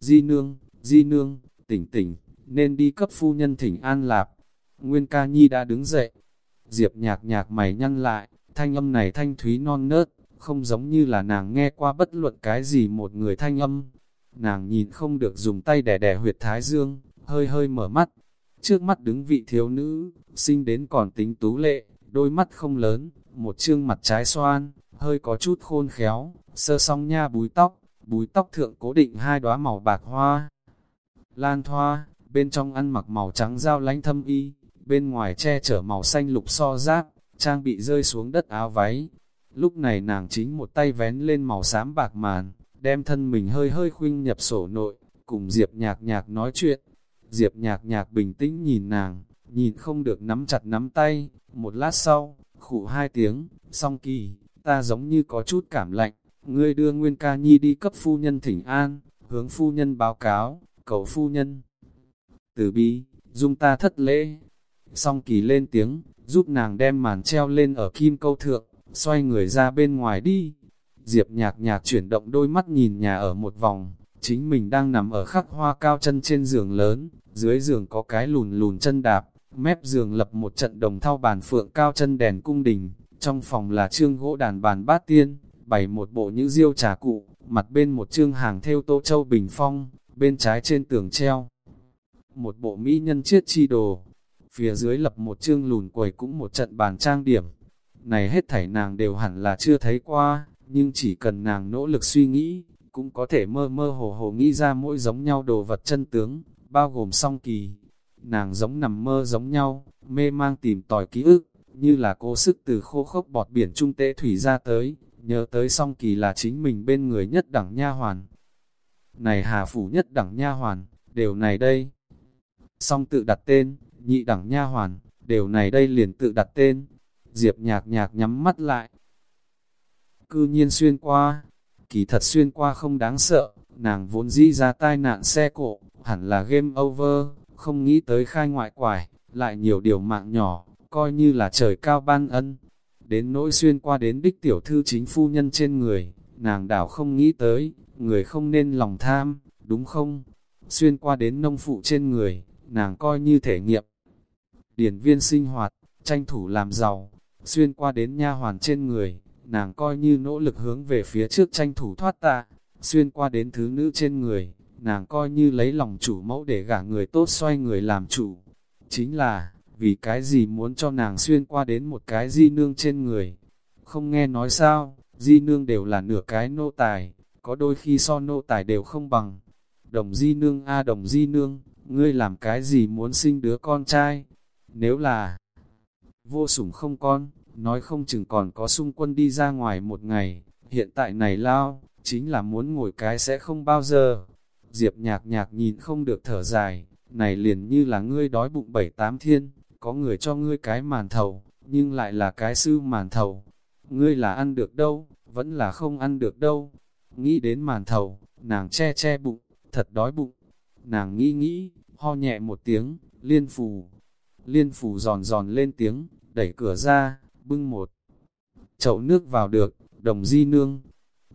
Di nương, di nương, tỉnh tỉnh, nên đi cấp phu nhân thỉnh an lạp. Nguyên ca nhi đã đứng dậy. Diệp nhạc nhạc mày nhăn lại, thanh âm này thanh thúy non nớt, không giống như là nàng nghe qua bất luận cái gì một người thanh âm. Nàng nhìn không được dùng tay đẻ đẻ huyệt thái dương, hơi hơi mở mắt. Trước mắt đứng vị thiếu nữ, sinh đến còn tính tú lệ, đôi mắt không lớn, một chương mặt trái xoan, hơi có chút khôn khéo, sơ song nha búi tóc, búi tóc thượng cố định hai đóa màu bạc hoa. Lan thoa, bên trong ăn mặc màu trắng dao lánh thâm y, bên ngoài che chở màu xanh lục so giáp, trang bị rơi xuống đất áo váy. Lúc này nàng chính một tay vén lên màu xám bạc màn, đem thân mình hơi hơi khuynh nhập sổ nội, cùng Diệp nhạc nhạc nói chuyện. Diệp nhạc nhạc bình tĩnh nhìn nàng, nhìn không được nắm chặt nắm tay, một lát sau, khủ hai tiếng, song kỳ, ta giống như có chút cảm lạnh, ngươi đưa Nguyên Ca Nhi đi cấp phu nhân thỉnh an, hướng phu nhân báo cáo, cầu phu nhân. Từ bi, dung ta thất lễ, song kỳ lên tiếng, giúp nàng đem màn treo lên ở kim câu thượng, xoay người ra bên ngoài đi. Diệp nhạc nhạc chuyển động đôi mắt nhìn nhà ở một vòng, chính mình đang nằm ở khắc hoa cao chân trên giường lớn, dưới giường có cái lùn lùn chân đạp, mép giường lập một trận đồng thau bàn phượng cao chân đèn cung đình, trong phòng là trương gỗ đàn bàn bát tiên, bày một bộ như diêu trà cụ, mặt bên một trương hàng theo tô châu bình phong, bên trái trên tường treo. Một bộ mỹ nhân chiết chi đồ, phía dưới lập một trương lùn quầy cũng một trận bàn trang điểm. Này hết thảy nàng đều hẳn là chưa thấy qua, nhưng chỉ cần nàng nỗ lực suy nghĩ, cũng có thể mơ mơ hồ hồ nghĩ ra mỗi giống nhau đồ vật chân tướng, bao gồm song kỳ. Nàng giống nằm mơ giống nhau, mê mang tìm tòi ký ức, như là cố sức từ khô khốc bọt biển trung tế thủy ra tới, nhớ tới song kỳ là chính mình bên người nhất đẳng nha hoàn. Này hà phủ nhất đẳng nha hoàn, đều này đây. Song tự đặt tên, nhị đẳng nha hoàn, đều này đây liền tự đặt tên. Diệp nhạc nhạc nhắm mắt lại. Cư nhiên xuyên qua, kỳ thật xuyên qua không đáng sợ, nàng vốn dĩ ra tai nạn xe cộ, hẳn là game over, không nghĩ tới khai ngoại quải, lại nhiều điều mạng nhỏ, coi như là trời cao ban ân. Đến nỗi xuyên qua đến đích tiểu thư chính phu nhân trên người, nàng đảo không nghĩ tới, người không nên lòng tham, đúng không? Xuyên qua đến nông phụ trên người, nàng coi như thể nghiệm. Điển viên sinh hoạt, tranh thủ làm giàu, xuyên qua đến nha hoàn trên người, nàng coi như nỗ lực hướng về phía trước tranh thủ thoát tạ, xuyên qua đến thứ nữ trên người, nàng coi như lấy lòng chủ mẫu để gả người tốt xoay người làm chủ. Chính là, vì cái gì muốn cho nàng xuyên qua đến một cái di nương trên người. Không nghe nói sao, di nương đều là nửa cái nô tài, có đôi khi so nô tài đều không bằng. Đồng di nương a đồng di nương, ngươi làm cái gì muốn sinh đứa con trai? Nếu là vô sủng không con, nói không chừng còn có xung quân đi ra ngoài một ngày, hiện tại này lao, chính là muốn ngồi cái sẽ không bao giờ. Diệp nhạc nhạc nhìn không được thở dài, này liền như là ngươi đói bụng bảy tám thiên, có người cho ngươi cái màn thầu, nhưng lại là cái sư màn thầu. Ngươi là ăn được đâu, vẫn là không ăn được đâu. Nghĩ đến màn thầu, nàng che che bụng, thật đói bụng. Nàng nghĩ nghĩ, ho nhẹ một tiếng, liên phù. Liên phù giòn giòn lên tiếng, đẩy cửa ra, bưng một chậu nước vào được, đồng di nương.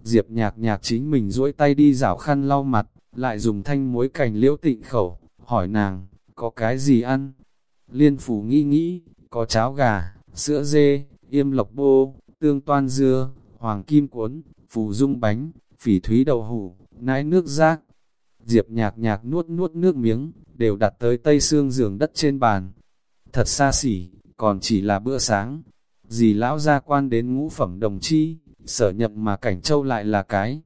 Diệp nhạc nhạc chính mình duỗi tay đi rảo khăn lau mặt, lại dùng thanh muối cành liễu tịnh khẩu, hỏi nàng, có cái gì ăn? Liên phủ nghĩ nghĩ, có cháo gà, sữa dê, yêm lộc bô, tương toan dưa, hoàng kim cuốn, phù dung bánh, phỉ thúy đậu hủ, nãi nước rác. Diệp nhạc nhạc nuốt nuốt nước miếng, đều đặt tới tây xương giường đất trên bàn. Thật xa xỉ, còn chỉ là bữa sáng. Dì lão gia quan đến ngũ phẩm đồng chi, sở nhập mà cảnh châu lại là cái.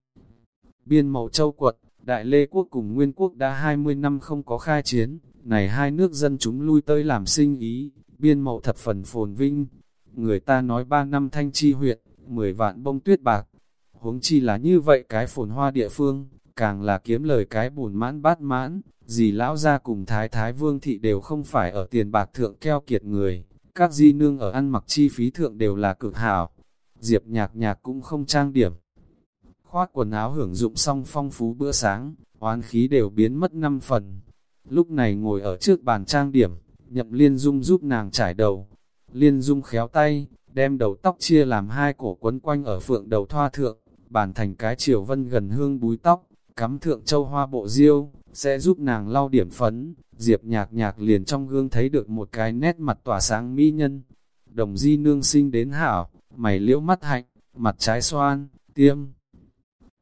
Biên mậu châu quật, Đại Lê Quốc cùng Nguyên Quốc đã 20 năm không có khai chiến, này hai nước dân chúng lui tới làm sinh ý, biên mậu thập phần phồn vinh. Người ta nói ba năm thanh chi huyện, 10 vạn bông tuyết bạc. Huống chi là như vậy cái phồn hoa địa phương, càng là kiếm lời cái buồn mãn bát mãn, gì lão ra cùng thái thái vương thị đều không phải ở tiền bạc thượng keo kiệt người, các di nương ở ăn mặc chi phí thượng đều là cực hảo. Diệp nhạc nhạc cũng không trang điểm. Khoác quần áo hưởng dụng xong phong phú bữa sáng, oán khí đều biến mất năm phần. Lúc này ngồi ở trước bàn trang điểm, nhậm liên dung giúp nàng trải đầu. Liên dung khéo tay, đem đầu tóc chia làm hai cổ quấn quanh ở phượng đầu thoa thượng, bàn thành cái chiều vân gần hương búi tóc, cắm thượng châu hoa bộ diêu, sẽ giúp nàng lau điểm phấn. Diệp nhạc nhạc liền trong gương thấy được một cái nét mặt tỏa sáng mỹ nhân. Đồng di nương sinh đến hảo, mày liễu mắt hạnh, mặt trái xoan, tiêm,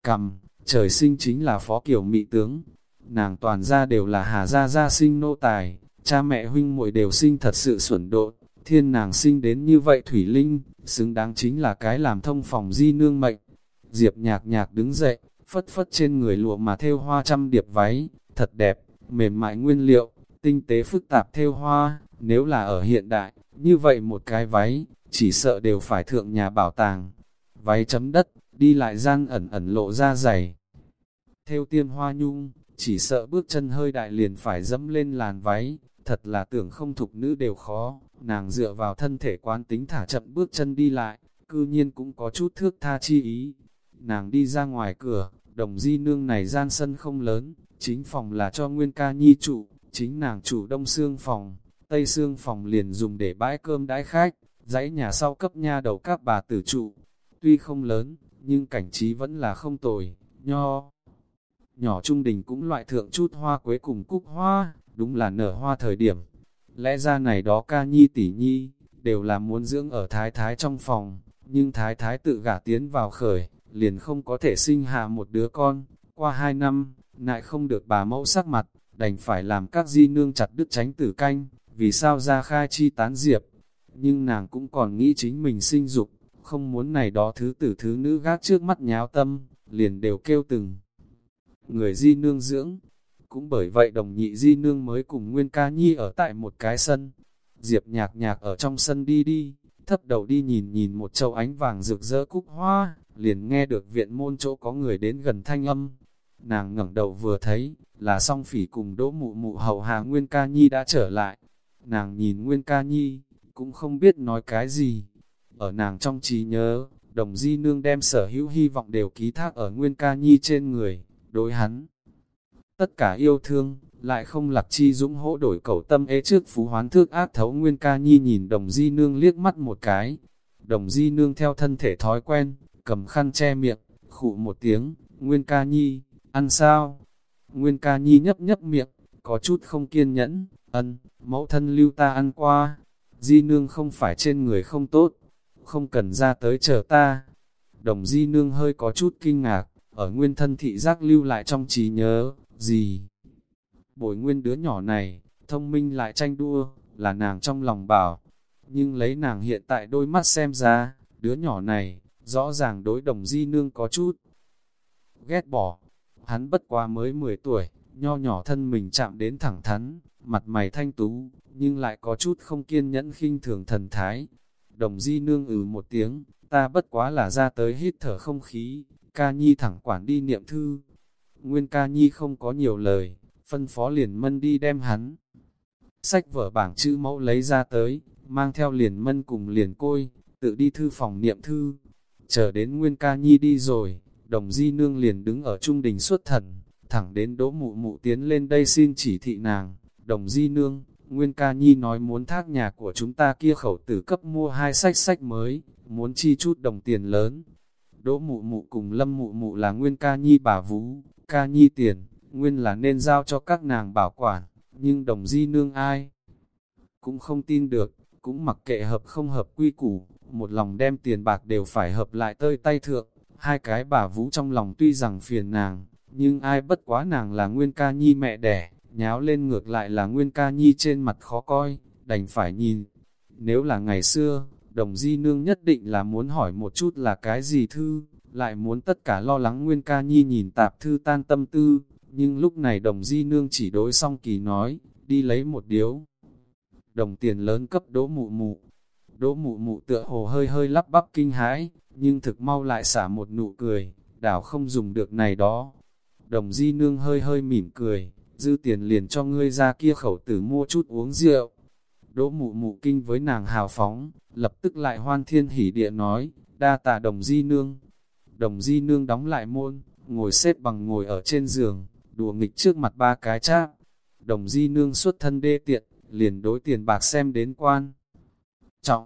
cầm, trời sinh chính là phó kiểu mỹ tướng. Nàng toàn ra đều là hà gia gia sinh nô tài, cha mẹ huynh muội đều sinh thật sự xuẩn độ, thiên nàng sinh đến như vậy thủy linh, xứng đáng chính là cái làm thông phòng di nương mệnh. Diệp nhạc nhạc đứng dậy, phất phất trên người lụa mà theo hoa trăm điệp váy, thật đẹp, mềm mại nguyên liệu, tinh tế phức tạp theo hoa, nếu là ở hiện đại, như vậy một cái váy, chỉ sợ đều phải thượng nhà bảo tàng. Váy chấm đất, đi lại gian ẩn ẩn lộ ra dày. Theo tiên hoa nhung, chỉ sợ bước chân hơi đại liền phải dẫm lên làn váy, thật là tưởng không thục nữ đều khó, nàng dựa vào thân thể quán tính thả chậm bước chân đi lại, cư nhiên cũng có chút thước tha chi ý. Nàng đi ra ngoài cửa, đồng di nương này gian sân không lớn, chính phòng là cho Nguyên ca nhi trụ, chính nàng chủ đông xương phòng, tây xương phòng liền dùng để bãi cơm đãi khách, dãy nhà sau cấp nha đầu các bà tử trụ. Tuy không lớn, nhưng cảnh trí vẫn là không tồi, nho. Nhỏ trung đình cũng loại thượng chút hoa quế cùng cúc hoa, đúng là nở hoa thời điểm. Lẽ ra này đó ca nhi tỷ nhi, đều là muốn dưỡng ở thái thái trong phòng, nhưng thái thái tự gả tiến vào khởi, liền không có thể sinh hạ một đứa con. Qua hai năm, nại không được bà mẫu sắc mặt, đành phải làm các di nương chặt đứt tránh tử canh, vì sao ra khai chi tán diệp. Nhưng nàng cũng còn nghĩ chính mình sinh dục, không muốn này đó thứ tử thứ nữ gác trước mắt nháo tâm, liền đều kêu từng. Người di nương dưỡng, cũng bởi vậy đồng nhị di nương mới cùng Nguyên ca nhi ở tại một cái sân. Diệp nhạc nhạc ở trong sân đi đi, thấp đầu đi nhìn nhìn một châu ánh vàng rực rỡ cúc hoa, liền nghe được viện môn chỗ có người đến gần thanh âm. Nàng ngẩng đầu vừa thấy, là song phỉ cùng đỗ mụ mụ hầu hà Nguyên ca nhi đã trở lại. Nàng nhìn Nguyên ca nhi, cũng không biết nói cái gì. Ở nàng trong trí nhớ, đồng di nương đem sở hữu hy vọng đều ký thác ở Nguyên ca nhi trên người, đối hắn tất cả yêu thương, lại không lạc chi dũng hỗ đổi cầu tâm ế trước phú hoán thước ác thấu Nguyên ca nhi nhìn đồng di nương liếc mắt một cái. Đồng di nương theo thân thể thói quen, cầm khăn che miệng, khụ một tiếng, Nguyên ca nhi, ăn sao? Nguyên ca nhi nhấp nhấp miệng, có chút không kiên nhẫn, ân, mẫu thân lưu ta ăn qua. Di nương không phải trên người không tốt, không cần ra tới chờ ta. Đồng di nương hơi có chút kinh ngạc, ở nguyên thân thị giác lưu lại trong trí nhớ, gì? Bồi nguyên đứa nhỏ này, thông minh lại tranh đua, là nàng trong lòng bảo. Nhưng lấy nàng hiện tại đôi mắt xem ra, đứa nhỏ này, rõ ràng đối đồng di nương có chút. Ghét bỏ, hắn bất quá mới 10 tuổi, nho nhỏ thân mình chạm đến thẳng thắn, mặt mày thanh tú, nhưng lại có chút không kiên nhẫn khinh thường thần thái. Đồng di nương ừ một tiếng, ta bất quá là ra tới hít thở không khí, ca nhi thẳng quản đi niệm thư, Nguyên ca nhi không có nhiều lời, phân phó liền mân đi đem hắn. Sách vở bảng chữ mẫu lấy ra tới, mang theo liền mân cùng liền côi, tự đi thư phòng niệm thư. Chờ đến Nguyên ca nhi đi rồi, đồng di nương liền đứng ở trung đình xuất thần, thẳng đến đỗ mụ mụ tiến lên đây xin chỉ thị nàng. Đồng di nương, Nguyên ca nhi nói muốn thác nhà của chúng ta kia khẩu tử cấp mua hai sách sách mới, muốn chi chút đồng tiền lớn. Đỗ mụ mụ cùng lâm mụ mụ là Nguyên ca nhi bà vũ, ca nhi tiền, nguyên là nên giao cho các nàng bảo quản, nhưng đồng di nương ai? Cũng không tin được, cũng mặc kệ hợp không hợp quy củ, một lòng đem tiền bạc đều phải hợp lại tơi tay thượng, hai cái bà vũ trong lòng tuy rằng phiền nàng, nhưng ai bất quá nàng là nguyên ca nhi mẹ đẻ, nháo lên ngược lại là nguyên ca nhi trên mặt khó coi, đành phải nhìn. Nếu là ngày xưa, đồng di nương nhất định là muốn hỏi một chút là cái gì thư, lại muốn tất cả lo lắng Nguyên Ca Nhi nhìn tạp thư tan tâm tư, nhưng lúc này đồng di nương chỉ đối xong kỳ nói, đi lấy một điếu. Đồng tiền lớn cấp đỗ mụ mụ, đỗ mụ mụ tựa hồ hơi hơi lắp bắp kinh hãi, nhưng thực mau lại xả một nụ cười, đảo không dùng được này đó. Đồng di nương hơi hơi mỉm cười, dư tiền liền cho ngươi ra kia khẩu tử mua chút uống rượu. Đỗ mụ mụ kinh với nàng hào phóng, lập tức lại hoan thiên hỉ địa nói, đa tạ đồng di nương, Đồng di nương đóng lại môn, ngồi xếp bằng ngồi ở trên giường, đùa nghịch trước mặt ba cái cháp. Đồng di nương xuất thân đê tiện, liền đối tiền bạc xem đến quan. Trọng,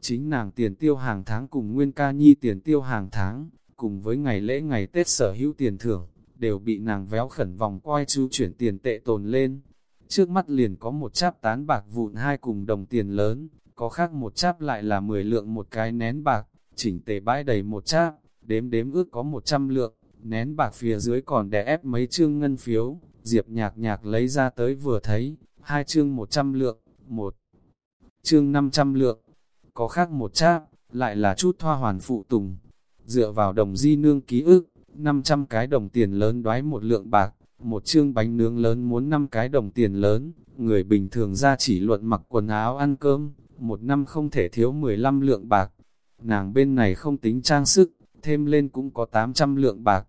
chính nàng tiền tiêu hàng tháng cùng Nguyên ca nhi tiền tiêu hàng tháng, cùng với ngày lễ ngày Tết sở hữu tiền thưởng, đều bị nàng véo khẩn vòng quay chu chuyển tiền tệ tồn lên. Trước mắt liền có một cháp tán bạc vụn hai cùng đồng tiền lớn, có khác một cháp lại là 10 lượng một cái nén bạc, chỉnh tề bãi đầy một cháp, đếm đếm ước có 100 lượng, nén bạc phía dưới còn đè ép mấy chương ngân phiếu, diệp nhạc nhạc lấy ra tới vừa thấy, hai chương 100 lượng, một chương 500 lượng, có khác một cháp, lại là chút thoa hoàn phụ tùng, dựa vào đồng di nương ký ức, 500 cái đồng tiền lớn đoái một lượng bạc, một chương bánh nướng lớn muốn 5 cái đồng tiền lớn, người bình thường ra chỉ luận mặc quần áo ăn cơm, một năm không thể thiếu 15 lượng bạc. Nàng bên này không tính trang sức, thêm lên cũng có 800 lượng bạc.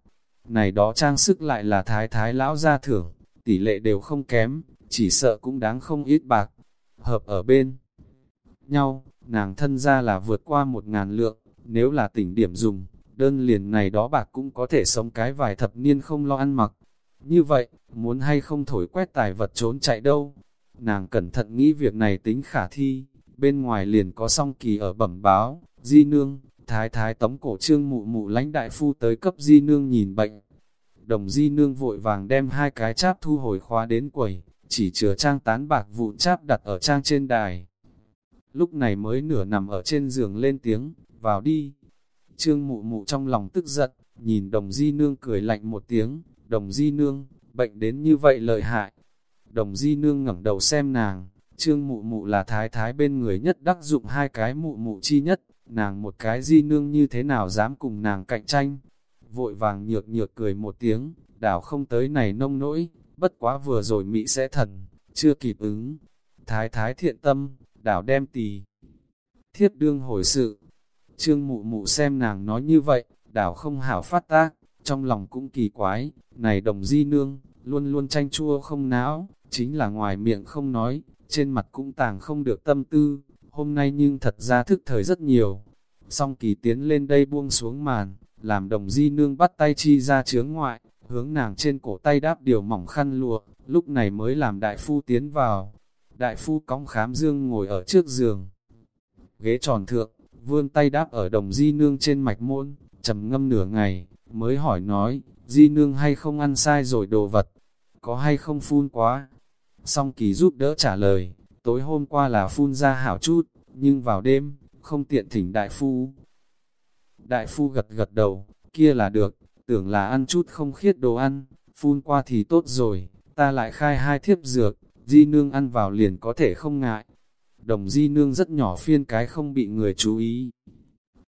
Này đó trang sức lại là thái thái lão gia thưởng, tỷ lệ đều không kém, chỉ sợ cũng đáng không ít bạc. Hợp ở bên nhau, nàng thân ra là vượt qua một ngàn lượng, nếu là tỉnh điểm dùng, đơn liền này đó bạc cũng có thể sống cái vài thập niên không lo ăn mặc. Như vậy, muốn hay không thổi quét tài vật trốn chạy đâu. Nàng cẩn thận nghĩ việc này tính khả thi, bên ngoài liền có song kỳ ở bẩm báo, di nương, thái thái tống cổ trương mụ mụ lãnh đại phu tới cấp di nương nhìn bệnh. Đồng di nương vội vàng đem hai cái cháp thu hồi khóa đến quầy, chỉ chứa trang tán bạc vụn cháp đặt ở trang trên đài. Lúc này mới nửa nằm ở trên giường lên tiếng, vào đi. Trương mụ mụ trong lòng tức giận, nhìn đồng di nương cười lạnh một tiếng, đồng di nương, bệnh đến như vậy lợi hại. Đồng di nương ngẩng đầu xem nàng, trương mụ mụ là thái thái bên người nhất đắc dụng hai cái mụ mụ chi nhất, nàng một cái di nương như thế nào dám cùng nàng cạnh tranh. Vội vàng nhược nhược cười một tiếng, đảo không tới này nông nỗi, bất quá vừa rồi Mỹ sẽ thần, chưa kịp ứng. Thái thái thiện tâm, đảo đem tì. Thiếp đương hồi sự, trương mụ mụ xem nàng nói như vậy, đảo không hảo phát tác, trong lòng cũng kỳ quái, này đồng di nương, luôn luôn tranh chua không não, chính là ngoài miệng không nói, trên mặt cũng tàng không được tâm tư, hôm nay nhưng thật ra thức thời rất nhiều. Song kỳ tiến lên đây buông xuống màn, làm đồng di nương bắt tay chi ra chướng ngoại, hướng nàng trên cổ tay đáp điều mỏng khăn lụa, lúc này mới làm đại phu tiến vào. Đại phu cóng khám dương ngồi ở trước giường. Ghế tròn thượng, vươn tay đáp ở đồng di nương trên mạch môn, trầm ngâm nửa ngày, mới hỏi nói, di nương hay không ăn sai rồi đồ vật, có hay không phun quá. Song kỳ giúp đỡ trả lời, tối hôm qua là phun ra hảo chút, nhưng vào đêm, không tiện thỉnh đại phu. Đại phu gật gật đầu, kia là được, tưởng là ăn chút không khiết đồ ăn, phun qua thì tốt rồi, ta lại khai hai thiếp dược, di nương ăn vào liền có thể không ngại. Đồng di nương rất nhỏ phiên cái không bị người chú ý.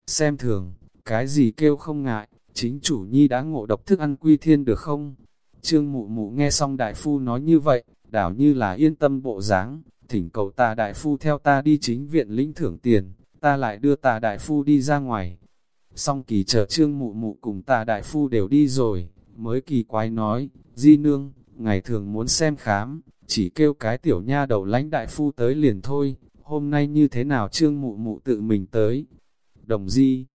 Xem thường, cái gì kêu không ngại, chính chủ nhi đã ngộ độc thức ăn quy thiên được không? Trương mụ mụ nghe xong đại phu nói như vậy, đảo như là yên tâm bộ dáng, thỉnh cầu ta đại phu theo ta đi chính viện lĩnh thưởng tiền, ta lại đưa ta đại phu đi ra ngoài. Xong kỳ chờ trương mụ mụ cùng ta đại phu đều đi rồi, mới kỳ quái nói, di nương, ngày thường muốn xem khám, chỉ kêu cái tiểu nha đầu lãnh đại phu tới liền thôi, hôm nay như thế nào trương mụ mụ tự mình tới. Đồng di,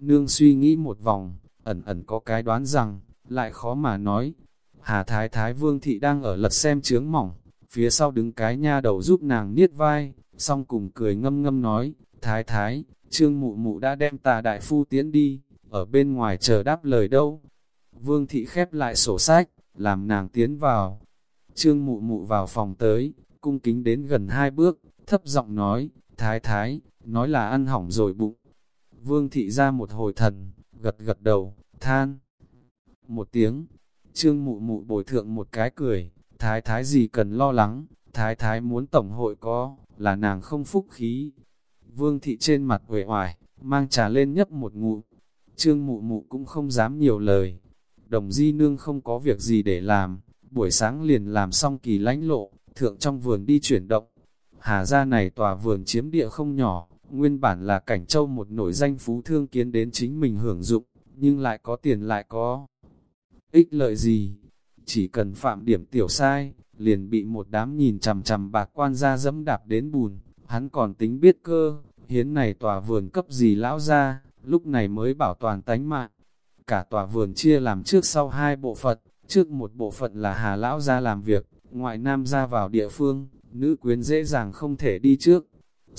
nương suy nghĩ một vòng, ẩn ẩn có cái đoán rằng, lại khó mà nói. Hà Thái Thái Vương Thị đang ở lật xem chướng mỏng, phía sau đứng cái nha đầu giúp nàng niết vai, xong cùng cười ngâm ngâm nói, Thái Thái, Trương Mụ Mụ đã đem tà đại phu tiến đi, ở bên ngoài chờ đáp lời đâu. Vương Thị khép lại sổ sách, làm nàng tiến vào. Trương Mụ Mụ vào phòng tới, cung kính đến gần hai bước, thấp giọng nói, Thái Thái, nói là ăn hỏng rồi bụng. Vương Thị ra một hồi thần, gật gật đầu, than. Một tiếng, Trương Mụ Mụ bồi thượng một cái cười, thái thái gì cần lo lắng, thái thái muốn tổng hội có, là nàng không phúc khí. Vương thị trên mặt uể oải, mang trà lên nhấp một ngụ, trương mụ mụ cũng không dám nhiều lời. Đồng di nương không có việc gì để làm, buổi sáng liền làm xong kỳ lánh lộ, thượng trong vườn đi chuyển động. Hà ra này tòa vườn chiếm địa không nhỏ, nguyên bản là cảnh châu một nổi danh phú thương kiến đến chính mình hưởng dụng, nhưng lại có tiền lại có ích lợi gì, chỉ cần phạm điểm tiểu sai, liền bị một đám nhìn chằm chằm bạc quan ra dẫm đạp đến bùn, hắn còn tính biết cơ, hiến này tòa vườn cấp gì lão ra, lúc này mới bảo toàn tánh mạng. Cả tòa vườn chia làm trước sau hai bộ phận, trước một bộ phận là hà lão ra làm việc, ngoại nam ra vào địa phương, nữ quyến dễ dàng không thể đi trước.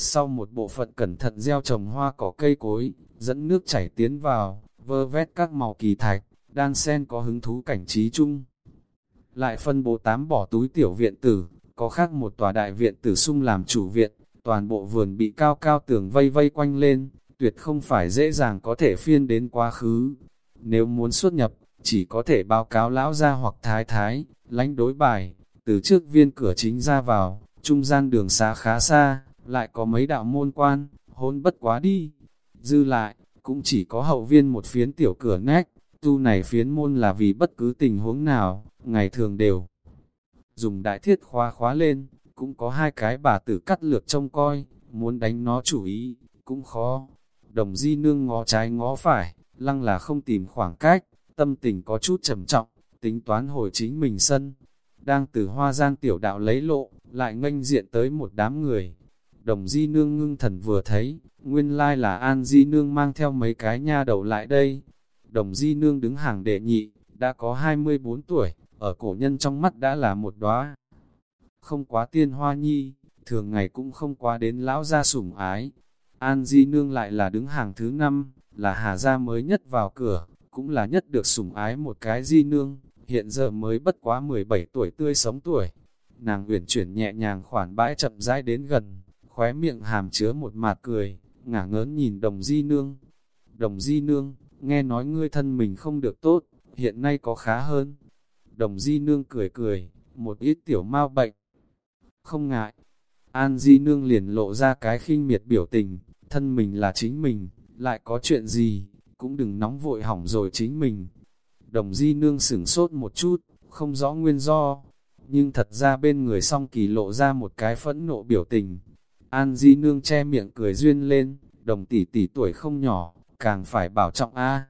Sau một bộ phận cẩn thận gieo trồng hoa cỏ cây cối, dẫn nước chảy tiến vào, vơ vét các màu kỳ thạch, đan sen có hứng thú cảnh trí chung. Lại phân bố tám bỏ túi tiểu viện tử, có khác một tòa đại viện tử sung làm chủ viện, toàn bộ vườn bị cao cao tường vây vây quanh lên, tuyệt không phải dễ dàng có thể phiên đến quá khứ. Nếu muốn xuất nhập, chỉ có thể báo cáo lão ra hoặc thái thái, lãnh đối bài, từ trước viên cửa chính ra vào, trung gian đường xa khá xa, lại có mấy đạo môn quan, hôn bất quá đi. Dư lại, cũng chỉ có hậu viên một phiến tiểu cửa nách, tu này phiến môn là vì bất cứ tình huống nào, ngày thường đều. Dùng đại thiết khóa khóa lên, cũng có hai cái bà tử cắt lược trông coi, muốn đánh nó chủ ý, cũng khó. Đồng di nương ngó trái ngó phải, lăng là không tìm khoảng cách, tâm tình có chút trầm trọng, tính toán hồi chính mình sân. Đang từ hoa gian tiểu đạo lấy lộ, lại nganh diện tới một đám người. Đồng di nương ngưng thần vừa thấy, nguyên lai là an di nương mang theo mấy cái nha đầu lại đây. Đồng di nương đứng hàng đệ nhị, đã có 24 tuổi, ở cổ nhân trong mắt đã là một đóa Không quá tiên hoa nhi, thường ngày cũng không quá đến lão gia sủng ái. An di nương lại là đứng hàng thứ năm, là hà gia mới nhất vào cửa, cũng là nhất được sủng ái một cái di nương, hiện giờ mới bất quá 17 tuổi tươi sống tuổi. Nàng uyển chuyển nhẹ nhàng khoản bãi chậm rãi đến gần, khóe miệng hàm chứa một mạt cười, ngả ngớn nhìn đồng di nương. Đồng di nương, nghe nói ngươi thân mình không được tốt, hiện nay có khá hơn. Đồng di nương cười cười, một ít tiểu mau bệnh. Không ngại, An di nương liền lộ ra cái khinh miệt biểu tình, thân mình là chính mình, lại có chuyện gì, cũng đừng nóng vội hỏng rồi chính mình. Đồng di nương sửng sốt một chút, không rõ nguyên do, nhưng thật ra bên người song kỳ lộ ra một cái phẫn nộ biểu tình. An di nương che miệng cười duyên lên, đồng tỷ tỷ tuổi không nhỏ, càng phải bảo trọng a.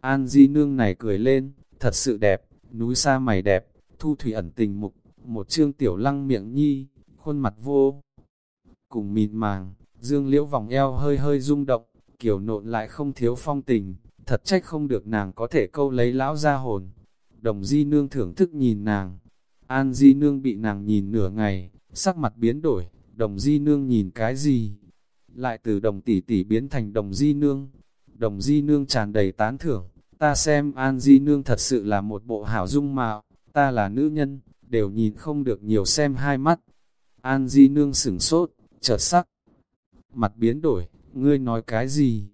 An di nương này cười lên, thật sự đẹp, núi xa mày đẹp, thu thủy ẩn tình mục, một trương tiểu lăng miệng nhi, khuôn mặt vô. Cùng mịn màng, dương liễu vòng eo hơi hơi rung động, kiểu nộn lại không thiếu phong tình, thật trách không được nàng có thể câu lấy lão ra hồn. Đồng di nương thưởng thức nhìn nàng, an di nương bị nàng nhìn nửa ngày, sắc mặt biến đổi, đồng di nương nhìn cái gì? Lại từ đồng tỷ tỷ biến thành đồng di nương, đồng di nương tràn đầy tán thưởng, ta xem an di nương thật sự là một bộ hảo dung mạo, ta là nữ nhân, đều nhìn không được nhiều xem hai mắt. An di nương sửng sốt, chợt sắc, mặt biến đổi, ngươi nói cái gì?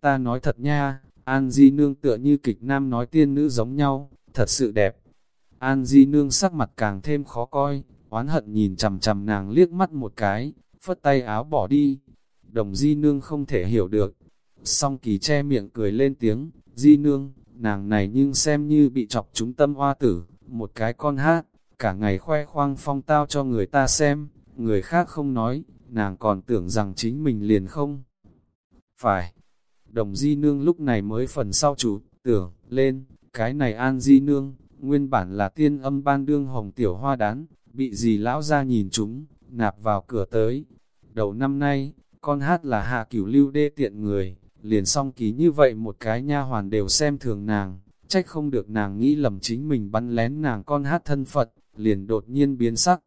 Ta nói thật nha, An Di Nương tựa như kịch nam nói tiên nữ giống nhau, thật sự đẹp. An Di Nương sắc mặt càng thêm khó coi, oán hận nhìn chầm chầm nàng liếc mắt một cái, phất tay áo bỏ đi. Đồng Di Nương không thể hiểu được. Song kỳ che miệng cười lên tiếng, Di Nương, nàng này nhưng xem như bị chọc trúng tâm hoa tử, một cái con hát, cả ngày khoe khoang phong tao cho người ta xem, người khác không nói, nàng còn tưởng rằng chính mình liền không. Phải, đồng di nương lúc này mới phần sau chủ, tưởng, lên, cái này an di nương, nguyên bản là tiên âm ban đương hồng tiểu hoa đán, bị gì lão ra nhìn chúng, nạp vào cửa tới. Đầu năm nay, con hát là hạ cửu lưu đê tiện người, liền song ký như vậy một cái nha hoàn đều xem thường nàng, trách không được nàng nghĩ lầm chính mình bắn lén nàng con hát thân Phật, liền đột nhiên biến sắc.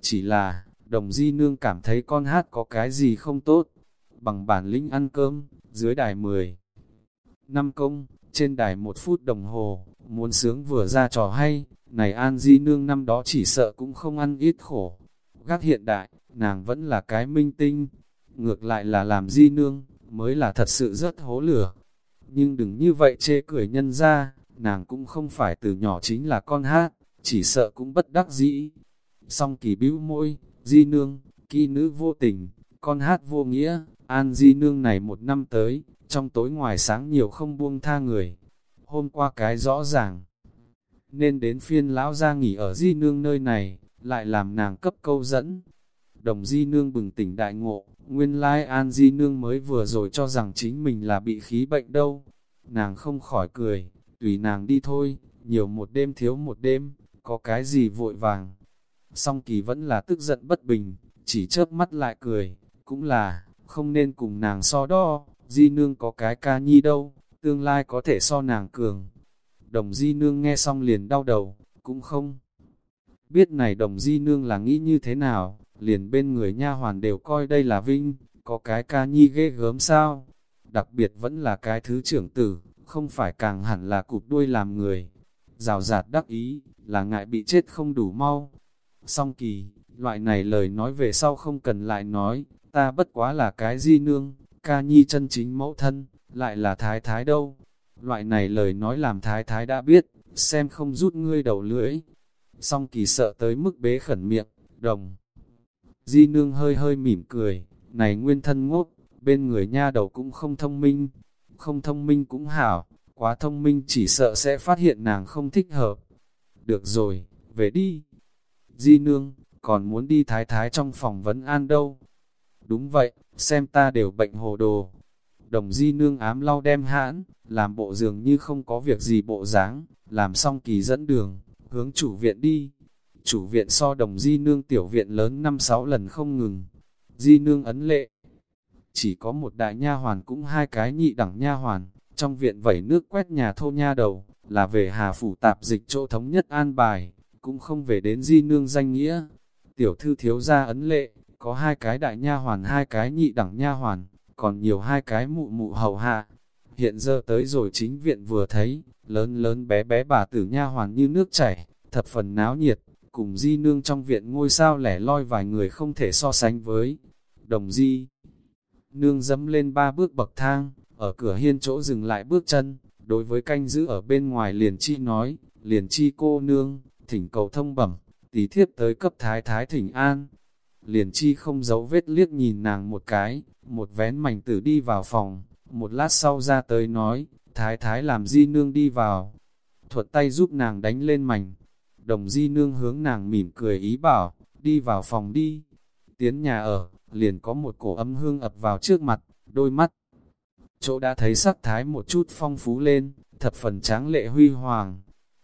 Chỉ là, đồng di nương cảm thấy con hát có cái gì không tốt, bằng bản lĩnh ăn cơm, dưới đài 10. Năm công, trên đài một phút đồng hồ, muốn sướng vừa ra trò hay, này An Di Nương năm đó chỉ sợ cũng không ăn ít khổ. Gác hiện đại, nàng vẫn là cái minh tinh, ngược lại là làm Di Nương, mới là thật sự rất hố lửa. Nhưng đừng như vậy chê cười nhân ra, nàng cũng không phải từ nhỏ chính là con hát, chỉ sợ cũng bất đắc dĩ. Song kỳ bĩu môi, Di Nương, kỳ nữ vô tình, con hát vô nghĩa, An Di Nương này một năm tới, trong tối ngoài sáng nhiều không buông tha người. Hôm qua cái rõ ràng, nên đến phiên lão ra nghỉ ở Di Nương nơi này, lại làm nàng cấp câu dẫn. Đồng Di Nương bừng tỉnh đại ngộ, nguyên lai An Di Nương mới vừa rồi cho rằng chính mình là bị khí bệnh đâu. Nàng không khỏi cười, tùy nàng đi thôi, nhiều một đêm thiếu một đêm, có cái gì vội vàng. Song kỳ vẫn là tức giận bất bình, chỉ chớp mắt lại cười, cũng là, không nên cùng nàng so đo, di nương có cái ca nhi đâu, tương lai có thể so nàng cường. Đồng di nương nghe xong liền đau đầu, cũng không. Biết này đồng di nương là nghĩ như thế nào, liền bên người nha hoàn đều coi đây là vinh, có cái ca nhi ghê gớm sao. Đặc biệt vẫn là cái thứ trưởng tử, không phải càng hẳn là cụp đuôi làm người. Rào rạt đắc ý, là ngại bị chết không đủ mau. Song kỳ, loại này lời nói về sau không cần lại nói, ta bất quá là cái di nương, ca nhi chân chính mẫu thân, lại là thái thái đâu. Loại này lời nói làm thái thái đã biết, xem không rút ngươi đầu lưỡi. Song kỳ sợ tới mức bế khẩn miệng, đồng. Di nương hơi hơi mỉm cười, này nguyên thân ngốc, bên người nha đầu cũng không thông minh. Không thông minh cũng hảo, quá thông minh chỉ sợ sẽ phát hiện nàng không thích hợp. Được rồi, về đi. Di nương, còn muốn đi thái thái trong phòng vấn an đâu. Đúng vậy, xem ta đều bệnh hồ đồ. Đồng di nương ám lau đem hãn, làm bộ dường như không có việc gì bộ dáng, làm xong kỳ dẫn đường, hướng chủ viện đi. Chủ viện so đồng di nương tiểu viện lớn 5-6 lần không ngừng. Di nương ấn lệ. Chỉ có một đại nha hoàn cũng hai cái nhị đẳng nha hoàn, trong viện vẩy nước quét nhà thô nha đầu, là về hà phủ tạp dịch chỗ thống nhất an bài, cũng không về đến di nương danh nghĩa. Tiểu thư thiếu gia ấn lệ, có hai cái đại nha hoàn hai cái nhị đẳng nha hoàn, còn nhiều hai cái mụ mụ hầu hạ. Hiện giờ tới rồi chính viện vừa thấy, lớn lớn bé bé bà tử nha hoàn như nước chảy, thập phần náo nhiệt, cùng di nương trong viện ngôi sao lẻ loi vài người không thể so sánh với. Đồng di, nương dẫm lên ba bước bậc thang, ở cửa hiên chỗ dừng lại bước chân, đối với canh giữ ở bên ngoài liền chi nói, liền chi cô nương, thỉnh cầu thông bẩm, tí thiếp tới cấp thái thái thỉnh an. Liền chi không giấu vết liếc nhìn nàng một cái, một vén mảnh tử đi vào phòng, một lát sau ra tới nói, thái thái làm di nương đi vào, thuật tay giúp nàng đánh lên mảnh. Đồng di nương hướng nàng mỉm cười ý bảo, đi vào phòng đi. Tiến nhà ở, liền có một cổ âm hương ập vào trước mặt, đôi mắt. Chỗ đã thấy sắc thái một chút phong phú lên, thập phần tráng lệ huy hoàng.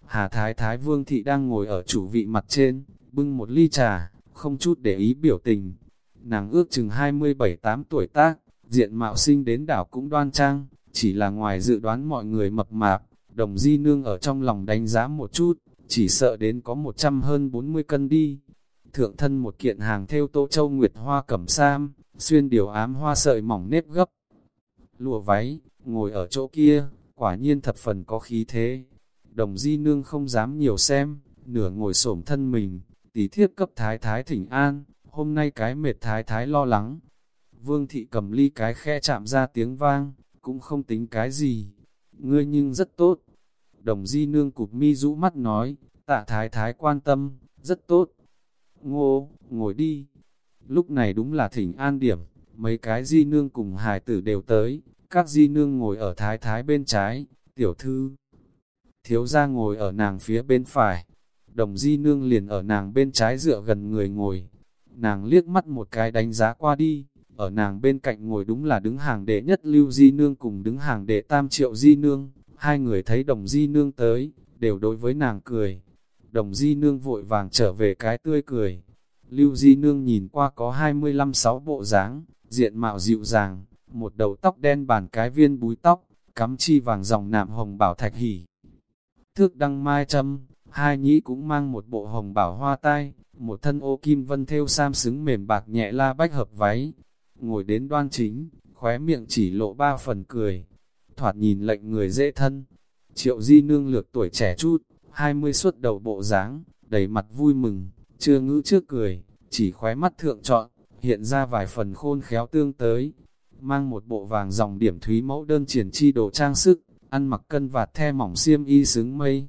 Hà thái thái vương thị đang ngồi ở chủ vị mặt trên, bưng một ly trà, không chút để ý biểu tình. Nàng ước chừng 27-8 tuổi tác, diện mạo sinh đến đảo cũng đoan trang, chỉ là ngoài dự đoán mọi người mập mạp, đồng di nương ở trong lòng đánh giá một chút, chỉ sợ đến có 100 hơn 40 cân đi. Thượng thân một kiện hàng theo tô châu nguyệt hoa cẩm sam, xuyên điều ám hoa sợi mỏng nếp gấp. Lùa váy, ngồi ở chỗ kia, quả nhiên thập phần có khí thế. Đồng di nương không dám nhiều xem, nửa ngồi xổm thân mình, tỷ thiếp cấp thái thái thỉnh an, hôm nay cái mệt thái thái lo lắng. Vương thị cầm ly cái khe chạm ra tiếng vang, cũng không tính cái gì. Ngươi nhưng rất tốt. Đồng di nương cụp mi rũ mắt nói, tạ thái thái quan tâm, rất tốt. Ngô, ngồi đi. Lúc này đúng là thỉnh an điểm, mấy cái di nương cùng hài tử đều tới, các di nương ngồi ở thái thái bên trái, tiểu thư. Thiếu gia ngồi ở nàng phía bên phải, đồng di nương liền ở nàng bên trái dựa gần người ngồi. Nàng liếc mắt một cái đánh giá qua đi, ở nàng bên cạnh ngồi đúng là đứng hàng đệ nhất lưu di nương cùng đứng hàng đệ tam triệu di nương. Hai người thấy đồng di nương tới, đều đối với nàng cười. Đồng di nương vội vàng trở về cái tươi cười. Lưu di nương nhìn qua có 25-6 bộ dáng, diện mạo dịu dàng, một đầu tóc đen bàn cái viên búi tóc, cắm chi vàng dòng nạm hồng bảo thạch hỉ. Thước đăng mai châm, hai nhĩ cũng mang một bộ hồng bảo hoa tai, một thân ô kim vân theo sam xứng mềm bạc nhẹ la bách hợp váy. Ngồi đến đoan chính, khóe miệng chỉ lộ ba phần cười, thoạt nhìn lệnh người dễ thân. Triệu di nương lược tuổi trẻ chút, hai mươi suốt đầu bộ dáng, đầy mặt vui mừng, chưa ngữ trước cười, chỉ khóe mắt thượng trọn, hiện ra vài phần khôn khéo tương tới. Mang một bộ vàng dòng điểm thúy mẫu đơn triển chi đồ trang sức, ăn mặc cân vạt the mỏng xiêm y xứng mây.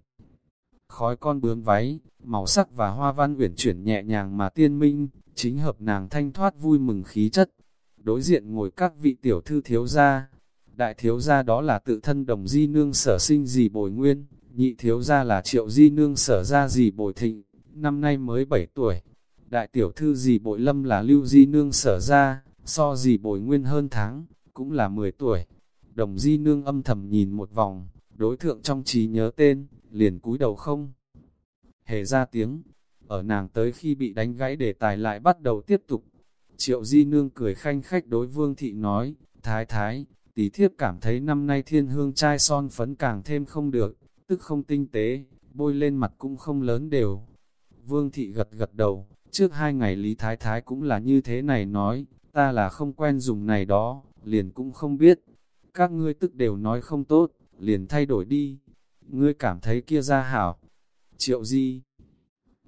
Khói con bướm váy, màu sắc và hoa văn uyển chuyển nhẹ nhàng mà tiên minh, chính hợp nàng thanh thoát vui mừng khí chất. Đối diện ngồi các vị tiểu thư thiếu gia, đại thiếu gia đó là tự thân đồng di nương sở sinh gì bồi nguyên, nhị thiếu gia là triệu di nương sở ra gì bồi thịnh, năm nay mới 7 tuổi. Đại tiểu thư gì bội lâm là lưu di nương sở ra, so gì bồi nguyên hơn tháng, cũng là 10 tuổi. Đồng di nương âm thầm nhìn một vòng, đối thượng trong trí nhớ tên, liền cúi đầu không. Hề ra tiếng, ở nàng tới khi bị đánh gãy để tài lại bắt đầu tiếp tục. Triệu di nương cười khanh khách đối vương thị nói, thái thái, tỷ thiếp cảm thấy năm nay thiên hương trai son phấn càng thêm không được, tức không tinh tế, bôi lên mặt cũng không lớn đều. Vương thị gật gật đầu, trước hai ngày Lý Thái Thái cũng là như thế này nói, ta là không quen dùng này đó, liền cũng không biết. Các ngươi tức đều nói không tốt, liền thay đổi đi. Ngươi cảm thấy kia ra hảo. Triệu di,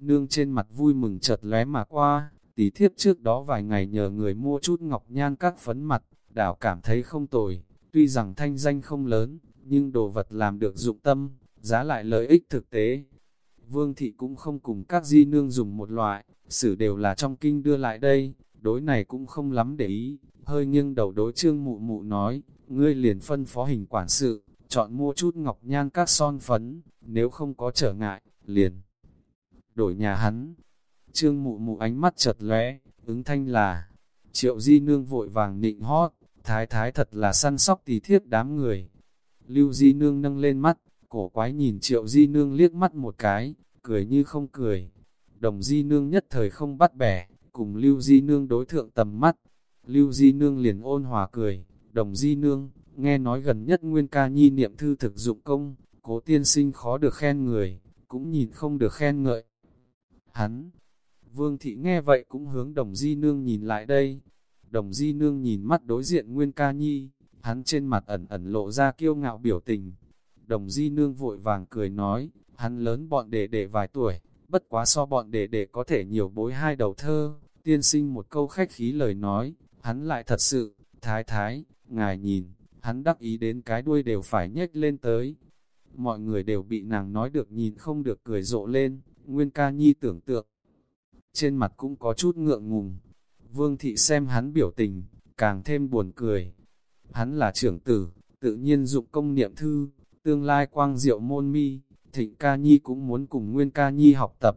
nương trên mặt vui mừng chợt lóe mà qua, tỷ thiếp trước đó vài ngày nhờ người mua chút ngọc nhan các phấn mặt, đảo cảm thấy không tồi, tuy rằng thanh danh không lớn, nhưng đồ vật làm được dụng tâm, giá lại lợi ích thực tế. Vương thị cũng không cùng các di nương dùng một loại, sử đều là trong kinh đưa lại đây, đối này cũng không lắm để ý, hơi nghiêng đầu đối trương mụ mụ nói, ngươi liền phân phó hình quản sự, chọn mua chút ngọc nhan các son phấn, nếu không có trở ngại, liền đổi nhà hắn. Trương mụ mụ ánh mắt chật lóe, ứng thanh là, triệu di nương vội vàng nịnh hót, thái thái thật là săn sóc tì thiết đám người. Lưu di nương nâng lên mắt, cổ quái nhìn triệu di nương liếc mắt một cái, cười như không cười. Đồng di nương nhất thời không bắt bẻ, cùng lưu di nương đối thượng tầm mắt. Lưu di nương liền ôn hòa cười, đồng di nương, nghe nói gần nhất nguyên ca nhi niệm thư thực dụng công, cố tiên sinh khó được khen người, cũng nhìn không được khen ngợi. Hắn, vương thị nghe vậy cũng hướng đồng di nương nhìn lại đây. Đồng di nương nhìn mắt đối diện nguyên ca nhi, hắn trên mặt ẩn ẩn lộ ra kiêu ngạo biểu tình. Đồng di nương vội vàng cười nói, hắn lớn bọn đệ đệ vài tuổi, bất quá so bọn đệ đệ có thể nhiều bối hai đầu thơ, tiên sinh một câu khách khí lời nói, hắn lại thật sự, thái thái, ngài nhìn, hắn đắc ý đến cái đuôi đều phải nhếch lên tới. Mọi người đều bị nàng nói được nhìn không được cười rộ lên, Nguyên ca nhi tưởng tượng. Trên mặt cũng có chút ngượng ngùng. Vương thị xem hắn biểu tình, càng thêm buồn cười. Hắn là trưởng tử, tự nhiên dụng công niệm thư, tương lai quang diệu môn mi, thịnh ca nhi cũng muốn cùng Nguyên ca nhi học tập.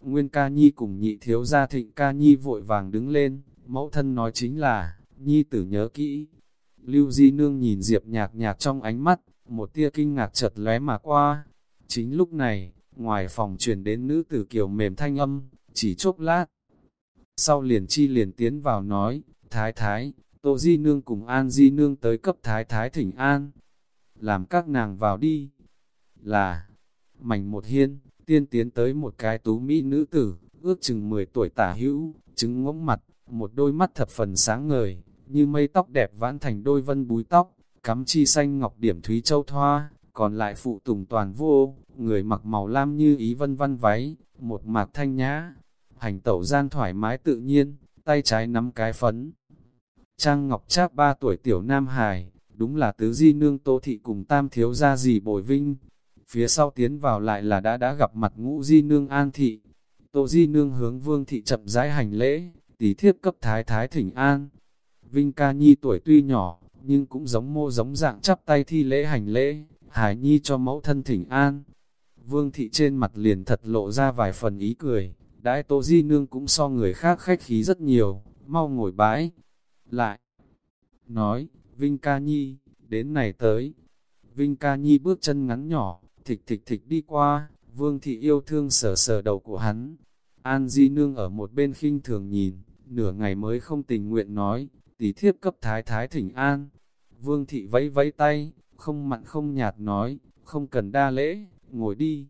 Nguyên ca nhi cùng nhị thiếu gia thịnh ca nhi vội vàng đứng lên, mẫu thân nói chính là, nhi tử nhớ kỹ. Lưu Di Nương nhìn Diệp nhạc nhạc trong ánh mắt, một tia kinh ngạc chợt lóe mà qua. Chính lúc này, ngoài phòng truyền đến nữ tử kiều mềm thanh âm, chỉ chốc lát. Sau liền chi liền tiến vào nói, Thái Thái, Tô Di Nương cùng An Di Nương tới cấp Thái Thái thỉnh An. Làm các nàng vào đi. Là, mảnh một hiên, tiên tiến tới một cái tú mỹ nữ tử, ước chừng 10 tuổi tả hữu, trứng ngỗng mặt, một đôi mắt thập phần sáng ngời, như mây tóc đẹp vãn thành đôi vân búi tóc, cắm chi xanh ngọc điểm thúy châu thoa, còn lại phụ tùng toàn vô, người mặc màu lam như ý vân văn váy, một mạc thanh nhã, hành tẩu gian thoải mái tự nhiên, tay trái nắm cái phấn. Trang Ngọc Trác ba tuổi tiểu Nam Hải, đúng là tứ di nương tô thị cùng tam thiếu gia gì bồi vinh. Phía sau tiến vào lại là đã đã gặp mặt ngũ di nương an thị. Tô di nương hướng vương thị chậm rãi hành lễ, tỷ thiếp cấp thái thái thỉnh an. Vinh ca nhi tuổi tuy nhỏ, nhưng cũng giống mô giống dạng chắp tay thi lễ hành lễ, hải nhi cho mẫu thân thỉnh an. Vương thị trên mặt liền thật lộ ra vài phần ý cười, đãi tô di nương cũng so người khác khách khí rất nhiều, mau ngồi bãi. Lại, nói, Vinh ca nhi, đến này tới. Vinh ca nhi bước chân ngắn nhỏ, thịch thịch thịch đi qua, vương thị yêu thương sờ sờ đầu của hắn. An di nương ở một bên khinh thường nhìn, nửa ngày mới không tình nguyện nói, tỷ thiếp cấp thái thái thỉnh an. Vương thị vẫy vẫy tay, không mặn không nhạt nói, không cần đa lễ, ngồi đi.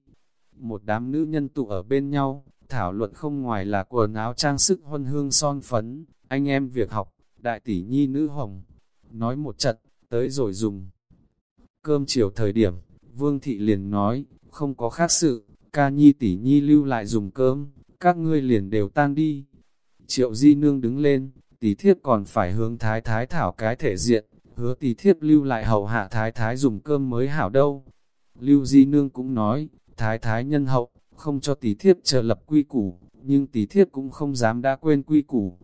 Một đám nữ nhân tụ ở bên nhau, thảo luận không ngoài là quần áo trang sức huân hương son phấn, anh em việc học, đại tỷ nhi nữ hồng. Nói một trận, tới rồi dùng. Cơm chiều thời điểm, Vương Thị liền nói, không có khác sự, ca nhi tỷ nhi lưu lại dùng cơm, các ngươi liền đều tan đi. Triệu Di Nương đứng lên, tỷ thiếp còn phải hướng thái thái thảo cái thể diện, hứa tỷ thiếp lưu lại hầu hạ thái thái dùng cơm mới hảo đâu. Lưu Di Nương cũng nói, thái thái nhân hậu, không cho tỷ thiếp chờ lập quy củ, nhưng tỷ thiếp cũng không dám đã quên quy củ.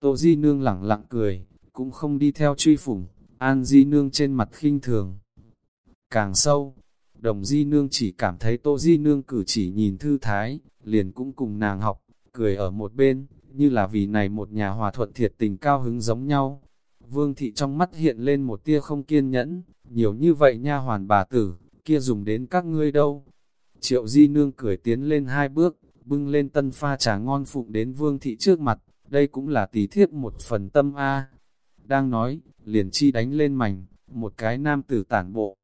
Tô Di Nương lẳng lặng cười, cũng không đi theo truy phủng, An Di Nương trên mặt khinh thường. Càng sâu, đồng Di Nương chỉ cảm thấy Tô Di Nương cử chỉ nhìn thư thái, liền cũng cùng nàng học, cười ở một bên, như là vì này một nhà hòa thuận thiệt tình cao hứng giống nhau. Vương thị trong mắt hiện lên một tia không kiên nhẫn, nhiều như vậy nha hoàn bà tử, kia dùng đến các ngươi đâu. Triệu di nương cười tiến lên hai bước, bưng lên tân pha trà ngon phụng đến vương thị trước mặt, đây cũng là tí thiếp một phần tâm A. Đang nói, liền chi đánh lên mảnh, một cái nam tử tản bộ.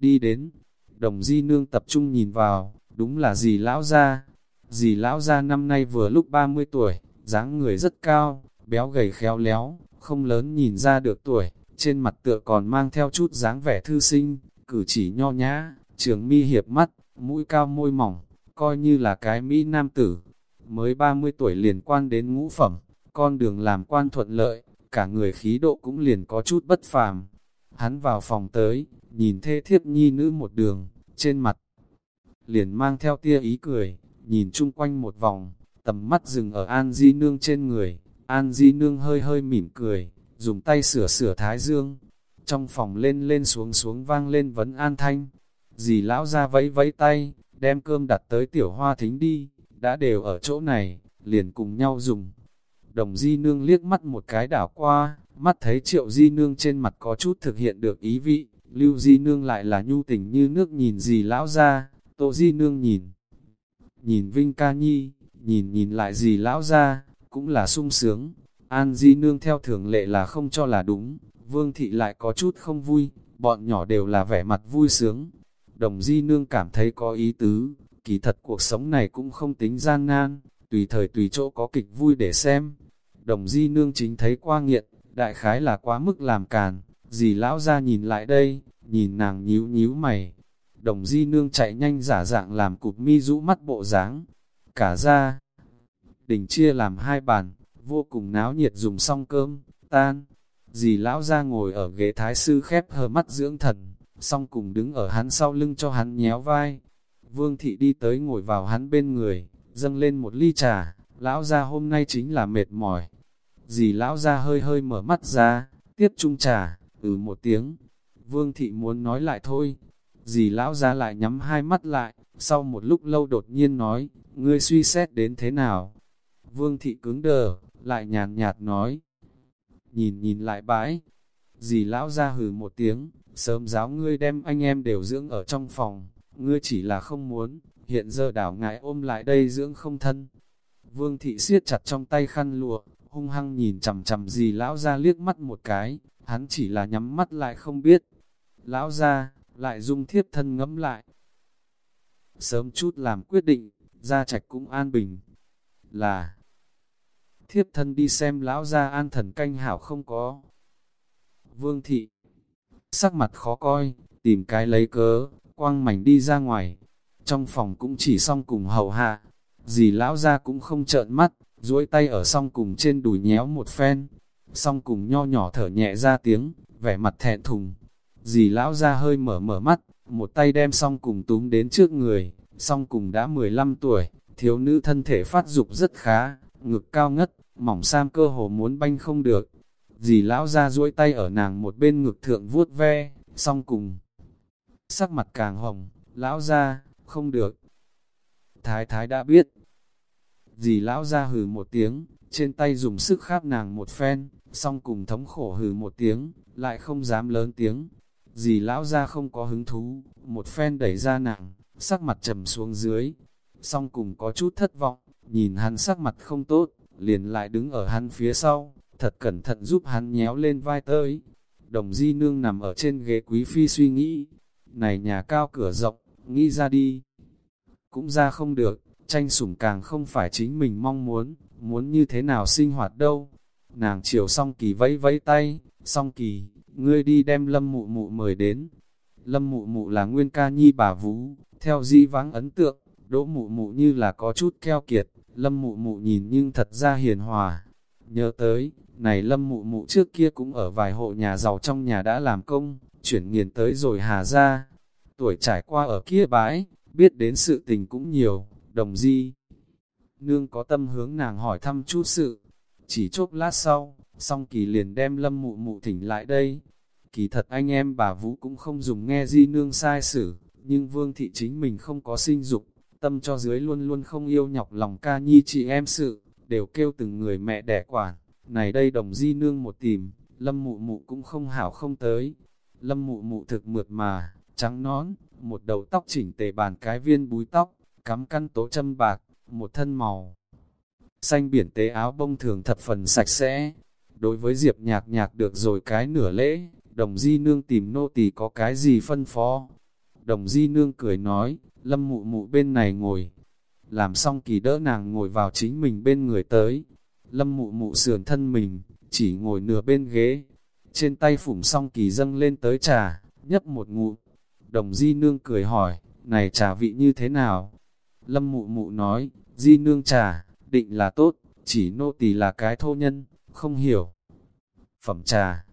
Đi đến, đồng di nương tập trung nhìn vào, đúng là gì lão gia. Dì lão ra năm nay vừa lúc 30 tuổi, dáng người rất cao, béo gầy khéo léo, không lớn nhìn ra được tuổi, trên mặt tựa còn mang theo chút dáng vẻ thư sinh, cử chỉ nho nhã, trường mi hiệp mắt, mũi cao môi mỏng, coi như là cái Mỹ nam tử. Mới 30 tuổi liền quan đến ngũ phẩm, con đường làm quan thuận lợi, cả người khí độ cũng liền có chút bất phàm. Hắn vào phòng tới, nhìn thê thiếp nhi nữ một đường, trên mặt liền mang theo tia ý cười, nhìn chung quanh một vòng, tầm mắt dừng ở An Di Nương trên người, An Di Nương hơi hơi mỉm cười, dùng tay sửa sửa thái dương, trong phòng lên lên xuống xuống vang lên vấn an thanh, dì lão ra vẫy vẫy tay, đem cơm đặt tới tiểu hoa thính đi, đã đều ở chỗ này, liền cùng nhau dùng. Đồng di nương liếc mắt một cái đảo qua, mắt thấy triệu di nương trên mặt có chút thực hiện được ý vị, lưu di nương lại là nhu tình như nước nhìn dì lão ra, tô di nương nhìn. Nhìn Vinh ca nhi, nhìn nhìn lại gì lão ra, cũng là sung sướng. An di nương theo thường lệ là không cho là đúng, vương thị lại có chút không vui, bọn nhỏ đều là vẻ mặt vui sướng. Đồng di nương cảm thấy có ý tứ, kỳ thật cuộc sống này cũng không tính gian nan, tùy thời tùy chỗ có kịch vui để xem. Đồng di nương chính thấy qua nghiện, đại khái là quá mức làm càn, dì lão ra nhìn lại đây, nhìn nàng nhíu nhíu mày. Đồng di nương chạy nhanh giả dạng làm cụp mi rũ mắt bộ dáng Cả ra, đình chia làm hai bàn, vô cùng náo nhiệt dùng xong cơm, tan. Dì lão ra ngồi ở ghế thái sư khép hờ mắt dưỡng thần, xong cùng đứng ở hắn sau lưng cho hắn nhéo vai. Vương thị đi tới ngồi vào hắn bên người, dâng lên một ly trà, lão ra hôm nay chính là mệt mỏi. Dì lão ra hơi hơi mở mắt ra, tiếp chung trà, ừ một tiếng. Vương thị muốn nói lại thôi. Dì lão ra lại nhắm hai mắt lại, sau một lúc lâu đột nhiên nói, ngươi suy xét đến thế nào? Vương thị cứng đờ, lại nhàn nhạt nói. Nhìn nhìn lại bãi, dì lão ra hừ một tiếng, sớm giáo ngươi đem anh em đều dưỡng ở trong phòng, ngươi chỉ là không muốn, hiện giờ đảo ngại ôm lại đây dưỡng không thân. Vương thị siết chặt trong tay khăn lụa, hung hăng nhìn chầm chầm dì lão ra liếc mắt một cái, hắn chỉ là nhắm mắt lại không biết. Lão ra, lại dung thiếp thân ngẫm lại. Sớm chút làm quyết định, gia trạch cũng an bình. Là, thiếp thân đi xem lão gia an thần canh hảo không có. Vương thị, sắc mặt khó coi, tìm cái lấy cớ, quang mảnh đi ra ngoài. Trong phòng cũng chỉ xong cùng hầu hạ, dì lão gia cũng không trợn mắt, duỗi tay ở song cùng trên đùi nhéo một phen. Song cùng nho nhỏ thở nhẹ ra tiếng, vẻ mặt thẹn thùng. Dì lão ra hơi mở mở mắt, một tay đem song cùng túm đến trước người, song cùng đã 15 tuổi, thiếu nữ thân thể phát dục rất khá, ngực cao ngất, mỏng sam cơ hồ muốn banh không được. Dì lão ra duỗi tay ở nàng một bên ngực thượng vuốt ve, song cùng. Sắc mặt càng hồng, lão ra, không được. Thái thái đã biết. Dì lão ra hừ một tiếng, trên tay dùng sức kháp nàng một phen, song cùng thống khổ hừ một tiếng, lại không dám lớn tiếng. Dì lão ra không có hứng thú, một phen đẩy ra nàng, sắc mặt trầm xuống dưới. Song cùng có chút thất vọng, nhìn hắn sắc mặt không tốt, liền lại đứng ở hắn phía sau, thật cẩn thận giúp hắn nhéo lên vai tới. Đồng di nương nằm ở trên ghế quý phi suy nghĩ, này nhà cao cửa rộng, nghĩ ra đi. Cũng ra không được, tranh sủng càng không phải chính mình mong muốn, muốn như thế nào sinh hoạt đâu. Nàng chiều song kỳ vẫy vẫy tay, song kỳ, ngươi đi đem lâm mụ mụ mời đến. Lâm mụ mụ là nguyên ca nhi bà Vũ, theo di vắng ấn tượng, đỗ mụ mụ như là có chút keo kiệt, lâm mụ mụ nhìn nhưng thật ra hiền hòa. Nhớ tới, này lâm mụ mụ trước kia cũng ở vài hộ nhà giàu trong nhà đã làm công, chuyển nghiền tới rồi hà ra. Tuổi trải qua ở kia bãi, biết đến sự tình cũng nhiều, đồng di. Nương có tâm hướng nàng hỏi thăm chút sự, chỉ chốc lát sau, song kỳ liền đem lâm mụ mụ thỉnh lại đây. Kỳ thật anh em bà Vũ cũng không dùng nghe di nương sai xử, nhưng vương thị chính mình không có sinh dục, tâm cho dưới luôn luôn không yêu nhọc lòng ca nhi chị em sự, đều kêu từng người mẹ đẻ quản, này đây đồng di nương một tìm, lâm mụ mụ cũng không hảo không tới, lâm mụ mụ thực mượt mà, trắng nón, một đầu tóc chỉnh tề bàn cái viên búi tóc, cắm căn tố châm bạc, một thân màu. Xanh biển tế áo bông thường thập phần sạch sẽ, đối với diệp nhạc nhạc được rồi cái nửa lễ, đồng di nương tìm nô tỳ có cái gì phân phó. Đồng di nương cười nói, lâm mụ mụ bên này ngồi, làm xong kỳ đỡ nàng ngồi vào chính mình bên người tới. Lâm mụ mụ sườn thân mình, chỉ ngồi nửa bên ghế, trên tay phủng xong kỳ dâng lên tới trà, nhấp một ngụ. Đồng di nương cười hỏi, này trà vị như thế nào? Lâm mụ mụ nói, di nương trà, định là tốt, chỉ nô tỳ là cái thô nhân, không hiểu. Phẩm trà,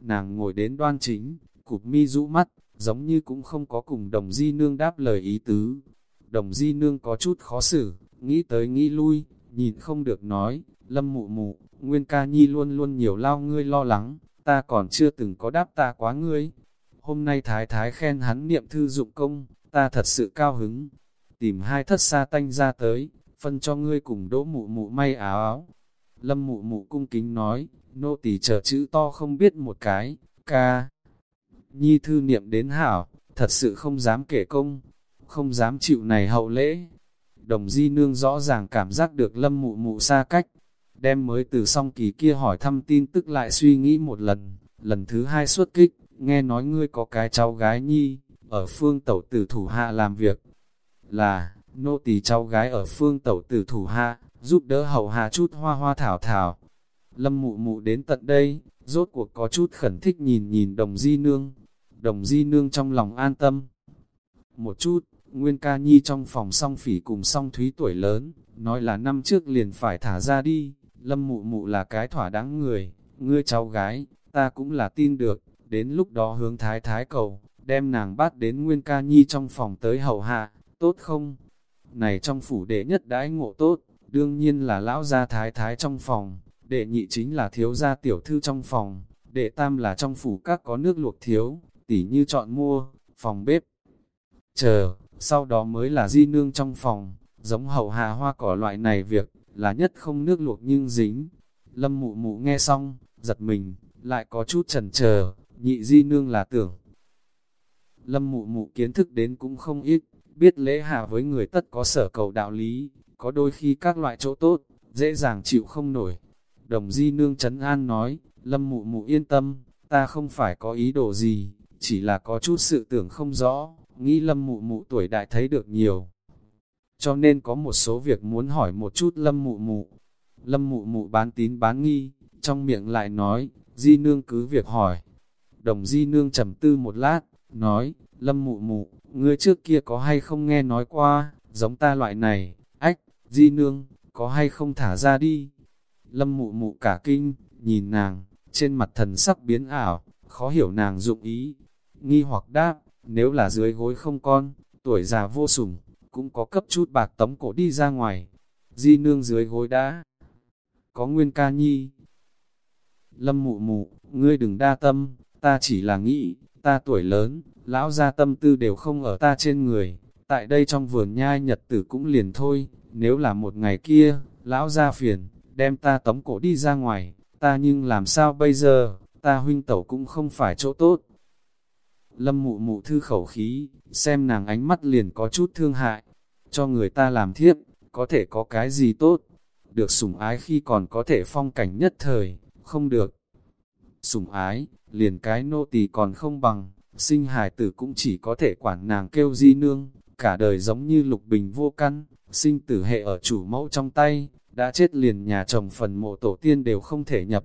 nàng ngồi đến đoan chính, cụp mi rũ mắt, giống như cũng không có cùng đồng di nương đáp lời ý tứ. Đồng di nương có chút khó xử, nghĩ tới nghĩ lui, nhìn không được nói, lâm mụ mụ, nguyên ca nhi luôn luôn nhiều lao ngươi lo lắng, ta còn chưa từng có đáp ta quá ngươi. Hôm nay thái thái khen hắn niệm thư dụng công, ta thật sự cao hứng. Tìm hai thất sa tanh ra tới, phân cho ngươi cùng đỗ mụ mụ may áo áo. Lâm mụ mụ cung kính nói, nô tỳ chờ chữ to không biết một cái, ca. Nhi thư niệm đến hảo, thật sự không dám kể công, không dám chịu này hậu lễ. Đồng di nương rõ ràng cảm giác được lâm mụ mụ xa cách, đem mới từ song kỳ kia hỏi thăm tin tức lại suy nghĩ một lần, lần thứ hai xuất kích, nghe nói ngươi có cái cháu gái nhi, ở phương tẩu tử thủ hạ làm việc, là, nô tỳ cháu gái ở phương tẩu tử thủ hạ, giúp đỡ hầu hạ chút hoa hoa thảo thảo. Lâm mụ mụ đến tận đây, rốt cuộc có chút khẩn thích nhìn nhìn đồng di nương, đồng di nương trong lòng an tâm. Một chút, Nguyên ca nhi trong phòng song phỉ cùng song thúy tuổi lớn, nói là năm trước liền phải thả ra đi, lâm mụ mụ là cái thỏa đáng người, ngươi cháu gái, ta cũng là tin được, đến lúc đó hướng thái thái cầu, đem nàng bắt đến Nguyên ca nhi trong phòng tới hầu hạ, tốt không? Này trong phủ đệ nhất đãi ngộ tốt, đương nhiên là lão gia thái thái trong phòng, đệ nhị chính là thiếu gia tiểu thư trong phòng, đệ tam là trong phủ các có nước luộc thiếu, tỉ như chọn mua, phòng bếp. Chờ, sau đó mới là di nương trong phòng, giống hậu hạ hoa cỏ loại này việc, là nhất không nước luộc nhưng dính. Lâm mụ mụ nghe xong, giật mình, lại có chút chần chờ nhị di nương là tưởng. Lâm mụ mụ kiến thức đến cũng không ít, biết lễ hạ với người tất có sở cầu đạo lý, có đôi khi các loại chỗ tốt, dễ dàng chịu không nổi. Đồng di nương chấn an nói, lâm mụ mụ yên tâm, ta không phải có ý đồ gì, chỉ là có chút sự tưởng không rõ, nghĩ lâm mụ mụ tuổi đại thấy được nhiều. Cho nên có một số việc muốn hỏi một chút lâm mụ mụ. Lâm mụ mụ bán tín bán nghi, trong miệng lại nói, di nương cứ việc hỏi. Đồng di nương trầm tư một lát, nói, lâm mụ mụ, ngươi trước kia có hay không nghe nói qua, giống ta loại này, di nương, có hay không thả ra đi. Lâm mụ mụ cả kinh, nhìn nàng, trên mặt thần sắc biến ảo, khó hiểu nàng dụng ý. Nghi hoặc đáp, nếu là dưới gối không con, tuổi già vô sủng, cũng có cấp chút bạc tấm cổ đi ra ngoài. Di nương dưới gối đã có nguyên ca nhi. Lâm mụ mụ, ngươi đừng đa tâm, ta chỉ là nghĩ, ta tuổi lớn, lão gia tâm tư đều không ở ta trên người, tại đây trong vườn nhai nhật tử cũng liền thôi, nếu là một ngày kia, lão ra phiền, đem ta tống cổ đi ra ngoài, ta nhưng làm sao bây giờ, ta huynh tẩu cũng không phải chỗ tốt. Lâm mụ mụ thư khẩu khí, xem nàng ánh mắt liền có chút thương hại, cho người ta làm thiếp, có thể có cái gì tốt, được sủng ái khi còn có thể phong cảnh nhất thời, không được. Sủng ái, liền cái nô tỳ còn không bằng, sinh hài tử cũng chỉ có thể quản nàng kêu di nương, cả đời giống như lục bình vô căn, sinh tử hệ ở chủ mẫu trong tay, đã chết liền nhà chồng phần mộ tổ tiên đều không thể nhập.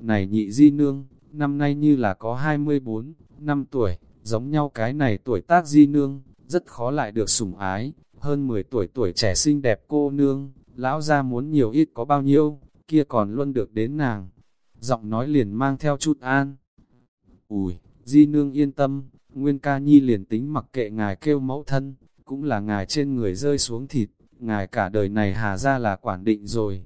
Này nhị di nương, năm nay như là có 24, năm tuổi, giống nhau cái này tuổi tác di nương, rất khó lại được sủng ái, hơn 10 tuổi tuổi trẻ xinh đẹp cô nương, lão ra muốn nhiều ít có bao nhiêu, kia còn luôn được đến nàng. Giọng nói liền mang theo chút an. Ủi, di nương yên tâm, Nguyên ca nhi liền tính mặc kệ ngài kêu mẫu thân, cũng là ngài trên người rơi xuống thịt, ngài cả đời này hà ra là quản định rồi.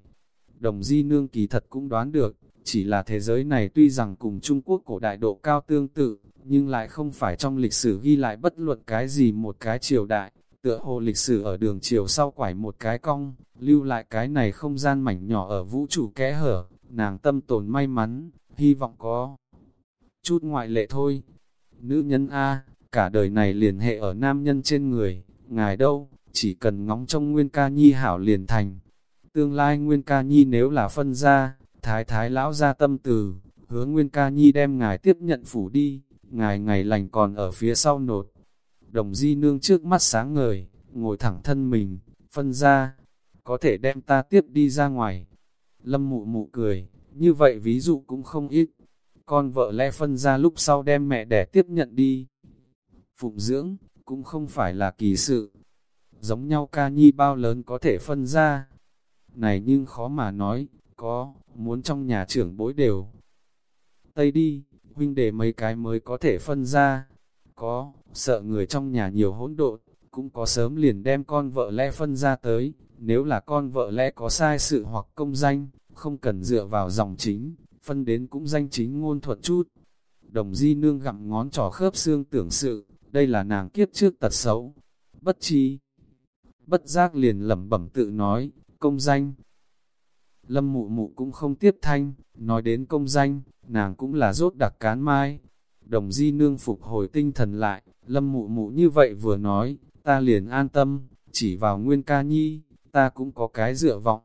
Đồng di nương kỳ thật cũng đoán được, chỉ là thế giới này tuy rằng cùng Trung Quốc cổ đại độ cao tương tự, nhưng lại không phải trong lịch sử ghi lại bất luận cái gì một cái triều đại, tựa hồ lịch sử ở đường chiều sau quải một cái cong, lưu lại cái này không gian mảnh nhỏ ở vũ trụ kẽ hở, nàng tâm tồn may mắn, hy vọng có chút ngoại lệ thôi. Nữ nhân A, cả đời này liền hệ ở nam nhân trên người, ngài đâu, chỉ cần ngóng trong Nguyên Ca Nhi hảo liền thành. Tương lai Nguyên Ca Nhi nếu là phân ra, thái thái lão ra tâm từ, hứa Nguyên Ca Nhi đem ngài tiếp nhận phủ đi, ngài ngày lành còn ở phía sau nột. Đồng di nương trước mắt sáng ngời, ngồi thẳng thân mình, phân ra, có thể đem ta tiếp đi ra ngoài. Lâm mụ mụ cười, như vậy ví dụ cũng không ít. Con vợ lẽ phân ra lúc sau đem mẹ đẻ tiếp nhận đi. phụng dưỡng, cũng không phải là kỳ sự. Giống nhau ca nhi bao lớn có thể phân ra. Này nhưng khó mà nói, có, muốn trong nhà trưởng bối đều. Tây đi, huynh để mấy cái mới có thể phân ra. Có, sợ người trong nhà nhiều hỗn độn, cũng có sớm liền đem con vợ lẽ phân ra tới. Nếu là con vợ lẽ có sai sự hoặc công danh, không cần dựa vào dòng chính, phân đến cũng danh chính ngôn thuận chút. Đồng di nương gặm ngón trỏ khớp xương tưởng sự, đây là nàng kiếp trước tật xấu. Bất chi, bất giác liền lẩm bẩm tự nói, công danh. Lâm mụ mụ cũng không tiếp thanh, nói đến công danh, nàng cũng là rốt đặc cán mai. Đồng di nương phục hồi tinh thần lại, lâm mụ mụ như vậy vừa nói, ta liền an tâm, chỉ vào nguyên ca nhi, ta cũng có cái dựa vọng.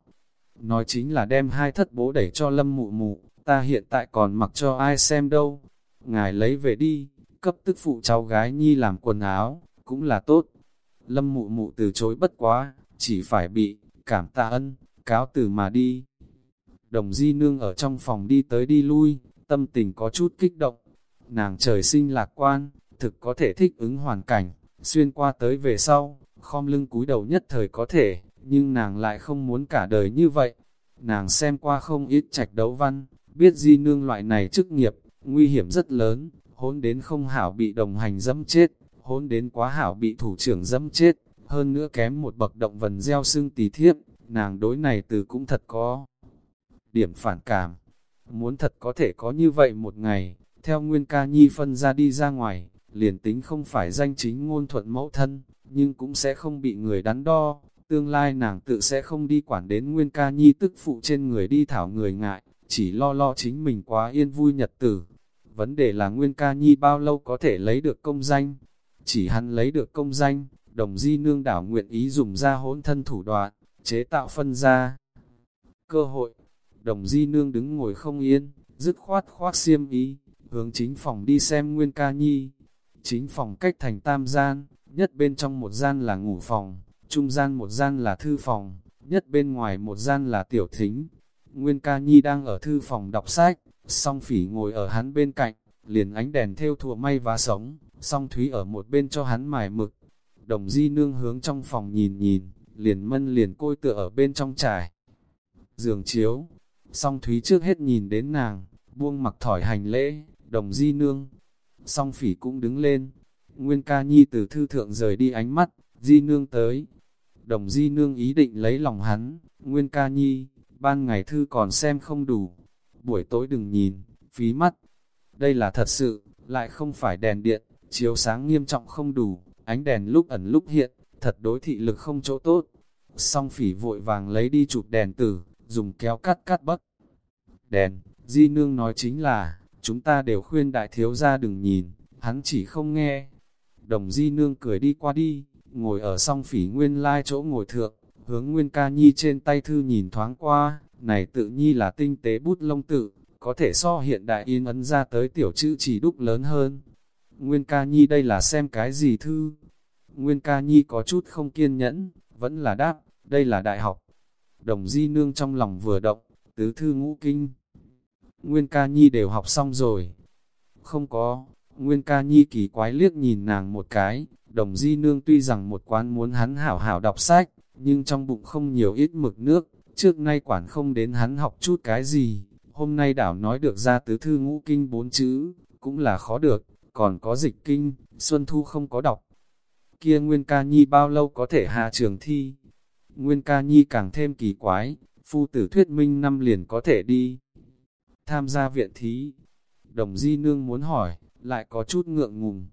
Nói chính là đem hai thất bố đẩy cho lâm mụ mụ, ta hiện tại còn mặc cho ai xem đâu. Ngài lấy về đi, cấp tức phụ cháu gái nhi làm quần áo, cũng là tốt. Lâm mụ mụ từ chối bất quá, chỉ phải bị, cảm tạ ân, cáo từ mà đi. Đồng di nương ở trong phòng đi tới đi lui, tâm tình có chút kích động. Nàng trời sinh lạc quan, thực có thể thích ứng hoàn cảnh, xuyên qua tới về sau, khom lưng cúi đầu nhất thời có thể, nhưng nàng lại không muốn cả đời như vậy. Nàng xem qua không ít trạch đấu văn, biết di nương loại này chức nghiệp, nguy hiểm rất lớn, hôn đến không hảo bị đồng hành dẫm chết, hôn đến quá hảo bị thủ trưởng dẫm chết, hơn nữa kém một bậc động vần gieo xương tỳ thiếp, nàng đối này từ cũng thật có điểm phản cảm. Muốn thật có thể có như vậy một ngày, theo Nguyên Ca Nhi phân ra đi ra ngoài, liền tính không phải danh chính ngôn thuận mẫu thân, nhưng cũng sẽ không bị người đắn đo, tương lai nàng tự sẽ không đi quản đến Nguyên Ca Nhi tức phụ trên người đi thảo người ngại, chỉ lo lo chính mình quá yên vui nhật tử. Vấn đề là Nguyên Ca Nhi bao lâu có thể lấy được công danh, chỉ hắn lấy được công danh, đồng di nương đảo nguyện ý dùng ra hỗn thân thủ đoạn, chế tạo phân ra. Cơ hội, đồng di nương đứng ngồi không yên, dứt khoát khoác xiêm ý, hướng chính phòng đi xem Nguyên Ca Nhi. Chính phòng cách thành tam gian, nhất bên trong một gian là ngủ phòng, trung gian một gian là thư phòng, nhất bên ngoài một gian là tiểu thính. Nguyên Ca Nhi đang ở thư phòng đọc sách, song phỉ ngồi ở hắn bên cạnh, liền ánh đèn theo thùa may vá sống, song thúy ở một bên cho hắn mài mực. Đồng di nương hướng trong phòng nhìn nhìn, liền mân liền côi tựa ở bên trong trải. Giường chiếu, song thúy trước hết nhìn đến nàng, buông mặc thỏi hành lễ, đồng di nương. Song phỉ cũng đứng lên, Nguyên ca nhi từ thư thượng rời đi ánh mắt, di nương tới. Đồng di nương ý định lấy lòng hắn, Nguyên ca nhi, ban ngày thư còn xem không đủ. Buổi tối đừng nhìn, phí mắt. Đây là thật sự, lại không phải đèn điện, chiếu sáng nghiêm trọng không đủ, ánh đèn lúc ẩn lúc hiện, thật đối thị lực không chỗ tốt. Song phỉ vội vàng lấy đi chụp đèn tử, dùng kéo cắt cắt bất. Đèn, di nương nói chính là, chúng ta đều khuyên đại thiếu gia đừng nhìn, hắn chỉ không nghe. Đồng di nương cười đi qua đi, ngồi ở song phỉ nguyên lai chỗ ngồi thượng, hướng nguyên ca nhi trên tay thư nhìn thoáng qua, này tự nhi là tinh tế bút lông tự, có thể so hiện đại in ấn ra tới tiểu chữ chỉ đúc lớn hơn. Nguyên ca nhi đây là xem cái gì thư? Nguyên ca nhi có chút không kiên nhẫn, vẫn là đáp, đây là đại học. Đồng di nương trong lòng vừa động, tứ thư ngũ kinh. Nguyên ca nhi đều học xong rồi. Không có, Nguyên ca nhi kỳ quái liếc nhìn nàng một cái, đồng di nương tuy rằng một quán muốn hắn hảo hảo đọc sách, nhưng trong bụng không nhiều ít mực nước, trước nay quản không đến hắn học chút cái gì, hôm nay đảo nói được ra tứ thư ngũ kinh bốn chữ, cũng là khó được, còn có dịch kinh, Xuân Thu không có đọc. Kia Nguyên ca nhi bao lâu có thể hạ trường thi? Nguyên ca nhi càng thêm kỳ quái, phu tử thuyết minh năm liền có thể đi. Tham gia viện thí, đồng di nương muốn hỏi, lại có chút ngượng ngùng.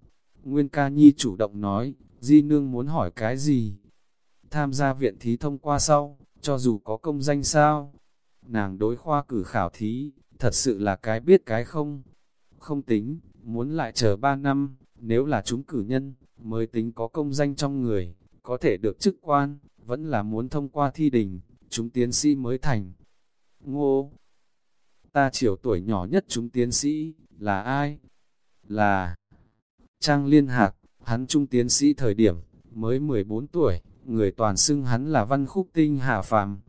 Nguyên ca nhi chủ động nói, di nương muốn hỏi cái gì? Tham gia viện thí thông qua sau, cho dù có công danh sao? Nàng đối khoa cử khảo thí, thật sự là cái biết cái không? Không tính, muốn lại chờ 3 năm, nếu là chúng cử nhân, mới tính có công danh trong người, có thể được chức quan, vẫn là muốn thông qua thi đình, chúng tiến sĩ mới thành. Ngô! Ta chiều tuổi nhỏ nhất chúng tiến sĩ, là ai? Là Trang Liên Hạc, hắn trung tiến sĩ thời điểm, mới 14 tuổi, người toàn xưng hắn là văn khúc tinh hạ phàm.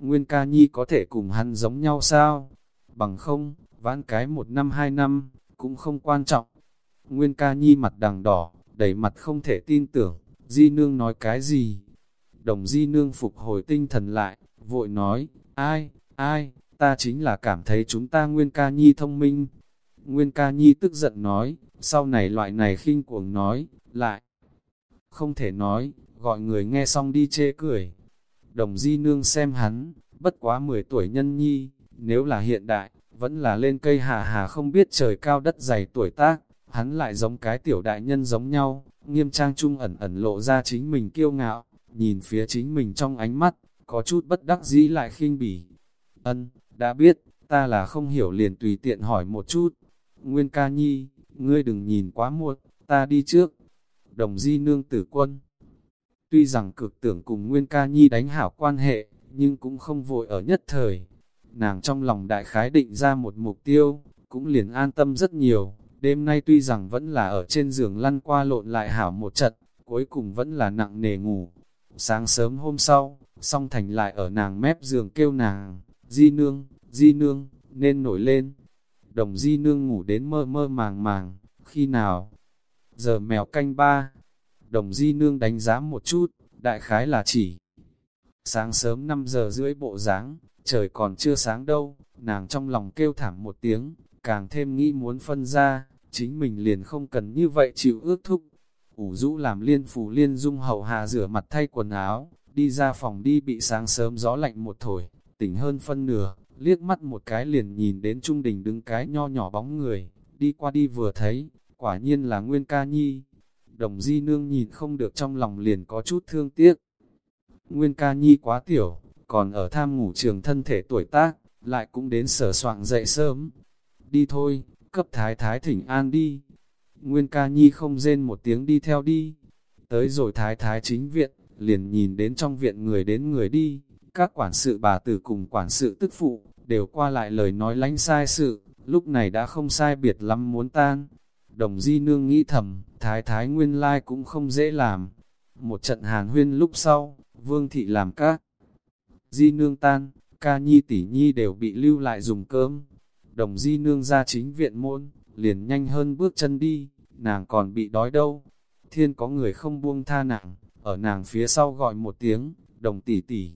Nguyên ca nhi có thể cùng hắn giống nhau sao? Bằng không, vãn cái một năm hai năm, cũng không quan trọng. Nguyên ca nhi mặt đằng đỏ, đầy mặt không thể tin tưởng, di nương nói cái gì? Đồng di nương phục hồi tinh thần lại, vội nói, ai, ai, ta chính là cảm thấy chúng ta Nguyên Ca Nhi thông minh. Nguyên Ca Nhi tức giận nói, sau này loại này khinh cuồng nói, lại. Không thể nói, gọi người nghe xong đi chê cười. Đồng di nương xem hắn, bất quá 10 tuổi nhân nhi, nếu là hiện đại, vẫn là lên cây hà hà không biết trời cao đất dày tuổi tác, hắn lại giống cái tiểu đại nhân giống nhau, nghiêm trang trung ẩn ẩn lộ ra chính mình kiêu ngạo, nhìn phía chính mình trong ánh mắt, có chút bất đắc dĩ lại khinh bỉ. Ân, đã biết, ta là không hiểu liền tùy tiện hỏi một chút. Nguyên ca nhi, ngươi đừng nhìn quá muộn, ta đi trước. Đồng di nương tử quân. Tuy rằng cực tưởng cùng Nguyên ca nhi đánh hảo quan hệ, nhưng cũng không vội ở nhất thời. Nàng trong lòng đại khái định ra một mục tiêu, cũng liền an tâm rất nhiều. Đêm nay tuy rằng vẫn là ở trên giường lăn qua lộn lại hảo một trận, cuối cùng vẫn là nặng nề ngủ. Sáng sớm hôm sau, song thành lại ở nàng mép giường kêu nàng, di nương, di nương, nên nổi lên. Đồng di nương ngủ đến mơ mơ màng màng, khi nào? Giờ mèo canh ba. Đồng di nương đánh giá một chút, đại khái là chỉ. Sáng sớm 5 giờ rưỡi bộ dáng trời còn chưa sáng đâu, nàng trong lòng kêu thảm một tiếng, càng thêm nghĩ muốn phân ra, chính mình liền không cần như vậy chịu ước thúc. Ủ rũ làm liên phù liên dung hậu hà rửa mặt thay quần áo, đi ra phòng đi bị sáng sớm gió lạnh một thổi, tỉnh hơn phân nửa, liếc mắt một cái liền nhìn đến trung đình đứng cái nho nhỏ bóng người, đi qua đi vừa thấy, quả nhiên là Nguyên Ca Nhi. Đồng Di Nương nhìn không được trong lòng liền có chút thương tiếc. Nguyên Ca Nhi quá tiểu, còn ở tham ngủ trường thân thể tuổi tác, lại cũng đến sở soạn dậy sớm. Đi thôi, cấp thái thái thỉnh an đi. Nguyên Ca Nhi không rên một tiếng đi theo đi. Tới rồi thái thái chính viện, liền nhìn đến trong viện người đến người đi, các quản sự bà tử cùng quản sự tức phụ, đều qua lại lời nói lánh sai sự, lúc này đã không sai biệt lắm muốn tan. Đồng di nương nghĩ thầm, thái thái nguyên lai cũng không dễ làm. Một trận hàn huyên lúc sau, vương thị làm các. Di nương tan, ca nhi tỷ nhi đều bị lưu lại dùng cơm. Đồng di nương ra chính viện môn, liền nhanh hơn bước chân đi, nàng còn bị đói đâu. Thiên có người không buông tha nặng, ở nàng phía sau gọi một tiếng, đồng tỷ tỷ.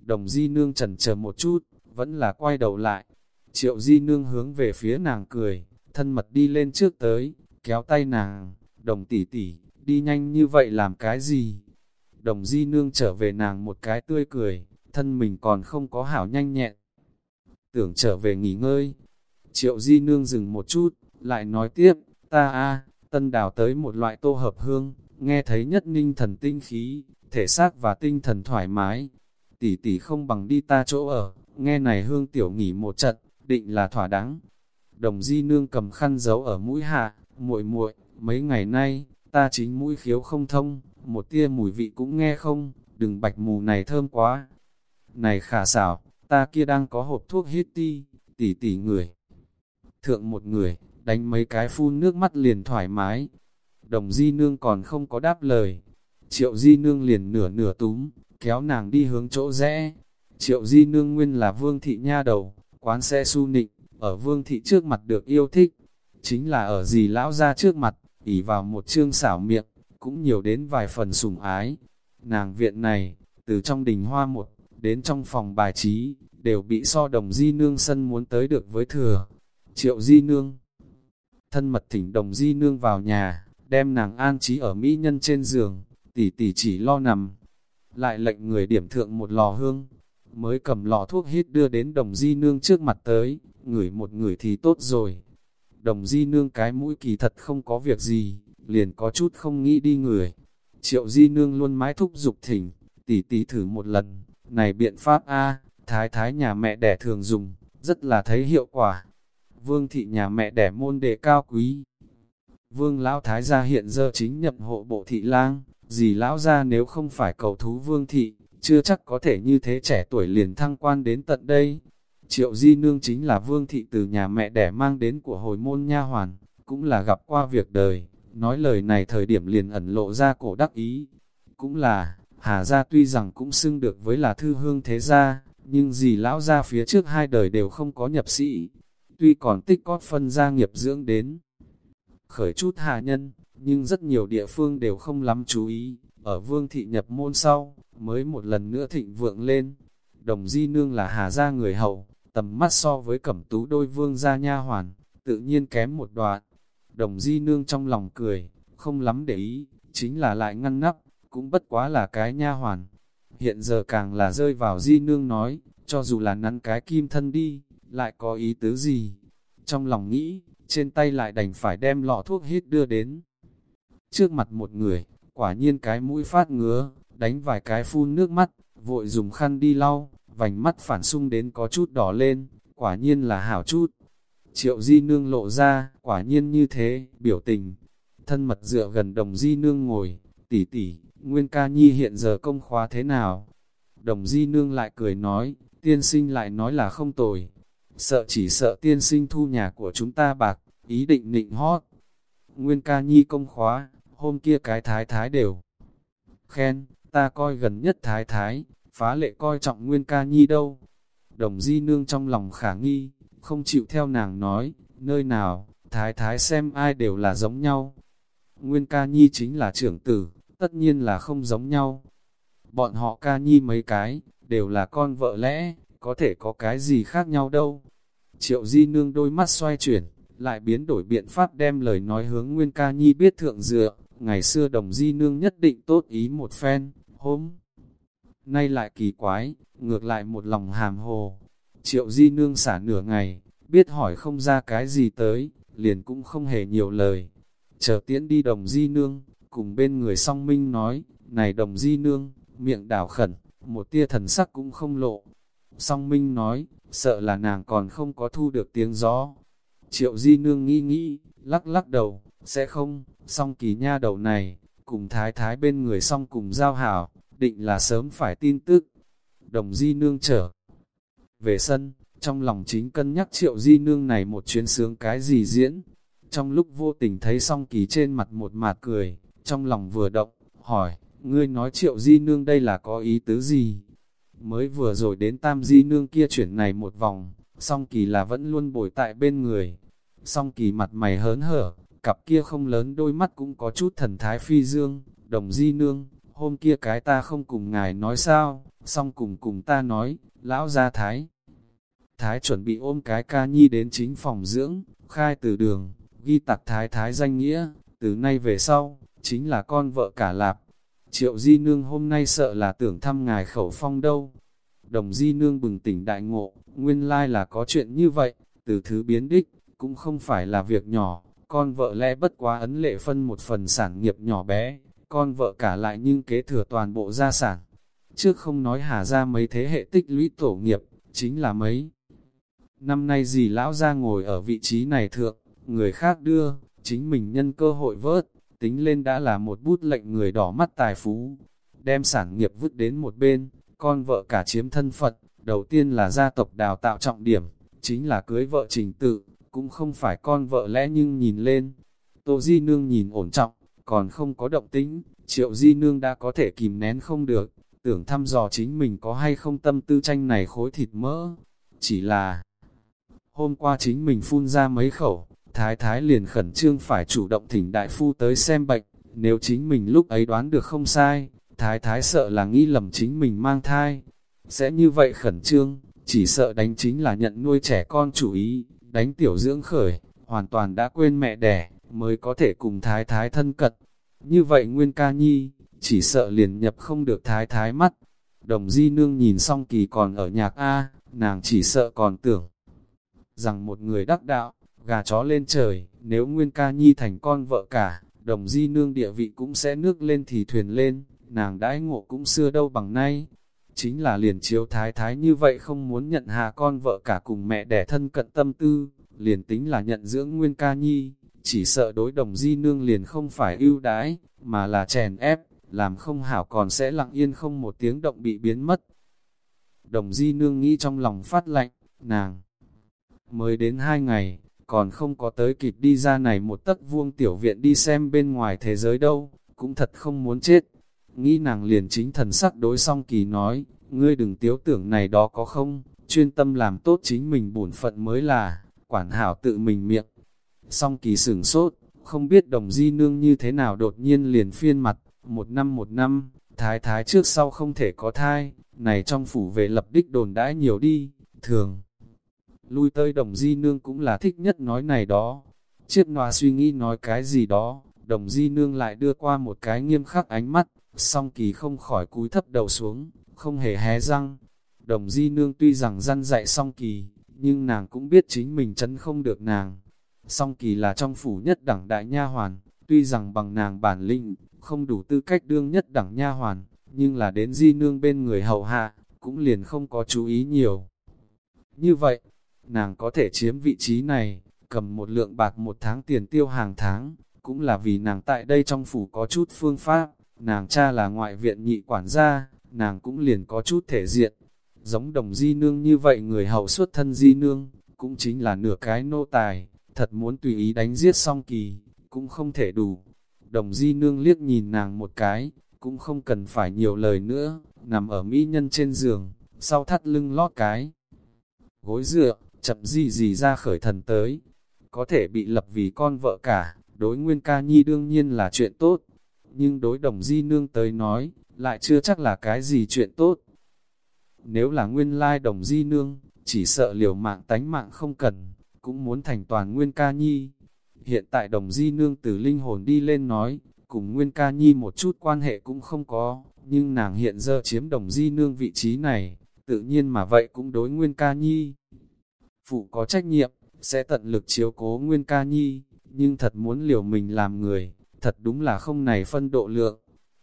Đồng di nương trần chờ một chút, vẫn là quay đầu lại. Triệu di nương hướng về phía nàng cười, thân mật đi lên trước tới, kéo tay nàng, đồng tỷ tỷ, đi nhanh như vậy làm cái gì? Đồng di nương trở về nàng một cái tươi cười, thân mình còn không có hảo nhanh nhẹn. Tưởng trở về nghỉ ngơi. Triệu di nương dừng một chút, lại nói tiếp, ta a tân đào tới một loại tô hợp hương, nghe thấy nhất ninh thần tinh khí, thể xác và tinh thần thoải mái. Tỷ tỷ không bằng đi ta chỗ ở, nghe này hương tiểu nghỉ một trận, định là thỏa đáng. Đồng di nương cầm khăn giấu ở mũi hạ, muội muội mấy ngày nay, ta chính mũi khiếu không thông, một tia mùi vị cũng nghe không, đừng bạch mù này thơm quá. Này khả xảo, ta kia đang có hộp thuốc hít ti, tỷ tỷ người. Thượng một người, đánh mấy cái phun nước mắt liền thoải mái, đồng di nương còn không có đáp lời. Triệu di nương liền nửa nửa túm, kéo nàng đi hướng chỗ rẽ. Triệu di nương nguyên là vương thị nha đầu, quán xe su nịnh, ở vương thị trước mặt được yêu thích. Chính là ở gì lão ra trước mặt, ỉ vào một chương xảo miệng, cũng nhiều đến vài phần sủng ái. Nàng viện này, từ trong đình hoa một, đến trong phòng bài trí, đều bị so đồng di nương sân muốn tới được với thừa. Triệu di nương, thân mật thỉnh đồng di nương vào nhà, đem nàng an trí ở mỹ nhân trên giường, tỷ tỷ chỉ lo nằm. Lại lệnh người điểm thượng một lò hương, mới cầm lò thuốc hít đưa đến đồng di nương trước mặt tới, ngửi một người thì tốt rồi. Đồng di nương cái mũi kỳ thật không có việc gì, liền có chút không nghĩ đi người. Triệu di nương luôn mãi thúc dục thỉnh, tỷ tỷ thử một lần, này biện pháp A, thái thái nhà mẹ đẻ thường dùng, rất là thấy hiệu quả. Vương thị nhà mẹ đẻ môn đệ cao quý, Vương Lão Thái gia hiện giờ chính nhậm hộ bộ thị lang, gì Lão gia nếu không phải cầu thú Vương thị, chưa chắc có thể như thế trẻ tuổi liền thăng quan đến tận đây. Triệu Di Nương chính là Vương thị từ nhà mẹ đẻ mang đến của hồi môn nha hoàn, cũng là gặp qua việc đời, nói lời này thời điểm liền ẩn lộ ra cổ đắc ý. Cũng là, Hà gia tuy rằng cũng xưng được với là thư hương thế gia, nhưng gì lão gia phía trước hai đời đều không có nhập sĩ, tuy còn tích cót phân gia nghiệp dưỡng đến khởi chút hạ nhân, nhưng rất nhiều địa phương đều không lắm chú ý, ở vương thị nhập môn sau, mới một lần nữa thịnh vượng lên. Đồng di nương là hà gia người hậu, tầm mắt so với cẩm tú đôi vương gia nha hoàn, tự nhiên kém một đoạn. Đồng di nương trong lòng cười, không lắm để ý, chính là lại ngăn nắp, cũng bất quá là cái nha hoàn. Hiện giờ càng là rơi vào di nương nói, cho dù là nắn cái kim thân đi, lại có ý tứ gì. Trong lòng nghĩ, trên tay lại đành phải đem lọ thuốc hít đưa đến. Trước mặt một người, quả nhiên cái mũi phát ngứa, đánh vài cái phun nước mắt, vội dùng khăn đi lau, vành mắt phản sung đến có chút đỏ lên, quả nhiên là hảo chút. Triệu di nương lộ ra, quả nhiên như thế, biểu tình. Thân mật dựa gần đồng di nương ngồi, tỷ tỷ, Nguyên ca nhi hiện giờ công khóa thế nào? Đồng di nương lại cười nói, tiên sinh lại nói là không tồi. Sợ chỉ sợ tiên sinh thu nhà của chúng ta bạc, ý định nịnh hót. Nguyên ca nhi công khóa, hôm kia cái thái thái đều. Khen, ta coi gần nhất thái thái, phá lệ coi trọng Nguyên ca nhi đâu. Đồng di nương trong lòng khả nghi, không chịu theo nàng nói, nơi nào, thái thái xem ai đều là giống nhau. Nguyên ca nhi chính là trưởng tử, tất nhiên là không giống nhau. Bọn họ ca nhi mấy cái, đều là con vợ lẽ, có thể có cái gì khác nhau đâu. Triệu di nương đôi mắt xoay chuyển, lại biến đổi biện pháp đem lời nói hướng Nguyên ca nhi biết thượng dựa, ngày xưa đồng di nương nhất định tốt ý một phen, hôm nay lại kỳ quái, ngược lại một lòng hàm hồ. Triệu di nương xả nửa ngày, biết hỏi không ra cái gì tới, liền cũng không hề nhiều lời. Chờ tiễn đi đồng di nương, cùng bên người song minh nói, này đồng di nương, miệng đảo khẩn, một tia thần sắc cũng không lộ. Song minh nói, sợ là nàng còn không có thu được tiếng gió. Triệu di nương nghĩ nghĩ, lắc lắc đầu, sẽ không, song kỳ nha đầu này, cùng thái thái bên người song cùng giao hảo, định là sớm phải tin tức. Đồng di nương trở về sân, trong lòng chính cân nhắc triệu di nương này một chuyến sướng cái gì diễn. Trong lúc vô tình thấy song kỳ trên mặt một mạt cười, trong lòng vừa động, hỏi, ngươi nói triệu di nương đây là có ý tứ gì? Mới vừa rồi đến tam di nương kia chuyển này một vòng, song kỳ là vẫn luôn bồi tại bên người. Song kỳ mặt mày hớn hở, cặp kia không lớn đôi mắt cũng có chút thần thái phi dương, đồng di nương, hôm kia cái ta không cùng ngài nói sao, song cùng cùng ta nói, lão gia thái. Thái chuẩn bị ôm cái ca nhi đến chính phòng dưỡng, khai từ đường, ghi tạc thái thái danh nghĩa, từ nay về sau, chính là con vợ cả lạp. Triệu di nương hôm nay sợ là tưởng thăm ngài khẩu phong đâu. Đồng di nương bừng tỉnh đại ngộ, nguyên lai là có chuyện như vậy, từ thứ biến đích, cũng không phải là việc nhỏ, con vợ lẽ bất quá ấn lệ phân một phần sản nghiệp nhỏ bé, con vợ cả lại nhưng kế thừa toàn bộ gia sản. Trước không nói hà ra mấy thế hệ tích lũy tổ nghiệp, chính là mấy. Năm nay gì lão ra ngồi ở vị trí này thượng, người khác đưa, chính mình nhân cơ hội vớt, tính lên đã là một bút lệnh người đỏ mắt tài phú. Đem sản nghiệp vứt đến một bên, con vợ cả chiếm thân phận, đầu tiên là gia tộc đào tạo trọng điểm, chính là cưới vợ trình tự, cũng không phải con vợ lẽ nhưng nhìn lên. Tô Di Nương nhìn ổn trọng, còn không có động tính, Triệu Di Nương đã có thể kìm nén không được, tưởng thăm dò chính mình có hay không tâm tư tranh này khối thịt mỡ. Chỉ là, hôm qua chính mình phun ra mấy khẩu, Thái Thái liền khẩn trương phải chủ động thỉnh đại phu tới xem bệnh, nếu chính mình lúc ấy đoán được không sai, Thái Thái sợ là nghĩ lầm chính mình mang thai. Sẽ như vậy khẩn trương, chỉ sợ đánh chính là nhận nuôi trẻ con chủ ý, đánh tiểu dưỡng khởi, hoàn toàn đã quên mẹ đẻ, mới có thể cùng Thái Thái thân cận. Như vậy Nguyên Ca Nhi, chỉ sợ liền nhập không được Thái Thái mắt. Đồng Di Nương nhìn xong kỳ còn ở nhạc A, nàng chỉ sợ còn tưởng rằng một người đắc đạo, gà chó lên trời, nếu Nguyên Ca Nhi thành con vợ cả, đồng di nương địa vị cũng sẽ nước lên thì thuyền lên, nàng đãi ngộ cũng xưa đâu bằng nay. Chính là liền chiếu thái thái như vậy không muốn nhận hạ con vợ cả cùng mẹ đẻ thân cận tâm tư, liền tính là nhận dưỡng Nguyên Ca Nhi, chỉ sợ đối đồng di nương liền không phải ưu đãi, mà là chèn ép, làm không hảo còn sẽ lặng yên không một tiếng động bị biến mất. Đồng di nương nghĩ trong lòng phát lạnh, nàng mới đến hai ngày, còn không có tới kịp đi ra này một tấc vuông tiểu viện đi xem bên ngoài thế giới đâu, cũng thật không muốn chết. Nghĩ nàng liền chính thần sắc đối song kỳ nói, ngươi đừng tiếu tưởng này đó có không, chuyên tâm làm tốt chính mình bổn phận mới là, quản hảo tự mình miệng. Song kỳ sửng sốt, Không biết đồng di nương như thế nào đột nhiên liền phiên mặt, một năm một năm, thái thái trước sau không thể có thai, này trong phủ về lập đích đồn đãi nhiều đi, thường. Lui tới đồng di nương cũng là thích nhất nói này đó. Chiếc nòa suy nghĩ nói cái gì đó, đồng di nương lại đưa qua một cái nghiêm khắc ánh mắt, song kỳ không khỏi cúi thấp đầu xuống, không hề hé răng. Đồng di nương tuy rằng răn dạy song kỳ, nhưng nàng cũng biết chính mình chấn không được nàng. Song kỳ là trong phủ nhất đẳng đại nha hoàn, tuy rằng bằng nàng bản lĩnh, không đủ tư cách đương nhất đẳng nha hoàn, nhưng là đến di nương bên người hậu hạ, cũng liền không có chú ý nhiều. Như vậy, nàng có thể chiếm vị trí này, cầm một lượng bạc một tháng tiền tiêu hàng tháng, cũng là vì nàng tại đây trong phủ có chút phương pháp, nàng cha là ngoại viện nhị quản gia, nàng cũng liền có chút thể diện. Giống đồng di nương như vậy người hậu xuất thân di nương, cũng chính là nửa cái nô tài, thật muốn tùy ý đánh giết song kỳ, cũng không thể đủ. Đồng di nương liếc nhìn nàng một cái, cũng không cần phải nhiều lời nữa, nằm ở mỹ nhân trên giường, sau thắt lưng lót cái. Gối dựa, chậm gì gì ra khởi thần tới, có thể bị lập vì con vợ cả, đối nguyên ca nhi đương nhiên là chuyện tốt, nhưng đối đồng di nương tới nói, lại chưa chắc là cái gì chuyện tốt. Nếu là nguyên lai đồng di nương, chỉ sợ liều mạng tánh mạng không cần, cũng muốn thành toàn nguyên ca nhi. Hiện tại đồng di nương từ linh hồn đi lên nói, cùng nguyên ca nhi một chút quan hệ cũng không có, nhưng nàng hiện giờ chiếm đồng di nương vị trí này, tự nhiên mà vậy cũng đối nguyên ca nhi. Phụ có trách nhiệm, sẽ tận lực chiếu cố nguyên ca nhi, nhưng thật muốn liều mình làm người, thật đúng là không này phân độ lượng.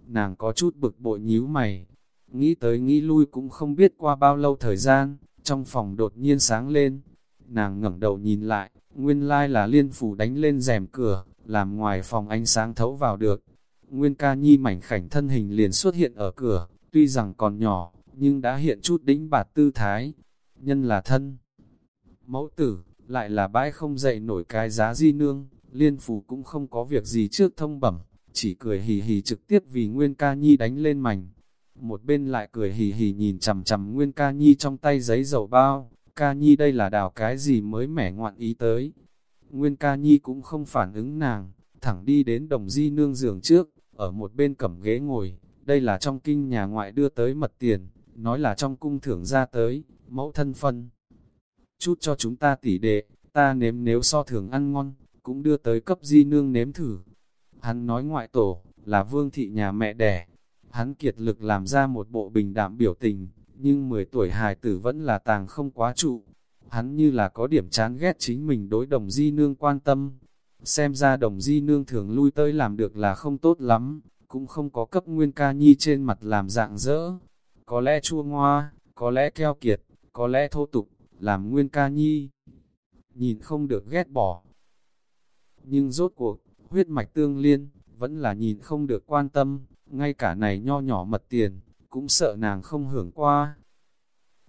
Nàng có chút bực bội nhíu mày, nghĩ tới nghĩ lui cũng không biết qua bao lâu thời gian, trong phòng đột nhiên sáng lên. Nàng ngẩng đầu nhìn lại, nguyên lai là liên phủ đánh lên rèm cửa, làm ngoài phòng ánh sáng thấu vào được. Nguyên ca nhi mảnh khảnh thân hình liền xuất hiện ở cửa, tuy rằng còn nhỏ, nhưng đã hiện chút đĩnh bạt tư thái. Nhân là thân. Mẫu tử, lại là bãi không dậy nổi cái giá di nương, liên phù cũng không có việc gì trước thông bẩm, chỉ cười hì hì trực tiếp vì Nguyên ca nhi đánh lên mảnh. Một bên lại cười hì hì nhìn chằm chằm Nguyên ca nhi trong tay giấy dầu bao, ca nhi đây là đào cái gì mới mẻ ngoạn ý tới, Nguyên ca nhi cũng không phản ứng nàng, thẳng đi đến đồng di nương giường trước, ở một bên cẩm ghế ngồi, đây là trong kinh nhà ngoại đưa tới mật tiền, nói là trong cung thưởng ra tới, mẫu thân phân. Chút cho chúng ta tỉ đệ, ta nếm nếu so thường ăn ngon, cũng đưa tới cấp di nương nếm thử. Hắn nói ngoại tổ, là vương thị nhà mẹ đẻ. Hắn kiệt lực làm ra một bộ bình đạm biểu tình, nhưng 10 tuổi hài tử vẫn là tàng không quá trụ, hắn như là có điểm chán ghét chính mình đối đồng di nương quan tâm. Xem ra đồng di nương thường lui tới làm được là không tốt lắm, cũng không có cấp nguyên ca nhi trên mặt làm dạng dỡ. Có lẽ chua ngoa, có lẽ keo kiệt, có lẽ thô tục, làm nguyên ca nhi. Nhìn không được ghét bỏ. Nhưng rốt cuộc, huyết mạch tương liên, vẫn là nhìn không được quan tâm, ngay cả này nho nhỏ mật tiền, cũng sợ nàng không hưởng qua,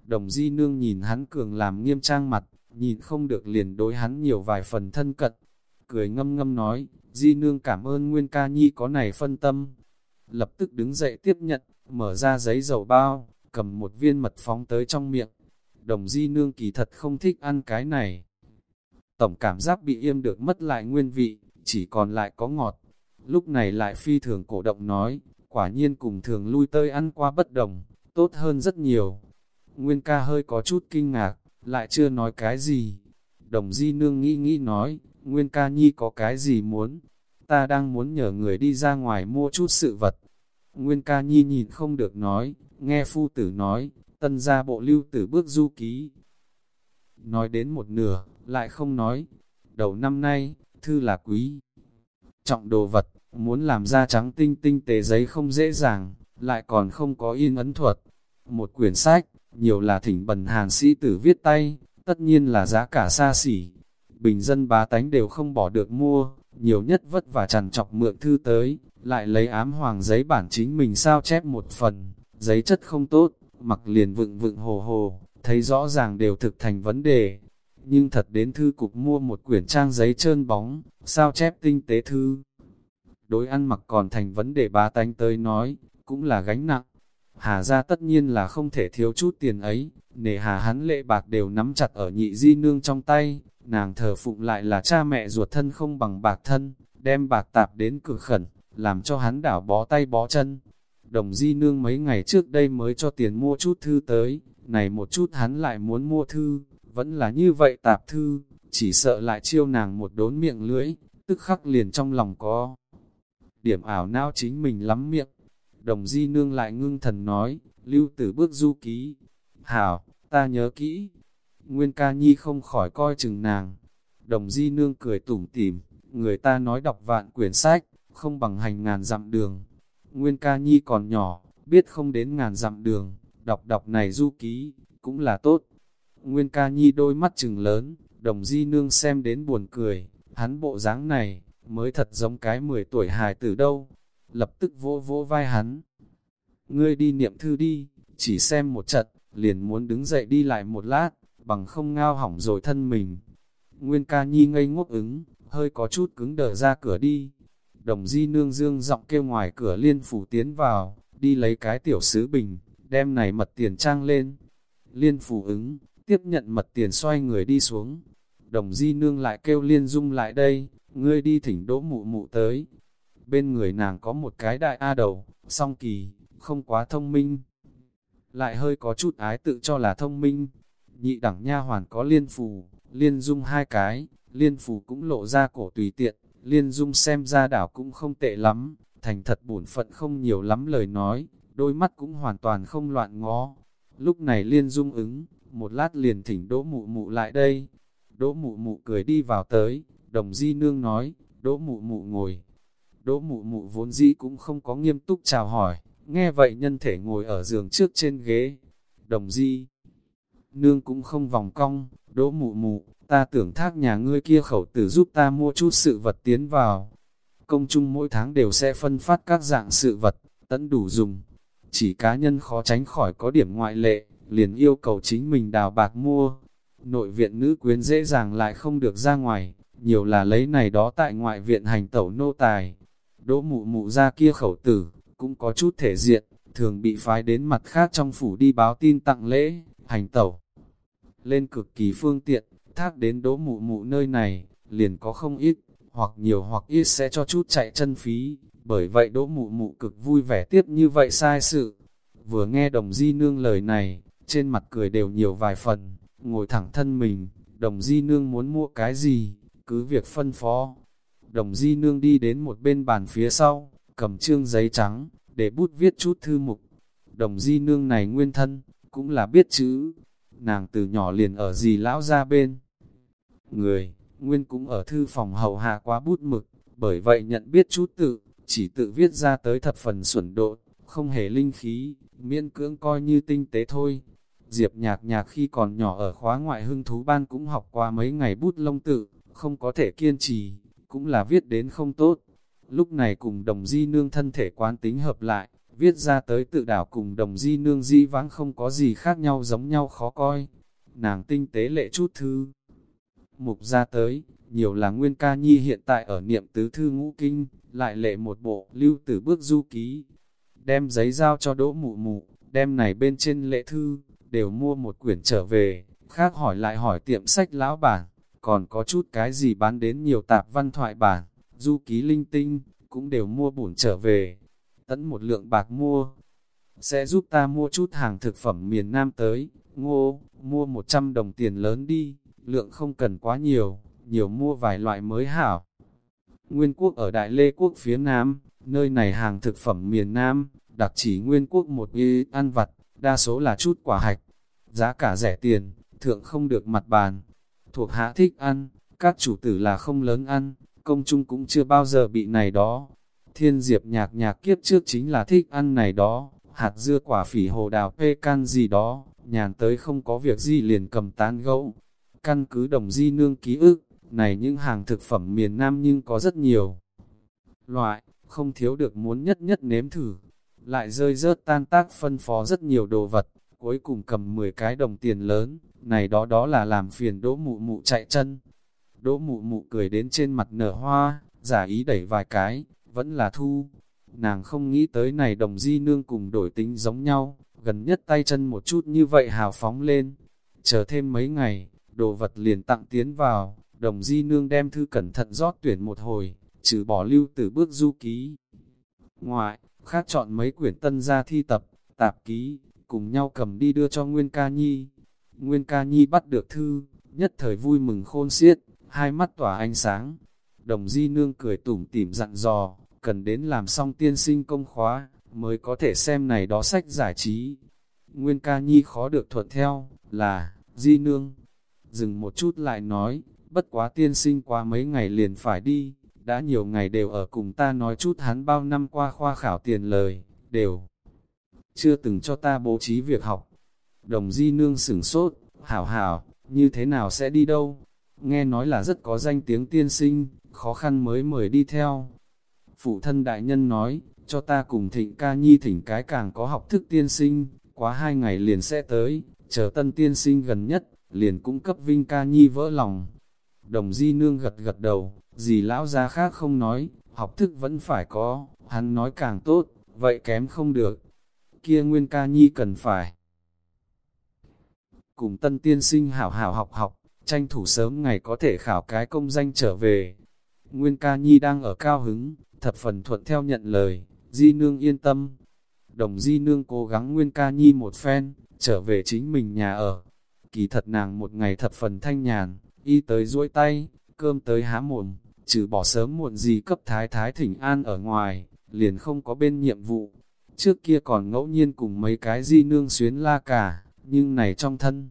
Đồng di nương nhìn hắn cường làm nghiêm trang mặt, nhìn không được liền đối hắn nhiều vài phần thân cận. Cười ngâm ngâm nói, di nương cảm ơn Nguyên ca nhi có này phân tâm. Lập tức đứng dậy tiếp nhận, mở ra giấy dầu bao, cầm một viên mật phóng tới trong miệng. Đồng di nương kỳ thật không thích ăn cái này. Tổng cảm giác bị im được mất lại nguyên vị, chỉ còn lại có ngọt. Lúc này lại phi thường cổ động nói, quả nhiên cùng thường lui tơi ăn qua bất đồng, tốt hơn rất nhiều. Nguyên ca hơi có chút kinh ngạc, lại chưa nói cái gì. Đồng di nương nghĩ nghĩ nói, Nguyên ca nhi có cái gì muốn? Ta đang muốn nhờ người đi ra ngoài mua chút sự vật. Nguyên ca nhi nhìn không được nói, nghe phu tử nói, tân gia bộ lưu tử bước du ký. Nói đến một nửa, lại không nói. Đầu năm nay, thư là quý. Trọng đồ vật, muốn làm ra trắng tinh tinh tế giấy không dễ dàng, lại còn không có in ấn thuật. Một quyển sách, nhiều là thỉnh bần hàn sĩ tử viết tay, tất nhiên là giá cả xa xỉ. Bình dân bá tánh đều không bỏ được mua, nhiều nhất vất và chằn chọc mượn thư tới, lại lấy ám hoàng giấy bản chính mình sao chép một phần, giấy chất không tốt, mặc liền vựng vựng hồ hồ, thấy rõ ràng đều thực thành vấn đề. Nhưng thật đến thư cục mua một quyển trang giấy trơn bóng, sao chép tinh tế thư. Đối ăn mặc còn thành vấn đề bá tánh tới nói, cũng là gánh nặng. Hà ra tất nhiên là không thể thiếu chút tiền ấy, nề hà hắn lệ bạc đều nắm chặt ở nhị di nương trong tay, nàng thờ phụng lại là cha mẹ ruột thân không bằng bạc thân, đem bạc tạp đến cực khẩn, làm cho hắn đảo bó tay bó chân. Đồng di nương mấy ngày trước đây mới cho tiền mua chút thư tới, này một chút hắn lại muốn mua thư, vẫn là như vậy tạp thư, chỉ sợ lại chiêu nàng một đốn miệng lưỡi, tức khắc liền trong lòng có. Điểm ảo não chính mình lắm miệng, đồng di nương lại ngưng thần nói, lưu tử bước du ký. Hảo, ta nhớ kỹ. Nguyên ca nhi không khỏi coi chừng nàng. Đồng di nương cười tủm tỉm, người ta nói đọc vạn quyển sách, không bằng hành ngàn dặm đường. Nguyên ca nhi còn nhỏ, biết không đến ngàn dặm đường, đọc đọc này du ký, cũng là tốt. Nguyên ca nhi đôi mắt trừng lớn, đồng di nương xem đến buồn cười, hắn bộ dáng này, mới thật giống cái 10 tuổi hài tử đâu. Lập tức vỗ vỗ vai hắn. Ngươi đi niệm thư đi, chỉ xem một trận, liền muốn đứng dậy đi lại một lát, bằng không ngao hỏng rồi thân mình. Nguyên ca nhi ngây ngốc ứng, hơi có chút cứng đờ ra cửa đi. Đồng di nương dương giọng kêu ngoài cửa liên phủ tiến vào, đi lấy cái tiểu sứ bình, đem này mật tiền trang lên. Liên phủ ứng, tiếp nhận mật tiền xoay người đi xuống. Đồng di nương lại kêu liên dung lại đây, ngươi đi thỉnh đỗ mụ mụ tới. Bên người nàng có một cái đại A đầu, song kỳ, không quá thông minh. Lại hơi có chút ái tự cho là thông minh. Nhị đẳng nha hoàn có liên phù, liên dung hai cái, liên phù cũng lộ ra cổ tùy tiện, liên dung xem ra đảo cũng không tệ lắm, thành thật bổn phận không nhiều lắm lời nói, đôi mắt cũng hoàn toàn không loạn ngó. Lúc này liên dung ứng, một lát liền thỉnh đỗ mụ mụ lại đây. Đỗ mụ mụ cười đi vào tới, đồng di nương nói, đỗ mụ mụ ngồi. Đỗ mụ mụ vốn dĩ cũng không có nghiêm túc chào hỏi, nghe vậy nhân thể ngồi ở giường trước trên ghế. Đồng di, nương cũng không vòng cong, đỗ mụ mụ, ta tưởng thác nhà ngươi kia khẩu tử giúp ta mua chút sự vật tiến vào. Công chung mỗi tháng đều sẽ phân phát các dạng sự vật, tận đủ dùng. Chỉ cá nhân khó tránh khỏi có điểm ngoại lệ, liền yêu cầu chính mình đào bạc mua. Nội viện nữ quyến dễ dàng lại không được ra ngoài, nhiều là lấy này đó tại ngoại viện hành tẩu nô tài. Đỗ mụ mụ ra kia khẩu tử, cũng có chút thể diện, thường bị phái đến mặt khác trong phủ đi báo tin tặng lễ, hành tẩu. Lên cực kỳ phương tiện, thác đến đỗ mụ mụ nơi này, liền có không ít, hoặc nhiều hoặc ít sẽ cho chút chạy chân phí, bởi vậy đỗ mụ mụ cực vui vẻ tiếp như vậy sai sự. Vừa nghe đồng di nương lời này, trên mặt cười đều nhiều vài phần, ngồi thẳng thân mình, đồng di nương muốn mua cái gì, cứ việc phân phó. Đồng di nương đi đến một bên bàn phía sau, cầm trương giấy trắng, để bút viết chút thư mục. Đồng di nương này nguyên thân, cũng là biết chữ. Nàng từ nhỏ liền ở gì lão ra bên. Người, nguyên cũng ở thư phòng hầu hạ quá bút mực, bởi vậy nhận biết chút tự, chỉ tự viết ra tới thập phần xuẩn độ, không hề linh khí, miễn cưỡng coi như tinh tế thôi. Diệp nhạc nhạc khi còn nhỏ ở khóa ngoại hưng thú ban cũng học qua mấy ngày bút lông tự, không có thể kiên trì, cũng là viết đến không tốt. Lúc này cùng đồng di nương thân thể quán tính hợp lại, viết ra tới tự đảo cùng đồng di nương di vãng không có gì khác nhau giống nhau khó coi. Nàng tinh tế lệ chút thư. Mục ra tới, nhiều là nguyên ca nhi hiện tại ở niệm tứ thư ngũ kinh, lại lệ một bộ lưu tử bước du ký. Đem giấy giao cho đỗ mụ mụ, đem này bên trên lệ thư, đều mua một quyển trở về, khác hỏi lại hỏi tiệm sách lão bản, còn có chút cái gì bán đến nhiều tạp văn thoại bản, du ký linh tinh, cũng đều mua bổn trở về. Tấn một lượng bạc mua, sẽ giúp ta mua chút hàng thực phẩm miền Nam tới, ngô, mua 100 đồng tiền lớn đi, lượng không cần quá nhiều, nhiều mua vài loại mới hảo. Nguyên quốc ở Đại Lê quốc phía Nam, nơi này hàng thực phẩm miền Nam, đặc chỉ Nguyên quốc một y ăn vặt, đa số là chút quả hạch, giá cả rẻ tiền, thượng không được mặt bàn. Thuộc hạ thích ăn, các chủ tử là không lớn ăn, công chung cũng chưa bao giờ bị này đó. Thiên diệp nhạc nhạc kiếp trước chính là thích ăn này đó, hạt dưa quả phỉ hồ đào pê can gì đó, nhàn tới không có việc gì liền cầm tán gẫu. Căn cứ đồng di nương ký ức, này những hàng thực phẩm miền Nam nhưng có rất nhiều. Loại, không thiếu được muốn nhất nhất nếm thử, lại rơi rớt tan tác phân phó rất nhiều đồ vật, cuối cùng cầm 10 cái đồng tiền lớn, này đó đó là làm phiền đỗ mụ mụ chạy chân. Đỗ mụ mụ cười đến trên mặt nở hoa, giả ý đẩy vài cái, vẫn là thu. Nàng không nghĩ tới này đồng di nương cùng đổi tính giống nhau, gần nhất tay chân một chút như vậy hào phóng lên. Chờ thêm mấy ngày, đồ vật liền tặng tiến vào, đồng di nương đem thư cẩn thận rót tuyển một hồi, trừ bỏ lưu tử bước du ký. Ngoại, khác chọn mấy quyển tân gia thi tập, tạp ký, cùng nhau cầm đi đưa cho Nguyên Ca Nhi. Nguyên Ca Nhi bắt được thư, nhất thời vui mừng khôn xiết, hai mắt tỏa ánh sáng. Đồng Di Nương cười tủm tỉm dặn dò, cần đến làm xong tiên sinh công khóa, mới có thể xem này đó sách giải trí. Nguyên Ca Nhi khó được thuận theo, là, Di Nương. Dừng một chút lại nói, bất quá tiên sinh qua mấy ngày liền phải đi, đã nhiều ngày đều ở cùng ta nói chút hắn bao năm qua khoa khảo tiền lời, đều chưa từng cho ta bố trí việc học. Đồng Di Nương sửng sốt, hảo hảo, như thế nào sẽ đi đâu? Nghe nói là rất có danh tiếng tiên sinh, khó khăn mới mời đi theo. Phụ thân đại nhân nói, cho ta cùng thịnh ca nhi thỉnh cái càng có học thức tiên sinh, quá hai ngày liền sẽ tới, chờ tân tiên sinh gần nhất, liền cung cấp vinh ca nhi vỡ lòng. Đồng di nương gật gật đầu, gì lão gia khác không nói, học thức vẫn phải có, hắn nói càng tốt, vậy kém không được. Kia nguyên ca nhi cần phải. Cùng tân tiên sinh hảo hảo học học, tranh thủ sớm ngày có thể khảo cái công danh trở về. Nguyên ca nhi đang ở cao hứng, thập phần thuận theo nhận lời, di nương yên tâm. Đồng di nương cố gắng Nguyên ca nhi một phen, trở về chính mình nhà ở. Kỳ thật nàng một ngày thập phần thanh nhàn, y tới duỗi tay, cơm tới há mồm, trừ bỏ sớm muộn gì cấp thái thái thỉnh an ở ngoài, liền không có bên nhiệm vụ. Trước kia còn ngẫu nhiên cùng mấy cái di nương xuyến la cả, nhưng này trong thân.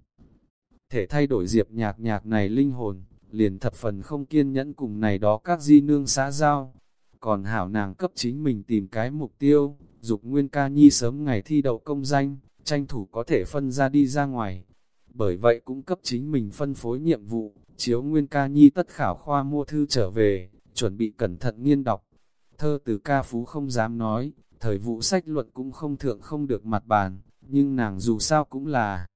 Thể thay đổi diệp nhạc nhạc này linh hồn, liền thập phần không kiên nhẫn cùng này đó các di nương xã giao. Còn hảo nàng cấp chính mình tìm cái mục tiêu, dục nguyên ca nhi sớm ngày thi đậu công danh, tranh thủ có thể phân ra đi ra ngoài. Bởi vậy cũng cấp chính mình phân phối nhiệm vụ, chiếu nguyên ca nhi tất khảo khoa mua thư trở về, chuẩn bị cẩn thận nghiên đọc. Thơ từ ca phú không dám nói, thời vụ sách luận cũng không thượng không được mặt bàn, nhưng nàng dù sao cũng là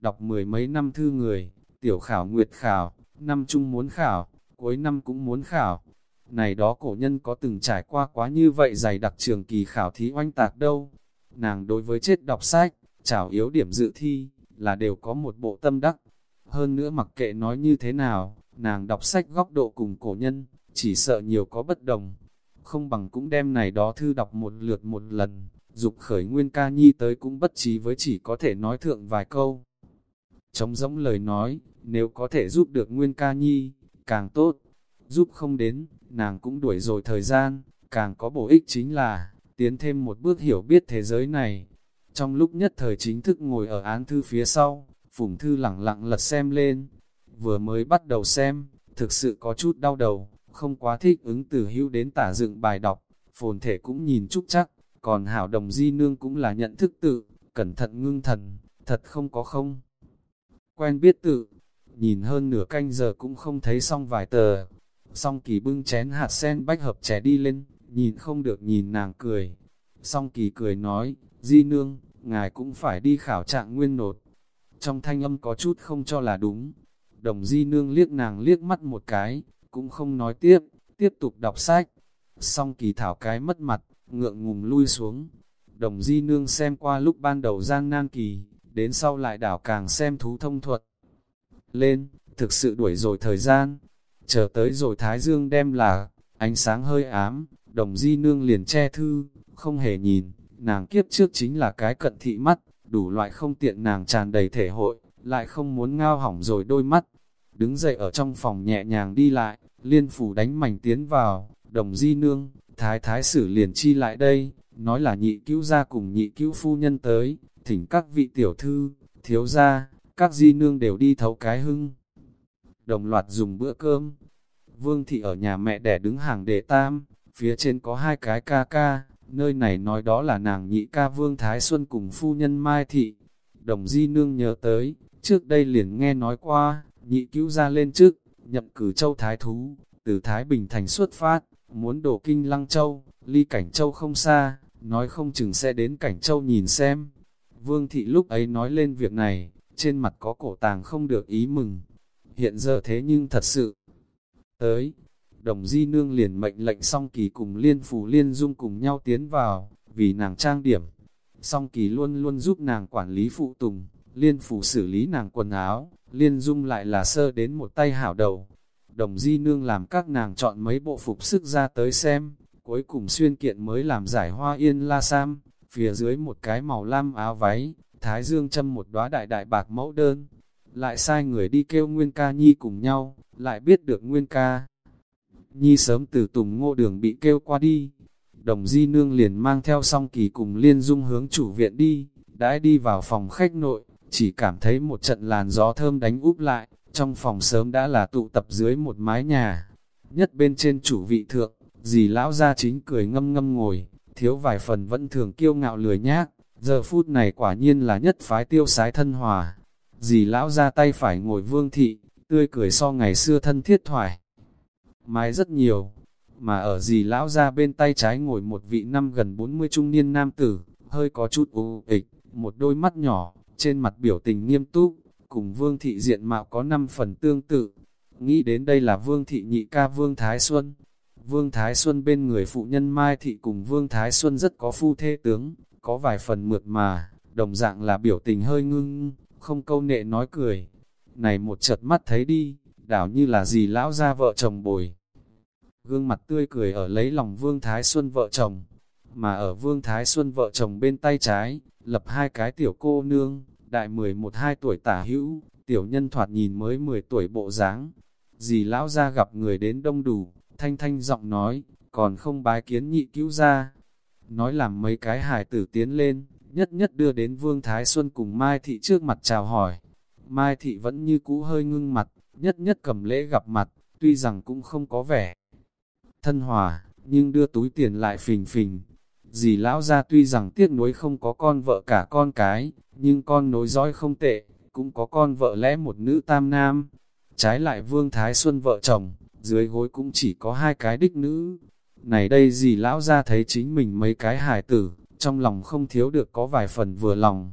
đọc mười mấy năm thư người, tiểu khảo nguyệt khảo, năm chung muốn khảo, cuối năm cũng muốn khảo. Này đó cổ nhân có từng trải qua quá như vậy dày đặc trường kỳ khảo thí oanh tạc đâu. Nàng đối với chết đọc sách, chảo yếu điểm dự thi, là đều có một bộ tâm đắc. Hơn nữa mặc kệ nói như thế nào, nàng đọc sách góc độ cùng cổ nhân, chỉ sợ nhiều có bất đồng. Không bằng cũng đem này đó thư đọc một lượt một lần, dục khởi nguyên ca nhi tới cũng bất trí với chỉ có thể nói thượng vài câu. Trống rỗng lời nói, nếu có thể giúp được nguyên ca nhi, càng tốt. Giúp không đến, nàng cũng đuổi rồi thời gian, càng có bổ ích chính là, tiến thêm một bước hiểu biết thế giới này. Trong lúc nhất thời chính thức ngồi ở án thư phía sau, Phùng Thư lẳng lặng lật xem lên. Vừa mới bắt đầu xem, thực sự có chút đau đầu, không quá thích ứng từ hữu đến tả dựng bài đọc, phồn thể cũng nhìn chút chắc, còn hảo đồng di nương cũng là nhận thức tự, cẩn thận ngưng thần, thật không có không. Quen biết tự, nhìn hơn nửa canh giờ cũng không thấy xong vài tờ, song kỳ bưng chén hạt sen bách hợp trẻ đi lên, nhìn không được nhìn nàng cười. Song kỳ cười nói, di nương, ngài cũng phải đi khảo trạng nguyên nột. Trong thanh âm có chút không cho là đúng. Đồng di nương liếc nàng liếc mắt một cái, cũng không nói tiếp, tiếp tục đọc sách. Song kỳ thảo cái mất mặt, ngượng ngùng lui xuống. Đồng di nương xem qua lúc ban đầu gian nan kỳ, đến sau lại đảo càng xem thú thông thuật. Lên, thực sự đuổi rồi thời gian, chờ tới rồi Thái Dương đem là, ánh sáng hơi ám, đồng di nương liền che thư, không hề nhìn, nàng kiếp trước chính là cái cận thị mắt, đủ loại không tiện nàng tràn đầy thể hội, lại không muốn ngao hỏng rồi đôi mắt. Đứng dậy ở trong phòng nhẹ nhàng đi lại, liên phủ đánh mảnh tiến vào, đồng di nương, thái thái sử liền chi lại đây, nói là nhị cứu gia cùng nhị cứu phu nhân tới, thỉnh các vị tiểu thư, thiếu gia, các di nương đều đi thấu cái hưng. Đồng loạt dùng bữa cơm. Vương thị ở nhà mẹ đẻ đứng hàng đệ tam, phía trên có hai cái ca ca, nơi này nói đó là nàng nhị ca Vương Thái Xuân cùng phu nhân Mai Thị. Đồng di nương nhớ tới, trước đây liền nghe nói qua, nhị cứu ra lên trước, nhậm cử châu Thái Thú, từ Thái Bình Thành xuất phát, muốn đổ kinh Lăng Châu, ly Cảnh Châu không xa, nói không chừng sẽ đến Cảnh Châu nhìn xem. Vương Thị lúc ấy nói lên việc này, trên mặt có cổ tàng không được ý mừng. Hiện giờ thế nhưng thật sự, tới, đồng di nương liền mệnh lệnh song kỳ cùng liên phủ liên dung cùng nhau tiến vào, vì nàng trang điểm. Song kỳ luôn luôn giúp nàng quản lý phụ tùng, liên phủ xử lý nàng quần áo, liên dung lại là sơ đến một tay hảo đầu. đồng di nương làm các nàng chọn mấy bộ phục sức ra tới xem, cuối cùng xuyên kiện mới làm giải hoa yên la sam, phía dưới một cái màu lam áo váy, thái dương châm một đóa đại đại bạc mẫu đơn, lại sai người đi kêu Nguyên ca nhi cùng nhau, lại biết được Nguyên ca. Nhi sớm từ tùng ngô đường bị kêu qua đi, đồng di nương liền mang theo song kỳ cùng liên dung hướng chủ viện đi, đãi đi vào phòng khách nội, chỉ cảm thấy một trận làn gió thơm đánh úp lại, trong phòng sớm đã là tụ tập dưới một mái nhà. Nhất bên trên chủ vị thượng, dì lão gia chính cười ngâm ngâm ngồi, thiếu vài phần vẫn thường kiêu ngạo lười nhác, giờ phút này quả nhiên là nhất phái tiêu sái thân hòa. Dì lão ra tay phải ngồi vương thị, tươi cười so ngày xưa thân thiết thoải. Mái rất nhiều, mà ở dì lão ra bên tay trái ngồi một vị năm gần 40 trung niên nam tử, hơi có chút u ịch, một đôi mắt nhỏ, trên mặt biểu tình nghiêm túc, cùng vương thị diện mạo có năm phần tương tự. Nghĩ đến đây là vương thị nhị ca vương Thái Xuân. Vương Thái Xuân bên người phụ nhân Mai Thị cùng Vương Thái Xuân rất có phu thê tướng, có vài phần mượt mà, đồng dạng là biểu tình hơi ngưng, không câu nệ nói cười. Này một chợt mắt thấy đi, đảo như là gì lão ra vợ chồng bồi. Gương mặt tươi cười ở lấy lòng Vương Thái Xuân vợ chồng, mà ở Vương Thái Xuân vợ chồng bên tay trái, lập hai cái tiểu cô nương, đại 11-12 tuổi tả hữu, tiểu nhân thoạt nhìn mới 10 tuổi bộ dáng. Dì lão ra gặp người đến đông đủ, thanh thanh giọng nói, còn không bái kiến nhị cứu ra. Nói làm mấy cái hài tử tiến lên, nhất nhất đưa đến Vương Thái Xuân cùng Mai Thị trước mặt chào hỏi. Mai Thị vẫn như cũ hơi ngưng mặt, nhất nhất cầm lễ gặp mặt, tuy rằng cũng không có vẻ thân hòa, nhưng đưa túi tiền lại phình phình. Dì lão ra tuy rằng tiếc nuối không có con vợ cả con cái, nhưng con nối dõi không tệ, cũng có con vợ lẽ một nữ tam nam. Trái lại Vương Thái Xuân vợ chồng, dưới gối cũng chỉ có hai cái đích nữ. Này đây dì lão ra thấy chính mình mấy cái hài tử, trong lòng không thiếu được có vài phần vừa lòng.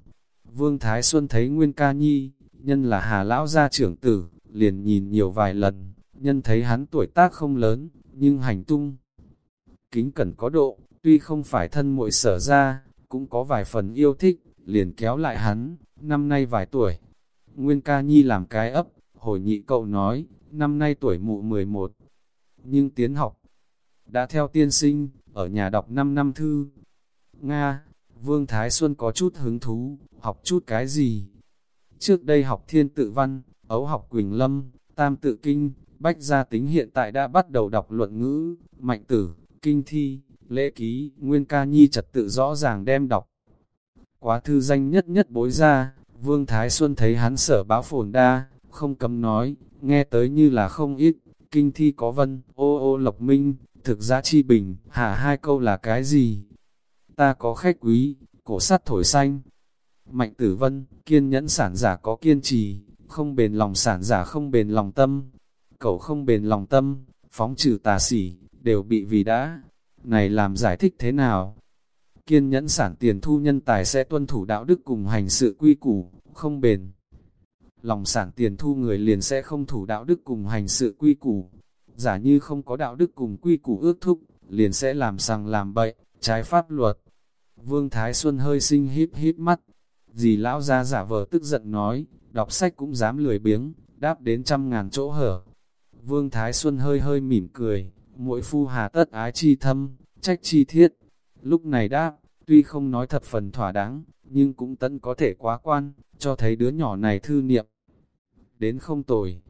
Vương Thái Xuân thấy Nguyên Ca Nhi, nhân là hà lão gia trưởng tử, liền nhìn nhiều vài lần, nhân thấy hắn tuổi tác không lớn, nhưng hành tung. Kính cẩn có độ, tuy không phải thân muội sở ra, cũng có vài phần yêu thích, liền kéo lại hắn, năm nay vài tuổi. Nguyên Ca Nhi làm cái ấp, hồi nhị cậu nói, năm nay tuổi mụ 11, nhưng tiến học, đã theo tiên sinh, ở nhà đọc 5 năm thư. Nga, Vương Thái Xuân có chút hứng thú, học chút cái gì? Trước đây học thiên tự văn, ấu học Quỳnh Lâm, tam tự kinh, bách gia tính hiện tại đã bắt đầu đọc luận ngữ, mạnh tử, kinh thi, lễ ký, nguyên ca nhi trật tự rõ ràng đem đọc. Quá thư danh nhất nhất bối ra, Vương Thái Xuân thấy hắn sở báo phồn đa, không cấm nói, nghe tới như là không ít, kinh thi có vân, ô ô lộc minh, thực ra chi bình, hạ hai câu là cái gì? Ta có khách quý, cổ sắt thổi xanh. Mạnh tử vân, kiên nhẫn sản giả có kiên trì, không bền lòng sản giả không bền lòng tâm. Cậu không bền lòng tâm, phóng trừ tà sỉ, đều bị vì đã. Này làm giải thích thế nào? Kiên nhẫn sản tiền thu nhân tài sẽ tuân thủ đạo đức cùng hành sự quy củ, không bền lòng sản tiền thu người liền sẽ không thủ đạo đức cùng hành sự quy củ. Giả như không có đạo đức cùng quy củ ước thúc, liền sẽ làm sằng làm bậy, trái pháp luật. Vương Thái Xuân hơi sinh híp híp mắt. Dì lão ra giả vờ tức giận nói, đọc sách cũng dám lười biếng, đáp đến trăm ngàn chỗ hở. Vương Thái Xuân hơi hơi mỉm cười, mỗi phu hà tất ái chi thâm, trách chi thiết. Lúc này đáp, tuy không nói thật phần thỏa đáng, nhưng cũng tận có thể quá quan, cho thấy đứa nhỏ này thư niệm. Đến không tồi,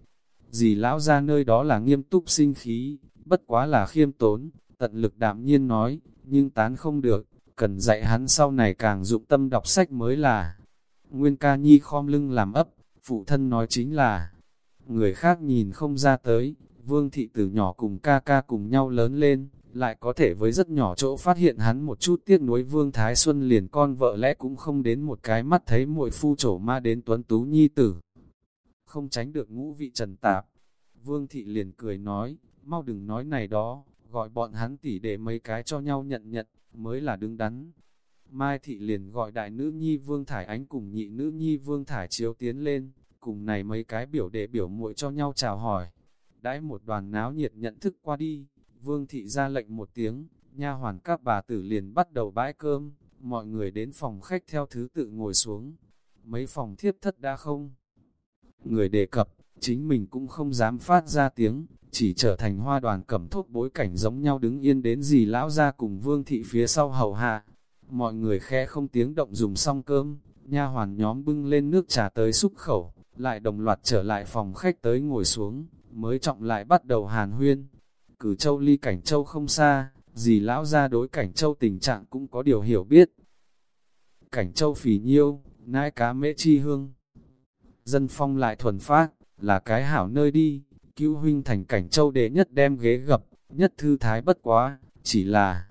dì lão ra nơi đó là nghiêm túc sinh khí, bất quá là khiêm tốn, tận lực đạm nhiên nói, nhưng tán không được, cần dạy hắn sau này càng dụng tâm đọc sách mới là. Nguyên ca nhi khom lưng làm ấp, phụ thân nói chính là, người khác nhìn không ra tới, vương thị từ nhỏ cùng ca ca cùng nhau lớn lên, lại có thể với rất nhỏ chỗ phát hiện hắn một chút tiếc nuối Vương Thái Xuân liền con vợ lẽ cũng không đến một cái mắt thấy muội phu trổ ma đến tuấn tú nhi tử. Không tránh được ngũ vị trần tạp, Vương Thị liền cười nói, mau đừng nói này đó, gọi bọn hắn tỉ để mấy cái cho nhau nhận nhận, mới là đứng đắn. Mai Thị liền gọi đại nữ nhi Vương Thải Ánh cùng nhị nữ nhi Vương Thải Chiếu tiến lên, cùng này mấy cái biểu đệ biểu muội cho nhau chào hỏi. Đãi một đoàn náo nhiệt nhận thức qua đi, Vương thị ra lệnh một tiếng, nha hoàn các bà tử liền bắt đầu bãi cơm, mọi người đến phòng khách theo thứ tự ngồi xuống. Mấy phòng thiếp thất đã không? Người đề cập, chính mình cũng không dám phát ra tiếng, chỉ trở thành hoa đoàn cẩm thúc bối cảnh giống nhau đứng yên đến gì lão ra cùng vương thị phía sau hầu hạ. Mọi người khe không tiếng động dùng xong cơm, nha hoàn nhóm bưng lên nước trà tới xúc khẩu, lại đồng loạt trở lại phòng khách tới ngồi xuống, mới trọng lại bắt đầu hàn huyên. Cử châu ly cảnh châu không xa, dì lão ra đối cảnh châu tình trạng cũng có điều hiểu biết. Cảnh châu phì nhiêu, nai cá mễ chi hương. Dân phong lại thuần phát, là cái hảo nơi đi, cứu huynh thành cảnh châu đệ nhất đem ghế gập, nhất thư thái bất quá, chỉ là...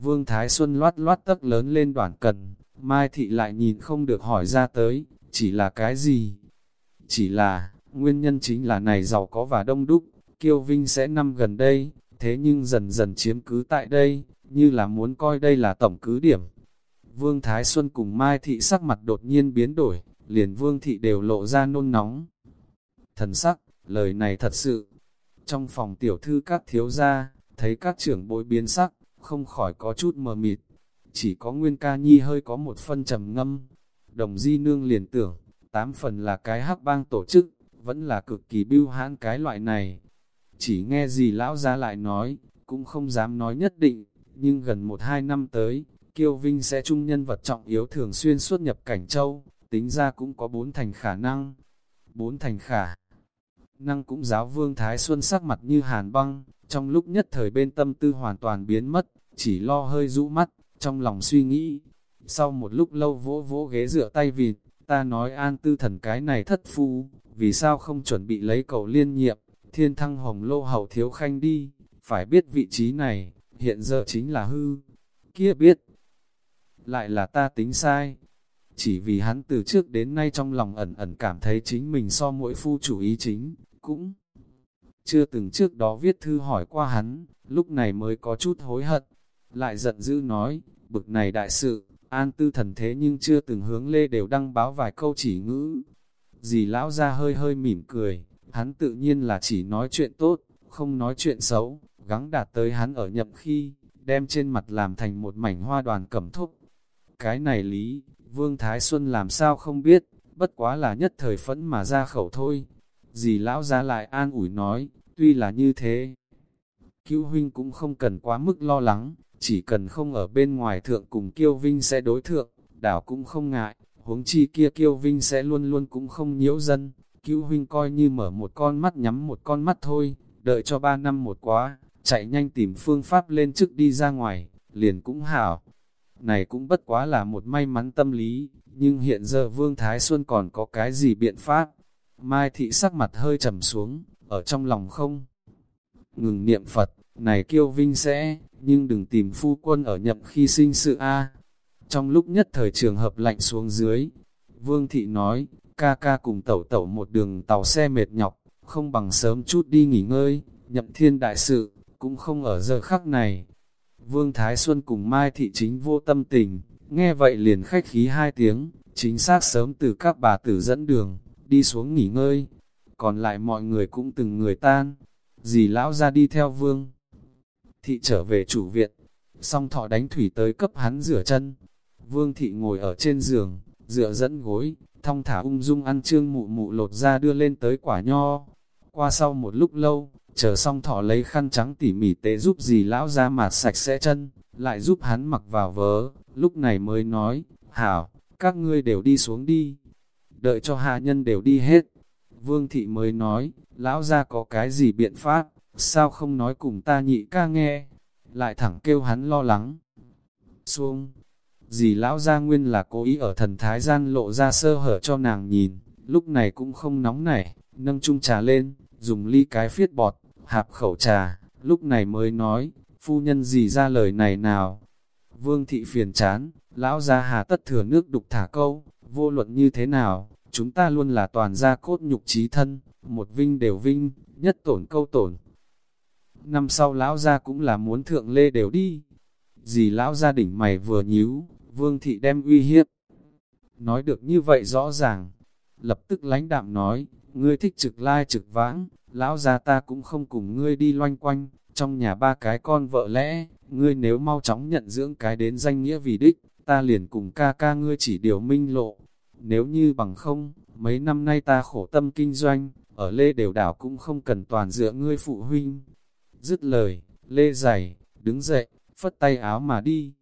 Vương Thái Xuân loát loát tấc lớn lên đoạn cần, Mai Thị lại nhìn không được hỏi ra tới, chỉ là cái gì? Chỉ là, nguyên nhân chính là này giàu có và đông đúc, kiêu vinh sẽ năm gần đây, thế nhưng dần dần chiếm cứ tại đây, như là muốn coi đây là tổng cứ điểm. Vương Thái Xuân cùng Mai Thị sắc mặt đột nhiên biến đổi, liền Vương Thị đều lộ ra nôn nóng. Thần sắc, lời này thật sự. Trong phòng tiểu thư các thiếu gia, thấy các trưởng bối biến sắc, không khỏi có chút mờ mịt. Chỉ có Nguyên Ca Nhi hơi có một phân trầm ngâm. Đồng Di Nương liền tưởng, tám phần là cái hắc bang tổ chức, vẫn là cực kỳ bưu hãn cái loại này. Chỉ nghe gì lão ra lại nói, cũng không dám nói nhất định, nhưng gần một hai năm tới, Kiêu Vinh sẽ chung nhân vật trọng yếu thường xuyên xuất nhập cảnh châu, tính ra cũng có bốn thành khả năng. Bốn thành khả năng cũng giáo vương Thái Xuân sắc mặt như hàn băng, trong lúc nhất thời bên tâm tư hoàn toàn biến mất, chỉ lo hơi rũ mắt, trong lòng suy nghĩ. Sau một lúc lâu vỗ vỗ ghế dựa tay vịt, ta nói an tư thần cái này thất phu, vì sao không chuẩn bị lấy cầu liên nhiệm, thiên thăng hồng lô hậu thiếu khanh đi, phải biết vị trí này, hiện giờ chính là hư. Kia biết, lại là ta tính sai. Chỉ vì hắn từ trước đến nay trong lòng ẩn ẩn cảm thấy chính mình so mỗi phu chủ ý chính, cũng chưa từng trước đó viết thư hỏi qua hắn, lúc này mới có chút hối hận, lại giận dữ nói, bực này đại sự, an tư thần thế nhưng chưa từng hướng lê đều đăng báo vài câu chỉ ngữ. Dì lão ra hơi hơi mỉm cười, hắn tự nhiên là chỉ nói chuyện tốt, không nói chuyện xấu, gắng đạt tới hắn ở nhậm khi, đem trên mặt làm thành một mảnh hoa đoàn cẩm thúc. Cái này lý, Vương Thái Xuân làm sao không biết, bất quá là nhất thời phẫn mà ra khẩu thôi. Dì lão ra lại an ủi nói, tuy là như thế. Cứu huynh cũng không cần quá mức lo lắng, chỉ cần không ở bên ngoài thượng cùng kiêu vinh sẽ đối thượng, đảo cũng không ngại, huống chi kia kiêu vinh sẽ luôn luôn cũng không nhiễu dân. Cứu huynh coi như mở một con mắt nhắm một con mắt thôi, đợi cho ba năm một quá, chạy nhanh tìm phương pháp lên trước đi ra ngoài, liền cũng hảo. Này cũng bất quá là một may mắn tâm lý, nhưng hiện giờ Vương Thái Xuân còn có cái gì biện pháp? Mai thị sắc mặt hơi trầm xuống, ở trong lòng không. Ngừng niệm Phật, này kiêu vinh sẽ, nhưng đừng tìm phu quân ở nhậm khi sinh sự A. Trong lúc nhất thời trường hợp lạnh xuống dưới, Vương thị nói, ca ca cùng tẩu tẩu một đường tàu xe mệt nhọc, không bằng sớm chút đi nghỉ ngơi, nhậm thiên đại sự, cũng không ở giờ khắc này. Vương Thái Xuân cùng Mai Thị Chính vô tâm tình, nghe vậy liền khách khí hai tiếng, chính xác sớm từ các bà tử dẫn đường, đi xuống nghỉ ngơi. Còn lại mọi người cũng từng người tan, dì lão ra đi theo Vương. Thị trở về chủ viện, song thọ đánh thủy tới cấp hắn rửa chân. Vương Thị ngồi ở trên giường, dựa dẫn gối, thong thả ung dung ăn trương mụ mụ lột ra đưa lên tới quả nho. Qua sau một lúc lâu, chờ xong thọ lấy khăn trắng tỉ mỉ tế giúp gì lão ra mà sạch sẽ chân, lại giúp hắn mặc vào vớ, lúc này mới nói, hảo, các ngươi đều đi xuống đi, đợi cho hạ nhân đều đi hết. Vương thị mới nói, lão ra có cái gì biện pháp, sao không nói cùng ta nhị ca nghe, lại thẳng kêu hắn lo lắng. Xuông, dì lão gia nguyên là cố ý ở thần thái gian lộ ra sơ hở cho nàng nhìn, lúc này cũng không nóng nảy, nâng chung trà lên, dùng ly cái phiết bọt, hạp khẩu trà, lúc này mới nói, phu nhân gì ra lời này nào. Vương thị phiền chán, lão gia hà tất thừa nước đục thả câu, vô luận như thế nào, chúng ta luôn là toàn gia cốt nhục trí thân, một vinh đều vinh, nhất tổn câu tổn. Năm sau lão gia cũng là muốn thượng lê đều đi. Dì lão gia đỉnh mày vừa nhíu, vương thị đem uy hiếp. Nói được như vậy rõ ràng, lập tức lãnh đạm nói, ngươi thích trực lai trực vãng, lão gia ta cũng không cùng ngươi đi loanh quanh, trong nhà ba cái con vợ lẽ, ngươi nếu mau chóng nhận dưỡng cái đến danh nghĩa vì đích, ta liền cùng ca ca ngươi chỉ điều minh lộ. Nếu như bằng không, mấy năm nay ta khổ tâm kinh doanh, ở lê đều đảo cũng không cần toàn dựa ngươi phụ huynh. Dứt lời, lê giày, đứng dậy, phất tay áo mà đi.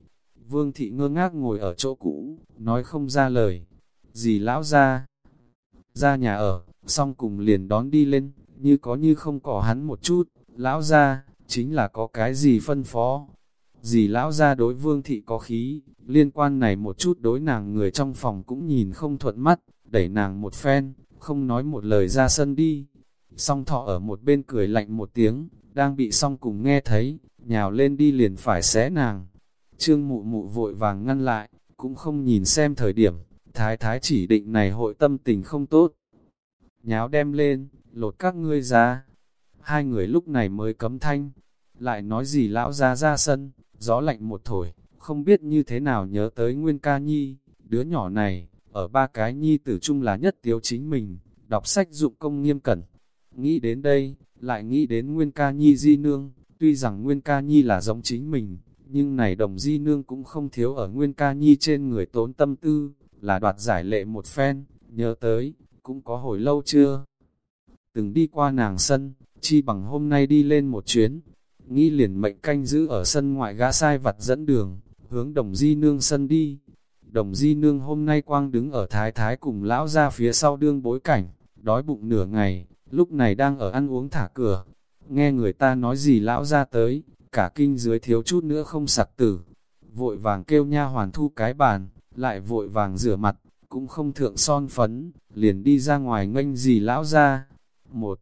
Vương thị ngơ ngác ngồi ở chỗ cũ, nói không ra lời. Dì lão ra, ra nhà ở, xong cùng liền đón đi lên, như có như không có hắn một chút. Lão ra, chính là có cái gì phân phó. Dì lão ra đối vương thị có khí, liên quan này một chút đối nàng người trong phòng cũng nhìn không thuận mắt, đẩy nàng một phen, không nói một lời ra sân đi. Song thọ ở một bên cười lạnh một tiếng, đang bị song cùng nghe thấy, nhào lên đi liền phải xé nàng. Trương mụ mụ vội vàng ngăn lại, cũng không nhìn xem thời điểm, thái thái chỉ định này hội tâm tình không tốt. Nháo đem lên, lột các ngươi ra. Hai người lúc này mới cấm thanh, lại nói gì lão ra ra sân, gió lạnh một thổi, không biết như thế nào nhớ tới Nguyên Ca Nhi, đứa nhỏ này, ở ba cái Nhi tử chung là nhất tiếu chính mình, đọc sách dụng công nghiêm cẩn. Nghĩ đến đây, lại nghĩ đến Nguyên Ca Nhi di nương, tuy rằng Nguyên Ca Nhi là giống chính mình, nhưng này đồng di nương cũng không thiếu ở Nguyên Ca Nhi trên người tốn tâm tư, là đoạt giải lệ một phen, nhớ tới, cũng có hồi lâu chưa? Từng đi qua nàng sân, chi bằng hôm nay đi lên một chuyến, nghĩ liền mệnh canh giữ ở sân ngoại gã sai vặt dẫn đường, hướng đồng di nương sân đi. Đồng di nương hôm nay quang đứng ở thái thái cùng lão ra phía sau đương bối cảnh, đói bụng nửa ngày, lúc này đang ở ăn uống thả cửa. Nghe người ta nói gì lão ra tới, cả kinh dưới thiếu chút nữa không sặc tử. Vội vàng kêu nha hoàn thu cái bàn, lại vội vàng rửa mặt, cũng không thượng son phấn, liền đi ra ngoài nghênh gì lão ra. Một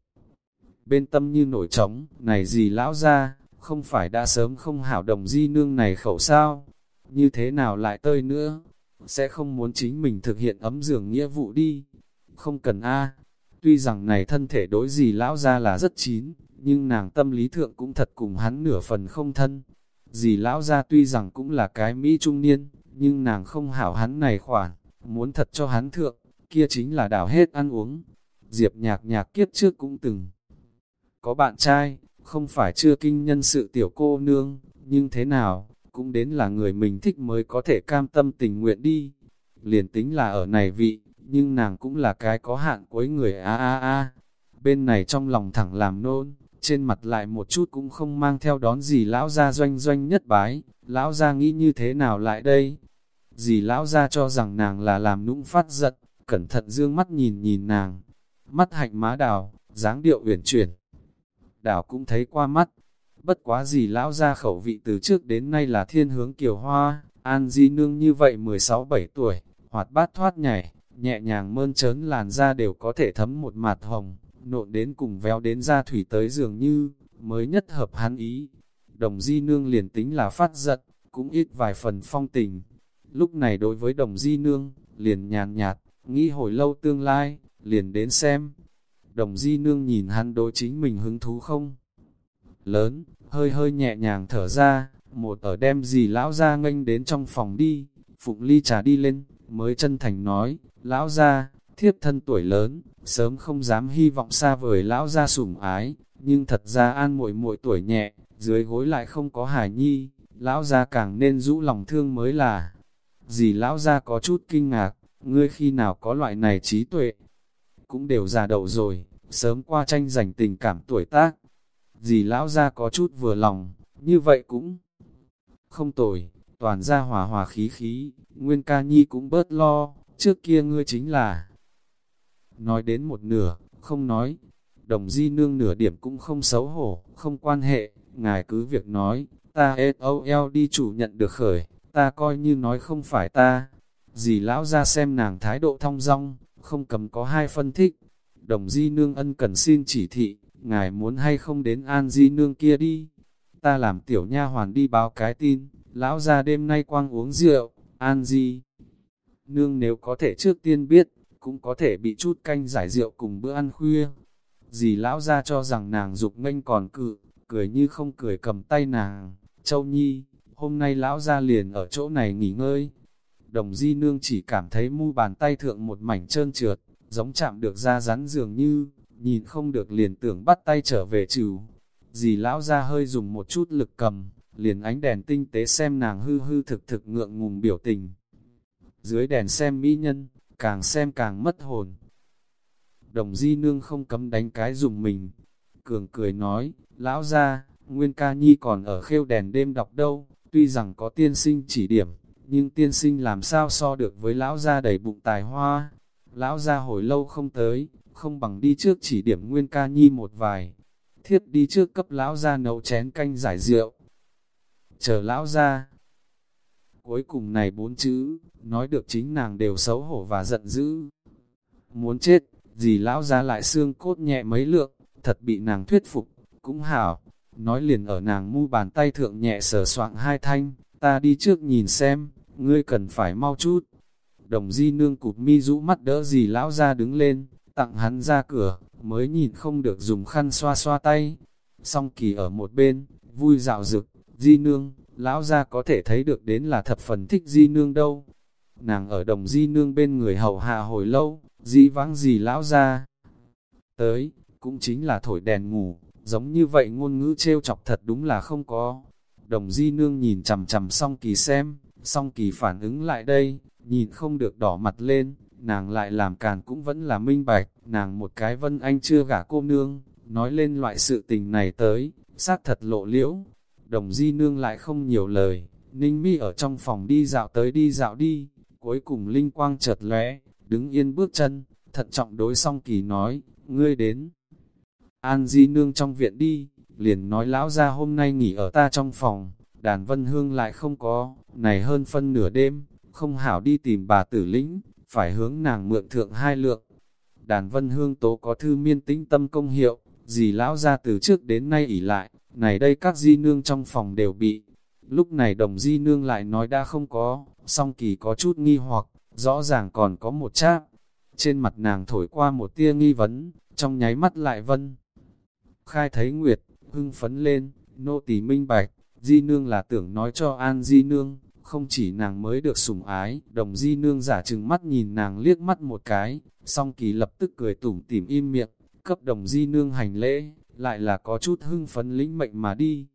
bên tâm như nổi trống, này gì lão ra, không phải đã sớm không hảo đồng di nương này khẩu sao, như thế nào lại tơi nữa, sẽ không muốn chính mình thực hiện ấm giường nghĩa vụ đi, không cần a tuy rằng này thân thể đối gì lão ra là rất chín, nhưng nàng tâm lý thượng cũng thật cùng hắn nửa phần không thân, dì lão ra tuy rằng cũng là cái Mỹ trung niên, nhưng nàng không hảo hắn này khoản, muốn thật cho hắn thượng, kia chính là đảo hết ăn uống. Diệp nhạc nhạc kiếp trước cũng từng có bạn trai, không phải chưa kinh nhân sự tiểu cô nương, nhưng thế nào, cũng đến là người mình thích mới có thể cam tâm tình nguyện đi. Liền tính là ở này vị, nhưng nàng cũng là cái có hạn cuối người a a a. Bên này trong lòng thẳng làm nôn, trên mặt lại một chút cũng không mang theo đón gì lão gia doanh doanh nhất bái, lão gia nghĩ như thế nào lại đây? Dì lão gia cho rằng nàng là làm nũng phát giận, cẩn thận dương mắt nhìn nhìn nàng, mắt hạnh má đào, dáng điệu uyển chuyển, đào cũng thấy qua mắt. Bất quá gì lão gia khẩu vị từ trước đến nay là thiên hướng kiều hoa, An Di Nương như vậy 16-17 tuổi, hoạt bát thoát nhảy, nhẹ nhàng mơn trớn làn da đều có thể thấm một mặt hồng, nộn đến cùng véo đến da thủy tới dường như, mới nhất hợp hắn ý. Đồng Di Nương liền tính là phát giận, cũng ít vài phần phong tình. Lúc này đối với đồng Di Nương, liền nhàn nhạt, nghĩ hồi lâu tương lai, liền đến xem, Đồng di nương nhìn hắn đối chính mình hứng thú không? Lớn, hơi hơi nhẹ nhàng thở ra, một ở đem gì lão ra nghênh đến trong phòng đi, phụng ly trà đi lên, mới chân thành nói, lão gia thiếp thân tuổi lớn, sớm không dám hy vọng xa vời lão gia sủng ái, nhưng thật ra an muội muội tuổi nhẹ, dưới gối lại không có hải nhi, lão gia càng nên rũ lòng thương mới là. Dì lão gia có chút kinh ngạc, ngươi khi nào có loại này trí tuệ, cũng đều già đầu rồi, sớm qua tranh giành tình cảm tuổi tác. Dì lão gia có chút vừa lòng, như vậy cũng không tồi, toàn ra hòa hòa khí khí, Nguyên ca nhi cũng bớt lo, trước kia ngươi chính là. Nói đến một nửa, không nói, đồng di nương nửa điểm cũng không xấu hổ, không quan hệ, ngài cứ việc nói, ta SOL đi chủ nhận được khởi, ta coi như nói không phải ta. Dì lão ra xem nàng thái độ thong dong, không cầm có hai phân thích. Đồng di nương ân cần xin chỉ thị, ngài muốn hay không đến an di nương kia đi. Ta làm tiểu nha hoàn đi báo cái tin, lão ra đêm nay quang uống rượu, an di. Nương nếu có thể trước tiên biết, cũng có thể bị chút canh giải rượu cùng bữa ăn khuya. Dì lão ra cho rằng nàng dục nghênh còn cự, cười như không cười cầm tay nàng. Châu Nhi, hôm nay lão ra liền ở chỗ này nghỉ ngơi, đồng di nương chỉ cảm thấy mu bàn tay thượng một mảnh trơn trượt, giống chạm được da rắn dường như, nhìn không được liền tưởng bắt tay trở về trừ. Dì lão ra hơi dùng một chút lực cầm, liền ánh đèn tinh tế xem nàng hư hư thực thực ngượng ngùng biểu tình. Dưới đèn xem mỹ nhân, càng xem càng mất hồn. Đồng di nương không cấm đánh cái dùng mình. Cường cười nói, lão ra, Nguyên ca nhi còn ở khêu đèn đêm đọc đâu, tuy rằng có tiên sinh chỉ điểm, nhưng tiên sinh làm sao so được với lão gia đầy bụng tài hoa. Lão gia hồi lâu không tới, không bằng đi trước chỉ điểm Nguyên ca nhi một vài. Thiết đi trước cấp lão gia nấu chén canh giải rượu. Chờ lão gia. Cuối cùng này bốn chữ, nói được chính nàng đều xấu hổ và giận dữ. Muốn chết, gì lão gia lại xương cốt nhẹ mấy lượng, thật bị nàng thuyết phục, cũng hảo. Nói liền ở nàng mu bàn tay thượng nhẹ sờ soạng hai thanh, ta đi trước nhìn xem, ngươi cần phải mau chút. Đồng di nương cụp mi rũ mắt đỡ gì lão ra đứng lên, tặng hắn ra cửa, mới nhìn không được dùng khăn xoa xoa tay. Song kỳ ở một bên, vui dạo rực, di nương, lão gia có thể thấy được đến là thập phần thích di nương đâu. Nàng ở đồng di nương bên người hầu hạ hồi lâu, di vắng gì lão gia Tới, cũng chính là thổi đèn ngủ, giống như vậy ngôn ngữ trêu chọc thật đúng là không có. Đồng di nương nhìn chằm chằm song kỳ xem, song kỳ phản ứng lại đây, nhìn không được đỏ mặt lên, nàng lại làm càn cũng vẫn là minh bạch, nàng một cái vân anh chưa gả cô nương, nói lên loại sự tình này tới, xác thật lộ liễu. Đồng di nương lại không nhiều lời, ninh mi ở trong phòng đi dạo tới đi dạo đi, cuối cùng linh quang chợt lóe, đứng yên bước chân, thận trọng đối song kỳ nói, ngươi đến. An di nương trong viện đi, liền nói lão ra hôm nay nghỉ ở ta trong phòng, đàn vân hương lại không có, này hơn phân nửa đêm, không hảo đi tìm bà tử lĩnh, phải hướng nàng mượn thượng hai lượng. Đàn vân hương tố có thư miên tĩnh tâm công hiệu, gì lão ra từ trước đến nay ỉ lại, này đây các di nương trong phòng đều bị. Lúc này đồng di nương lại nói đã không có, song kỳ có chút nghi hoặc, rõ ràng còn có một chác. Trên mặt nàng thổi qua một tia nghi vấn, trong nháy mắt lại vân. Khai thấy Nguyệt, hưng phấn lên, nô tỳ minh bạch, di nương là tưởng nói cho an di nương, không chỉ nàng mới được sủng ái, đồng di nương giả chừng mắt nhìn nàng liếc mắt một cái, song kỳ lập tức cười tủm tỉm im miệng, cấp đồng di nương hành lễ, lại là có chút hưng phấn lĩnh mệnh mà đi.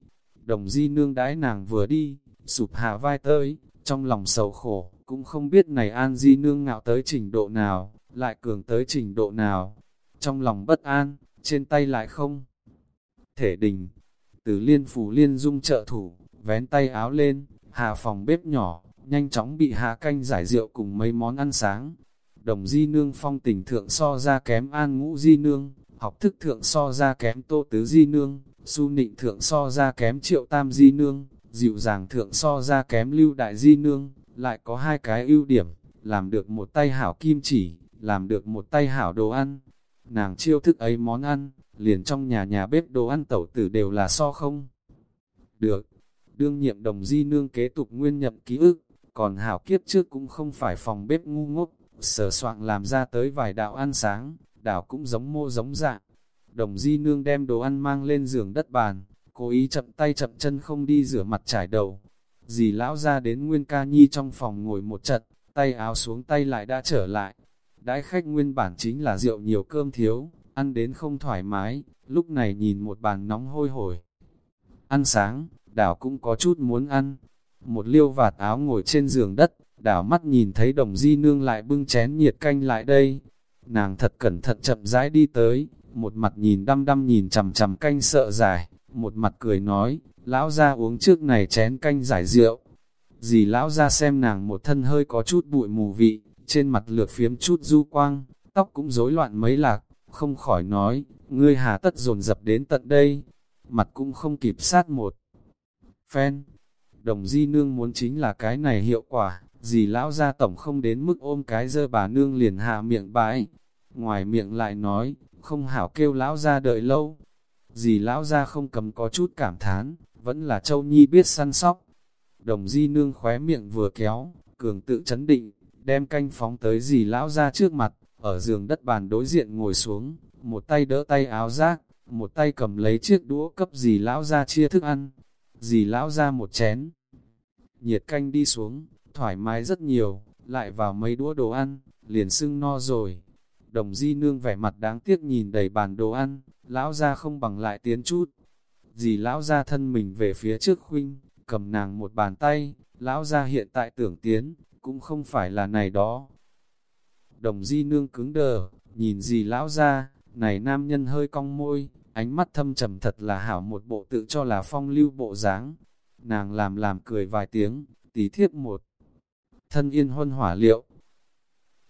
Đồng di nương đái nàng vừa đi, sụp hạ vai tới, trong lòng sầu khổ, cũng không biết này an di nương ngạo tới trình độ nào, lại cường tới trình độ nào. Trong lòng bất an, trên tay lại không. Thể đình, từ liên phủ liên dung trợ thủ, vén tay áo lên, hạ phòng bếp nhỏ, nhanh chóng bị hạ canh giải rượu cùng mấy món ăn sáng. Đồng di nương phong tình thượng so ra kém an ngũ di nương, học thức thượng so ra kém tô tứ di nương, su nịnh thượng so ra kém triệu tam di nương, dịu dàng thượng so ra kém lưu đại di nương, lại có hai cái ưu điểm, làm được một tay hảo kim chỉ, làm được một tay hảo đồ ăn. Nàng chiêu thức ấy món ăn, liền trong nhà nhà bếp đồ ăn tẩu tử đều là so không. Được, đương nhiệm đồng di nương kế tục nguyên nhậm ký ức, còn hảo kiếp trước cũng không phải phòng bếp ngu ngốc, sở soạn làm ra tới vài đạo ăn sáng, đảo cũng giống mô giống dạng. Đồng di nương đem đồ ăn mang lên giường đất bàn, cố ý chậm tay chậm chân không đi rửa mặt trải đầu. Dì lão ra đến Nguyên Ca Nhi trong phòng ngồi một trận, tay áo xuống tay lại đã trở lại. Đãi khách nguyên bản chính là rượu nhiều cơm thiếu, ăn đến không thoải mái, lúc này nhìn một bàn nóng hôi hổi. Ăn sáng, đảo cũng có chút muốn ăn. Một liêu vạt áo ngồi trên giường đất, đảo mắt nhìn thấy đồng di nương lại bưng chén nhiệt canh lại đây. Nàng thật cẩn thận chậm rãi đi tới, một mặt nhìn đăm đăm nhìn chằm chằm canh sợ dài, một mặt cười nói, lão ra uống trước này chén canh giải rượu. Dì lão ra xem nàng một thân hơi có chút bụi mù vị, trên mặt lược phiếm chút du quang, tóc cũng rối loạn mấy lạc, không khỏi nói, ngươi hà tất dồn dập đến tận đây, mặt cũng không kịp sát một. Phen, đồng di nương muốn chính là cái này hiệu quả, gì lão gia tổng không đến mức ôm cái dơ bà nương liền hạ miệng bãi. Ngoài miệng lại nói, không hảo kêu lão gia đợi lâu. Dì lão gia không cầm có chút cảm thán, vẫn là châu nhi biết săn sóc. Đồng di nương khóe miệng vừa kéo, cường tự chấn định, đem canh phóng tới dì lão gia trước mặt, ở giường đất bàn đối diện ngồi xuống, một tay đỡ tay áo rác, một tay cầm lấy chiếc đũa cấp dì lão gia chia thức ăn dì lão ra một chén. Nhiệt canh đi xuống, thoải mái rất nhiều, lại vào mấy đũa đồ ăn, liền sưng no rồi. Đồng di nương vẻ mặt đáng tiếc nhìn đầy bàn đồ ăn, lão ra không bằng lại tiến chút. Dì lão ra thân mình về phía trước khuynh, cầm nàng một bàn tay, lão ra hiện tại tưởng tiến, cũng không phải là này đó. Đồng di nương cứng đờ, nhìn dì lão ra, này nam nhân hơi cong môi, ánh mắt thâm trầm thật là hảo một bộ tự cho là phong lưu bộ dáng. Nàng làm làm cười vài tiếng, tí thiếp một. Thân yên huân hỏa liệu.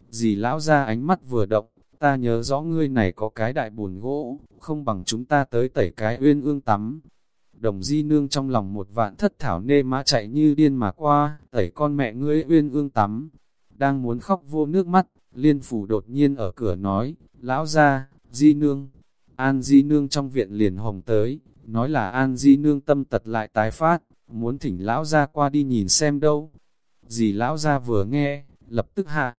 Dì lão ra ánh mắt vừa động, ta nhớ rõ ngươi này có cái đại bùn gỗ, không bằng chúng ta tới tẩy cái uyên ương tắm. Đồng di nương trong lòng một vạn thất thảo nê mã chạy như điên mà qua, tẩy con mẹ ngươi uyên ương tắm. Đang muốn khóc vô nước mắt, liên phủ đột nhiên ở cửa nói, lão ra, di nương. An di nương trong viện liền hồng tới, nói là an di nương tâm tật lại tái phát, muốn thỉnh lão ra qua đi nhìn xem đâu. Dì lão ra vừa nghe, lập tức hạ.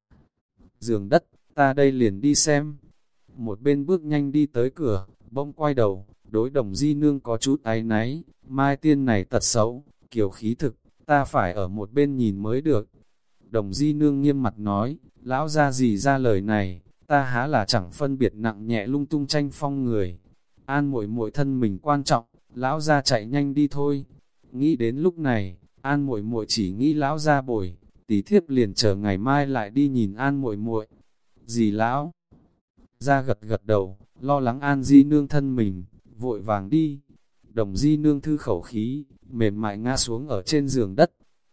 Giường đất, ta đây liền đi xem. Một bên bước nhanh đi tới cửa, bỗng quay đầu, đối đồng di nương có chút áy náy, mai tiên này tật xấu, kiểu khí thực, ta phải ở một bên nhìn mới được. Đồng di nương nghiêm mặt nói, lão ra gì ra lời này, ta há là chẳng phân biệt nặng nhẹ lung tung tranh phong người. An muội muội thân mình quan trọng, lão ra chạy nhanh đi thôi. Nghĩ đến lúc này, an muội muội chỉ nghĩ lão ra bồi, tí thiếp liền chờ ngày mai lại đi nhìn an muội muội. Dì lão ra gật gật đầu, lo lắng an di nương thân mình, vội vàng đi. Đồng di nương thư khẩu khí, mềm mại ngã xuống ở trên giường đất.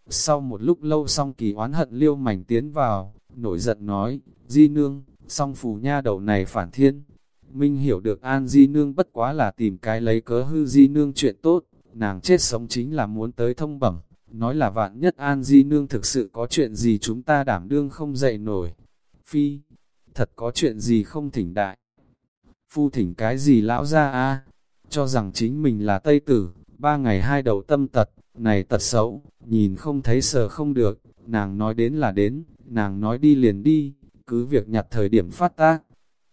Sau một lúc lâu song kỳ oán hận liêu mảnh tiến vào, nổi giận nói, di nương, song phù nha đầu này phản thiên. Minh hiểu được an di nương bất quá là tìm cái lấy cớ hư di nương chuyện tốt, nàng chết sống chính là muốn tới thông bẩm, nói là vạn nhất an di nương thực sự có chuyện gì chúng ta đảm đương không dậy nổi. Phi, thật có chuyện gì không thỉnh đại. Phu thỉnh cái gì lão ra a cho rằng chính mình là Tây Tử, ba ngày hai đầu tâm tật, này tật xấu, nhìn không thấy sờ không được, nàng nói đến là đến, nàng nói đi liền đi, cứ việc nhặt thời điểm phát tác.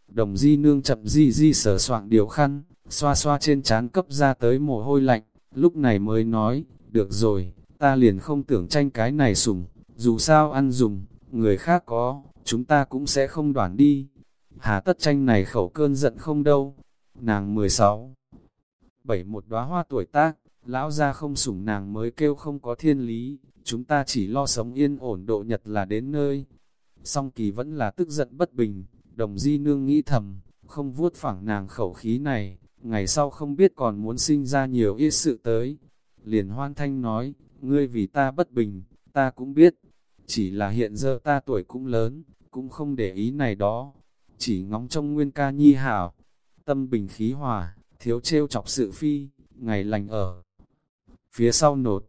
Đồng di nương chậm di di sờ soạn điều khăn, xoa xoa trên trán cấp ra tới mồ hôi lạnh, lúc này mới nói, được rồi, ta liền không tưởng tranh cái này sủng, dù sao ăn dùng, người khác có, chúng ta cũng sẽ không đoản đi. Hà tất tranh này khẩu cơn giận không đâu. Nàng 16 Bảy một đóa hoa tuổi tác, lão ra không sủng nàng mới kêu không có thiên lý, chúng ta chỉ lo sống yên ổn độ nhật là đến nơi. Song kỳ vẫn là tức giận bất bình, đồng di nương nghĩ thầm, không vuốt phẳng nàng khẩu khí này, ngày sau không biết còn muốn sinh ra nhiều ít sự tới. Liền hoan thanh nói, ngươi vì ta bất bình, ta cũng biết, chỉ là hiện giờ ta tuổi cũng lớn, cũng không để ý này đó, chỉ ngóng trong nguyên ca nhi hảo, tâm bình khí hòa, thiếu trêu chọc sự phi, ngày lành ở. Phía sau nột,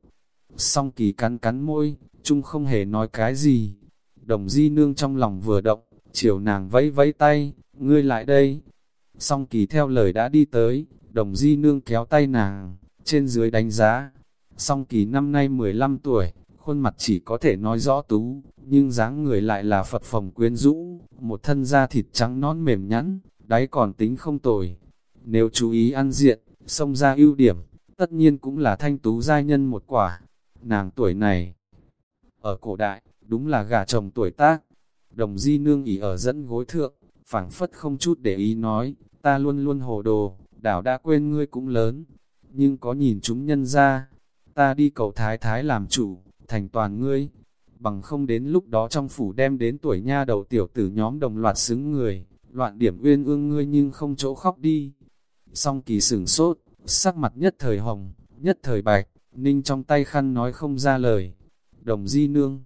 song kỳ cắn cắn môi, chung không hề nói cái gì. Đồng di nương trong lòng vừa động, chiều nàng vẫy vẫy tay, ngươi lại đây. Song kỳ theo lời đã đi tới, đồng di nương kéo tay nàng, trên dưới đánh giá. Song kỳ năm nay 15 tuổi, khuôn mặt chỉ có thể nói rõ tú, nhưng dáng người lại là Phật phòng quyến rũ, một thân da thịt trắng nón mềm nhẵn, đáy còn tính không tồi. Nếu chú ý ăn diện, xông ra ưu điểm, tất nhiên cũng là thanh tú giai nhân một quả. Nàng tuổi này, ở cổ đại, đúng là gà chồng tuổi tác. Đồng di nương ỉ ở dẫn gối thượng, phảng phất không chút để ý nói, ta luôn luôn hồ đồ, đảo đã quên ngươi cũng lớn. Nhưng có nhìn chúng nhân ra, ta đi cầu thái thái làm chủ, thành toàn ngươi, bằng không đến lúc đó trong phủ đem đến tuổi nha đầu tiểu tử nhóm đồng loạt xứng người, loạn điểm uyên ương ngươi nhưng không chỗ khóc đi. Song kỳ sửng sốt, sắc mặt nhất thời hồng, nhất thời bạch, ninh trong tay khăn nói không ra lời. Đồng di nương,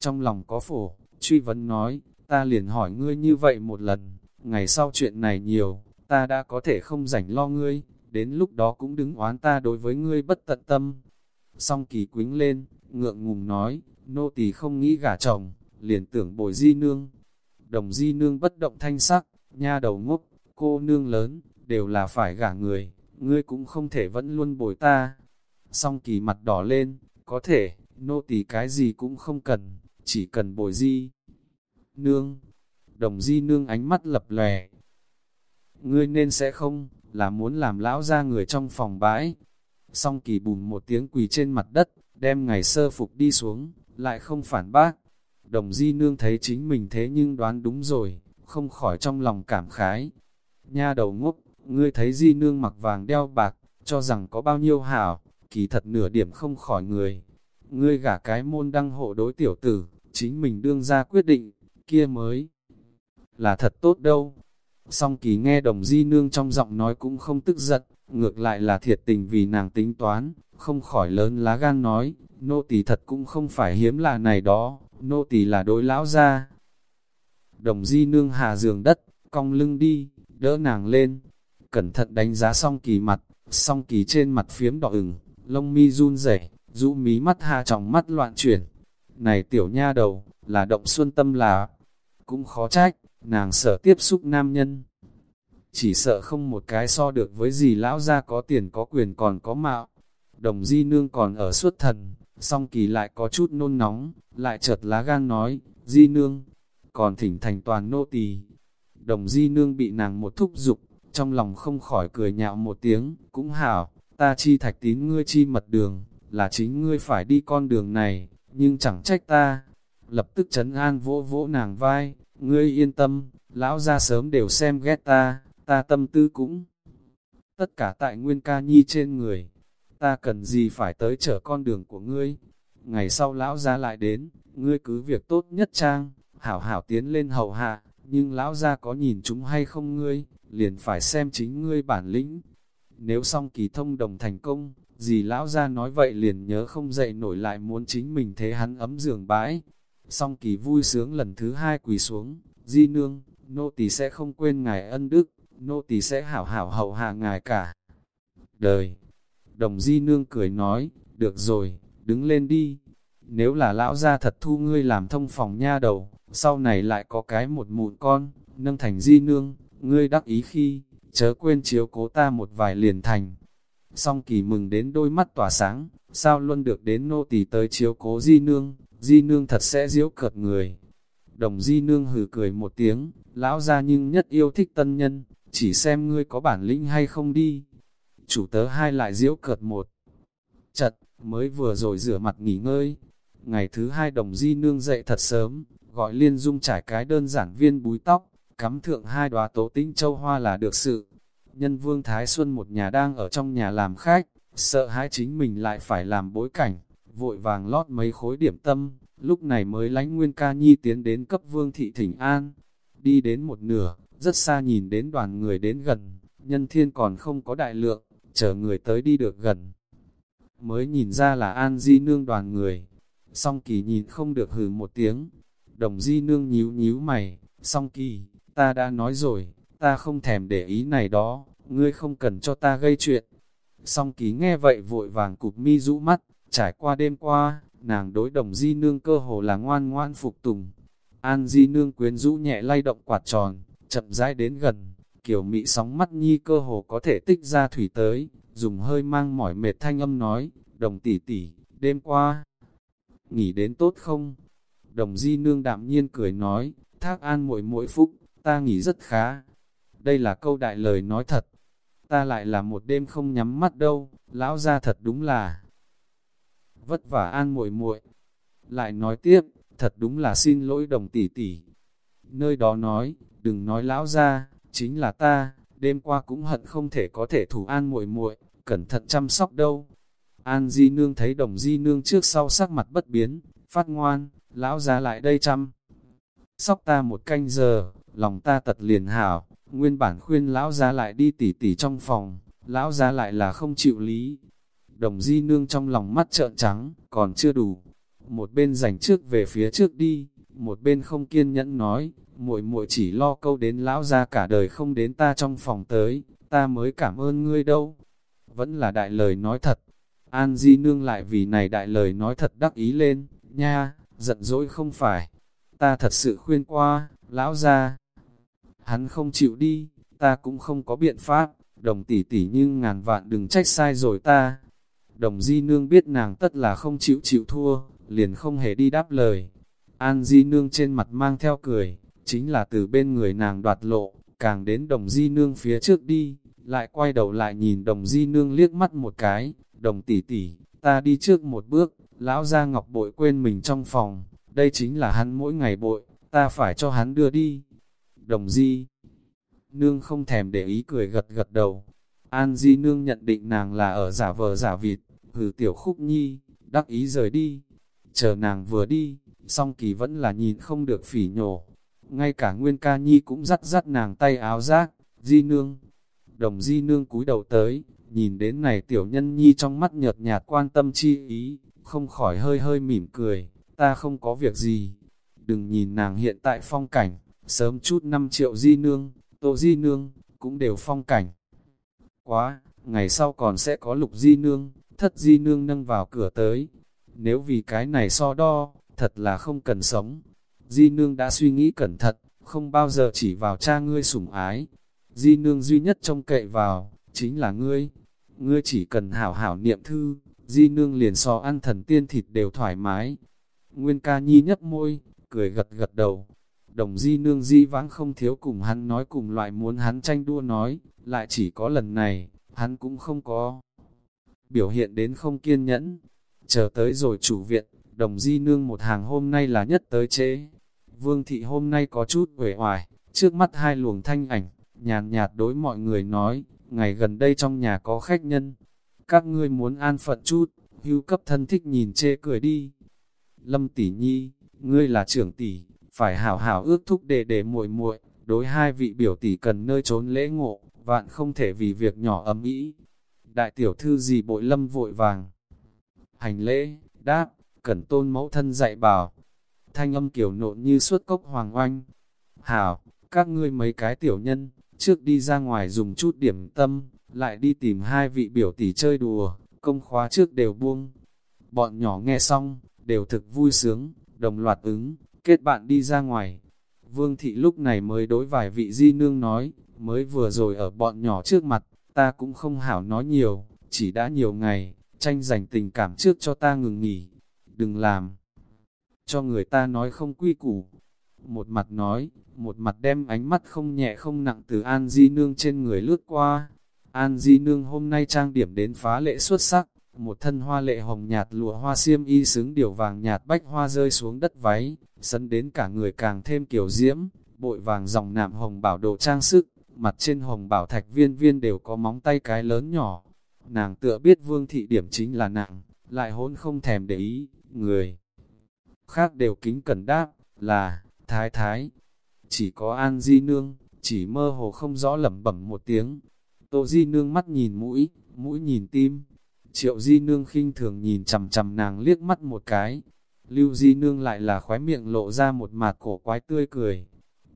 trong lòng có phổ, truy vấn nói, ta liền hỏi ngươi như vậy một lần, ngày sau chuyện này nhiều, ta đã có thể không rảnh lo ngươi, đến lúc đó cũng đứng oán ta đối với ngươi bất tận tâm. Song kỳ quính lên, ngượng ngùng nói, nô tỳ không nghĩ gả chồng, liền tưởng bồi di nương. Đồng di nương bất động thanh sắc, nha đầu ngốc, cô nương lớn, đều là phải gả người, ngươi cũng không thể vẫn luôn bồi ta. Song kỳ mặt đỏ lên, có thể, nô tỳ cái gì cũng không cần, chỉ cần bồi di. Nương, đồng di nương ánh mắt lập lè. Ngươi nên sẽ không, là muốn làm lão ra người trong phòng bãi. Song kỳ bùm một tiếng quỳ trên mặt đất, đem ngày sơ phục đi xuống, lại không phản bác. Đồng di nương thấy chính mình thế nhưng đoán đúng rồi, không khỏi trong lòng cảm khái. Nha đầu ngốc, ngươi thấy di nương mặc vàng đeo bạc, cho rằng có bao nhiêu hảo, kỳ thật nửa điểm không khỏi người. Ngươi gả cái môn đăng hộ đối tiểu tử, chính mình đương ra quyết định, kia mới là thật tốt đâu. Song kỳ nghe đồng di nương trong giọng nói cũng không tức giận, ngược lại là thiệt tình vì nàng tính toán, không khỏi lớn lá gan nói, nô tỳ thật cũng không phải hiếm là này đó, nô tỳ là đối lão gia. Đồng di nương hạ giường đất, cong lưng đi, đỡ nàng lên, cẩn thận đánh giá song kỳ mặt, song kỳ trên mặt phiếm đỏ ửng, lông mi run rẩy, rũ mí mắt hạ trọng mắt loạn chuyển. Này tiểu nha đầu, là động xuân tâm là, cũng khó trách, nàng sợ tiếp xúc nam nhân. Chỉ sợ không một cái so được với gì lão gia có tiền có quyền còn có mạo. Đồng di nương còn ở suốt thần, song kỳ lại có chút nôn nóng, lại chợt lá gan nói, di nương, còn thỉnh thành toàn nô tỳ. Đồng di nương bị nàng một thúc dục trong lòng không khỏi cười nhạo một tiếng, cũng hảo, ta chi thạch tín ngươi chi mật đường, là chính ngươi phải đi con đường này, nhưng chẳng trách ta. Lập tức chấn an vỗ vỗ nàng vai, ngươi yên tâm, lão ra sớm đều xem ghét ta, ta tâm tư cũng. Tất cả tại nguyên ca nhi trên người, ta cần gì phải tới chở con đường của ngươi. Ngày sau lão ra lại đến, ngươi cứ việc tốt nhất trang, hảo hảo tiến lên hậu hạ, nhưng lão ra có nhìn chúng hay không ngươi, liền phải xem chính ngươi bản lĩnh. Nếu xong kỳ thông đồng thành công, gì lão ra nói vậy liền nhớ không dậy nổi lại muốn chính mình thế hắn ấm giường bãi. Song kỳ vui sướng lần thứ hai quỳ xuống, di nương, nô tỳ sẽ không quên ngài ân đức, nô tỳ sẽ hảo hảo hậu hạ ngài cả. Đời, đồng di nương cười nói, được rồi, đứng lên đi. Nếu là lão gia thật thu ngươi làm thông phòng nha đầu, sau này lại có cái một mụn con, nâng thành di nương, ngươi đắc ý khi, chớ quên chiếu cố ta một vài liền thành. Song kỳ mừng đến đôi mắt tỏa sáng, sao luôn được đến nô tỳ tới chiếu cố di nương, di nương thật sẽ diễu cợt người. Đồng di nương hừ cười một tiếng, lão ra nhưng nhất yêu thích tân nhân, chỉ xem ngươi có bản lĩnh hay không đi. Chủ tớ hai lại diễu cợt một. Chật, mới vừa rồi rửa mặt nghỉ ngơi. Ngày thứ hai đồng di nương dậy thật sớm, gọi liên dung trải cái đơn giản viên búi tóc, cắm thượng hai đóa tố tinh châu hoa là được sự. Nhân vương Thái Xuân một nhà đang ở trong nhà làm khách, sợ hãi chính mình lại phải làm bối cảnh, vội vàng lót mấy khối điểm tâm, lúc này mới lánh Nguyên Ca Nhi tiến đến cấp vương thị thỉnh an. Đi đến một nửa, rất xa nhìn đến đoàn người đến gần, nhân thiên còn không có đại lượng, chờ người tới đi được gần. Mới nhìn ra là An Di Nương đoàn người, song kỳ nhìn không được hừ một tiếng, đồng Di Nương nhíu nhíu mày, song kỳ, ta đã nói rồi, ta không thèm để ý này đó, ngươi không cần cho ta gây chuyện. Song ký nghe vậy vội vàng cụp mi rũ mắt, trải qua đêm qua, nàng đối đồng di nương cơ hồ là ngoan ngoan phục tùng. An di nương quyến rũ nhẹ lay động quạt tròn, chậm rãi đến gần, kiểu mị sóng mắt nhi cơ hồ có thể tích ra thủy tới, dùng hơi mang mỏi mệt thanh âm nói, đồng tỷ tỷ, đêm qua, nghỉ đến tốt không? Đồng di nương đạm nhiên cười nói, thác an mỗi mỗi phúc, ta nghỉ rất khá. Đây là câu đại lời nói thật. Ta lại là một đêm không nhắm mắt đâu, lão ra thật đúng là vất vả an muội muội. Lại nói tiếp, thật đúng là xin lỗi đồng tỷ tỷ. Nơi đó nói, đừng nói lão ra, chính là ta, đêm qua cũng hận không thể có thể thủ an muội muội, cẩn thận chăm sóc đâu. An Di Nương thấy đồng Di Nương trước sau sắc mặt bất biến, phát ngoan, lão ra lại đây chăm. Sóc ta một canh giờ, lòng ta tật liền hảo, nguyên bản khuyên lão ra lại đi tỉ tỉ trong phòng, lão ra lại là không chịu lý. Đồng di nương trong lòng mắt trợn trắng, còn chưa đủ. Một bên rảnh trước về phía trước đi, một bên không kiên nhẫn nói, muội muội chỉ lo câu đến lão ra cả đời không đến ta trong phòng tới, ta mới cảm ơn ngươi đâu. Vẫn là đại lời nói thật. An di nương lại vì này đại lời nói thật đắc ý lên, nha, giận dỗi không phải. Ta thật sự khuyên qua, lão ra, hắn không chịu đi, ta cũng không có biện pháp, đồng tỷ tỷ nhưng ngàn vạn đừng trách sai rồi ta. Đồng di nương biết nàng tất là không chịu chịu thua, liền không hề đi đáp lời. An di nương trên mặt mang theo cười, chính là từ bên người nàng đoạt lộ, càng đến đồng di nương phía trước đi, lại quay đầu lại nhìn đồng di nương liếc mắt một cái, đồng tỷ tỷ, ta đi trước một bước, lão gia ngọc bội quên mình trong phòng, đây chính là hắn mỗi ngày bội, ta phải cho hắn đưa đi đồng di. Nương không thèm để ý cười gật gật đầu. An di nương nhận định nàng là ở giả vờ giả vịt, hừ tiểu khúc nhi, đắc ý rời đi. Chờ nàng vừa đi, song kỳ vẫn là nhìn không được phỉ nhổ. ngay cả Nguyên Ca Nhi cũng dắt dắt nàng tay áo rác, di nương. Đồng di nương cúi đầu tới, nhìn đến này tiểu nhân nhi trong mắt nhợt nhạt quan tâm chi ý, không khỏi hơi hơi mỉm cười, ta không có việc gì. Đừng nhìn nàng hiện tại phong cảnh, sớm chút 5 triệu di nương, tô di nương, cũng đều phong cảnh. Quá, ngày sau còn sẽ có lục di nương, thất di nương nâng vào cửa tới. Nếu vì cái này so đo, thật là không cần sống. Di nương đã suy nghĩ cẩn thận, không bao giờ chỉ vào cha ngươi sủng ái. Di nương duy nhất trông cậy vào, chính là ngươi. Ngươi chỉ cần hảo hảo niệm thư, di nương liền so ăn thần tiên thịt đều thoải mái. Nguyên ca nhi nhấp môi, cười gật gật đầu. Đồng di nương di vãng không thiếu cùng hắn nói cùng loại muốn hắn tranh đua nói, lại chỉ có lần này, hắn cũng không có. Biểu hiện đến không kiên nhẫn, chờ tới rồi chủ viện, đồng di nương một hàng hôm nay là nhất tới chế. Vương thị hôm nay có chút uể oải, trước mắt hai luồng thanh ảnh, nhàn nhạt đối mọi người nói, ngày gần đây trong nhà có khách nhân, các ngươi muốn an phận chút, hưu cấp thân thích nhìn chê cười đi. Lâm tỷ nhi, ngươi là trưởng tỷ, phải hảo hảo ước thúc để để muội muội, đối hai vị biểu tỷ cần nơi trốn lễ ngộ, vạn không thể vì việc nhỏ ấm ý. Đại tiểu thư gì bội lâm vội vàng. Hành lễ, đáp, cẩn tôn mẫu thân dạy bảo. Thanh âm kiểu nộn như suốt cốc hoàng oanh. Hảo, các ngươi mấy cái tiểu nhân, trước đi ra ngoài dùng chút điểm tâm, lại đi tìm hai vị biểu tỷ chơi đùa, công khóa trước đều buông. Bọn nhỏ nghe xong, đều thực vui sướng, đồng loạt ứng, kết bạn đi ra ngoài. Vương thị lúc này mới đối vài vị di nương nói, mới vừa rồi ở bọn nhỏ trước mặt, ta cũng không hảo nói nhiều, chỉ đã nhiều ngày, tranh giành tình cảm trước cho ta ngừng nghỉ, đừng làm. Cho người ta nói không quy củ. Một mặt nói, một mặt đem ánh mắt không nhẹ không nặng từ An Di Nương trên người lướt qua. An Di Nương hôm nay trang điểm đến phá lệ xuất sắc, một thân hoa lệ hồng nhạt lụa hoa xiêm y xứng điều vàng nhạt bách hoa rơi xuống đất váy, sân đến cả người càng thêm kiểu diễm, bội vàng dòng nạm hồng bảo đồ trang sức, mặt trên hồng bảo thạch viên viên đều có móng tay cái lớn nhỏ. Nàng tựa biết vương thị điểm chính là nặng, lại hôn không thèm để ý, người khác đều kính cẩn đáp, là, thái thái. Chỉ có An Di Nương, chỉ mơ hồ không rõ lẩm bẩm một tiếng. Tô Di Nương mắt nhìn mũi, mũi nhìn tim. Triệu Di Nương khinh thường nhìn chầm chầm nàng liếc mắt một cái. Lưu Di Nương lại là khóe miệng lộ ra một mạt cổ quái tươi cười.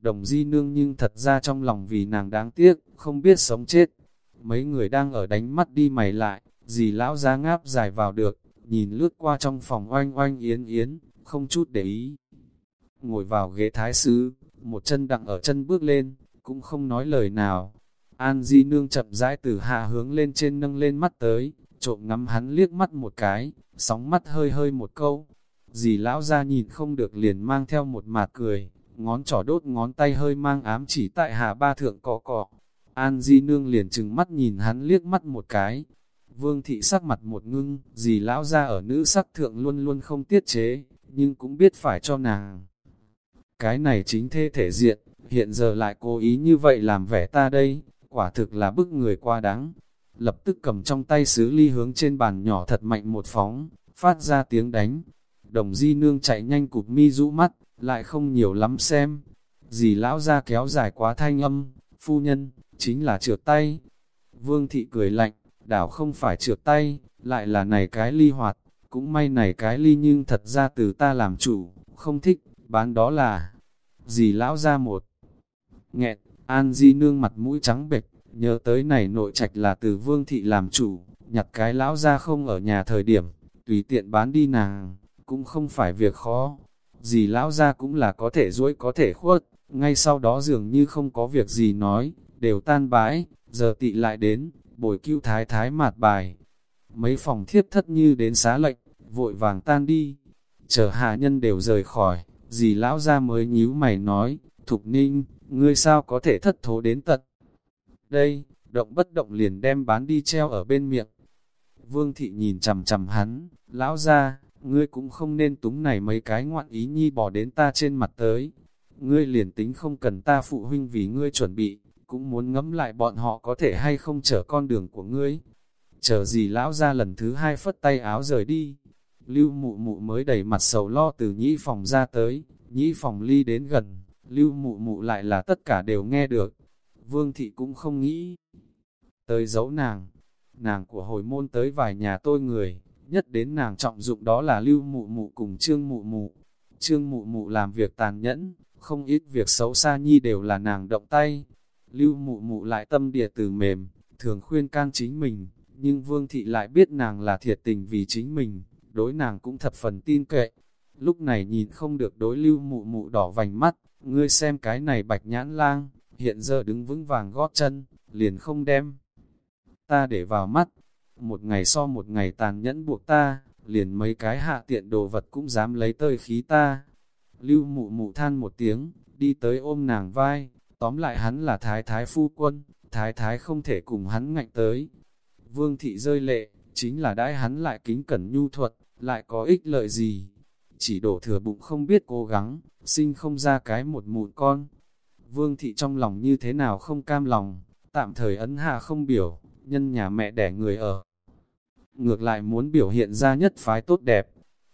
Đồng Di Nương nhưng thật ra trong lòng vì nàng đáng tiếc, không biết sống chết. Mấy người đang ở đánh mắt đi mày lại, dì lão ra ngáp dài vào được, nhìn lướt qua trong phòng oanh oanh yến yến, không chút để ý. Ngồi vào ghế thái sứ, một chân đặng ở chân bước lên, cũng không nói lời nào. An Di Nương chậm rãi từ hạ hướng lên trên nâng lên mắt tới, trộm ngắm hắn liếc mắt một cái, sóng mắt hơi hơi một câu. Dì lão ra nhìn không được liền mang theo một mạt cười, ngón trỏ đốt ngón tay hơi mang ám chỉ tại hạ ba thượng cọ cọ. An Di Nương liền chừng mắt nhìn hắn liếc mắt một cái. Vương thị sắc mặt một ngưng, dì lão ra ở nữ sắc thượng luôn luôn không tiết chế, nhưng cũng biết phải cho nàng. Cái này chính thê thể diện, hiện giờ lại cố ý như vậy làm vẻ ta đây, quả thực là bức người qua đáng. Lập tức cầm trong tay sứ ly hướng trên bàn nhỏ thật mạnh một phóng, phát ra tiếng đánh. Đồng di nương chạy nhanh cụp mi rũ mắt, lại không nhiều lắm xem. Dì lão ra kéo dài quá thanh âm, phu nhân, chính là trượt tay. Vương thị cười lạnh, đảo không phải trượt tay, lại là này cái ly hoạt, cũng may này cái ly nhưng thật ra từ ta làm chủ, không thích, bán đó là, dì lão ra một. Nghẹn, An Di nương mặt mũi trắng bệch, nhớ tới này nội trạch là từ vương thị làm chủ, nhặt cái lão ra không ở nhà thời điểm, tùy tiện bán đi nàng, cũng không phải việc khó. Dì lão ra cũng là có thể duỗi có thể khuất, ngay sau đó dường như không có việc gì nói, đều tan bãi, giờ tị lại đến, bồi cứu thái thái mạt bài. Mấy phòng thiếp thất như đến xá lệnh, vội vàng tan đi. Chờ hạ nhân đều rời khỏi, dì lão ra mới nhíu mày nói, Thục Ninh, ngươi sao có thể thất thố đến tận. Đây, động bất động liền đem bán đi treo ở bên miệng. Vương thị nhìn chầm chầm hắn, lão ra, ngươi cũng không nên túng này mấy cái ngoạn ý nhi bỏ đến ta trên mặt tới. Ngươi liền tính không cần ta phụ huynh vì ngươi chuẩn bị, cũng muốn ngẫm lại bọn họ có thể hay không chở con đường của ngươi. Chờ gì lão ra lần thứ hai phất tay áo rời đi. Lưu mụ mụ mới đẩy mặt sầu lo từ nhĩ phòng ra tới, nhĩ phòng ly đến gần, lưu mụ mụ lại là tất cả đều nghe được. Vương thị cũng không nghĩ tới giấu nàng. Nàng của hồi môn tới vài nhà tôi người, nhất đến nàng trọng dụng đó là lưu mụ mụ cùng trương mụ mụ. Trương mụ mụ làm việc tàn nhẫn, không ít việc xấu xa nhi đều là nàng động tay. Lưu mụ mụ lại tâm địa từ mềm, thường khuyên can chính mình, nhưng vương thị lại biết nàng là thiệt tình vì chính mình, đối nàng cũng thập phần tin cậy. Lúc này nhìn không được đối lưu mụ mụ đỏ vành mắt, ngươi xem cái này bạch nhãn lang, hiện giờ đứng vững vàng gót chân, liền không đem. Ta để vào mắt, một ngày so một ngày tàn nhẫn buộc ta, liền mấy cái hạ tiện đồ vật cũng dám lấy tơi khí ta. Lưu mụ mụ than một tiếng, đi tới ôm nàng vai, tóm lại hắn là thái thái phu quân, thái thái không thể cùng hắn ngạnh tới. Vương thị rơi lệ, chính là đãi hắn lại kính cẩn nhu thuật, lại có ích lợi gì. Chỉ đổ thừa bụng không biết cố gắng, sinh không ra cái một mụn con. Vương thị trong lòng như thế nào không cam lòng, tạm thời ấn hạ không biểu, nhân nhà mẹ đẻ người ở. Ngược lại muốn biểu hiện ra nhất phái tốt đẹp.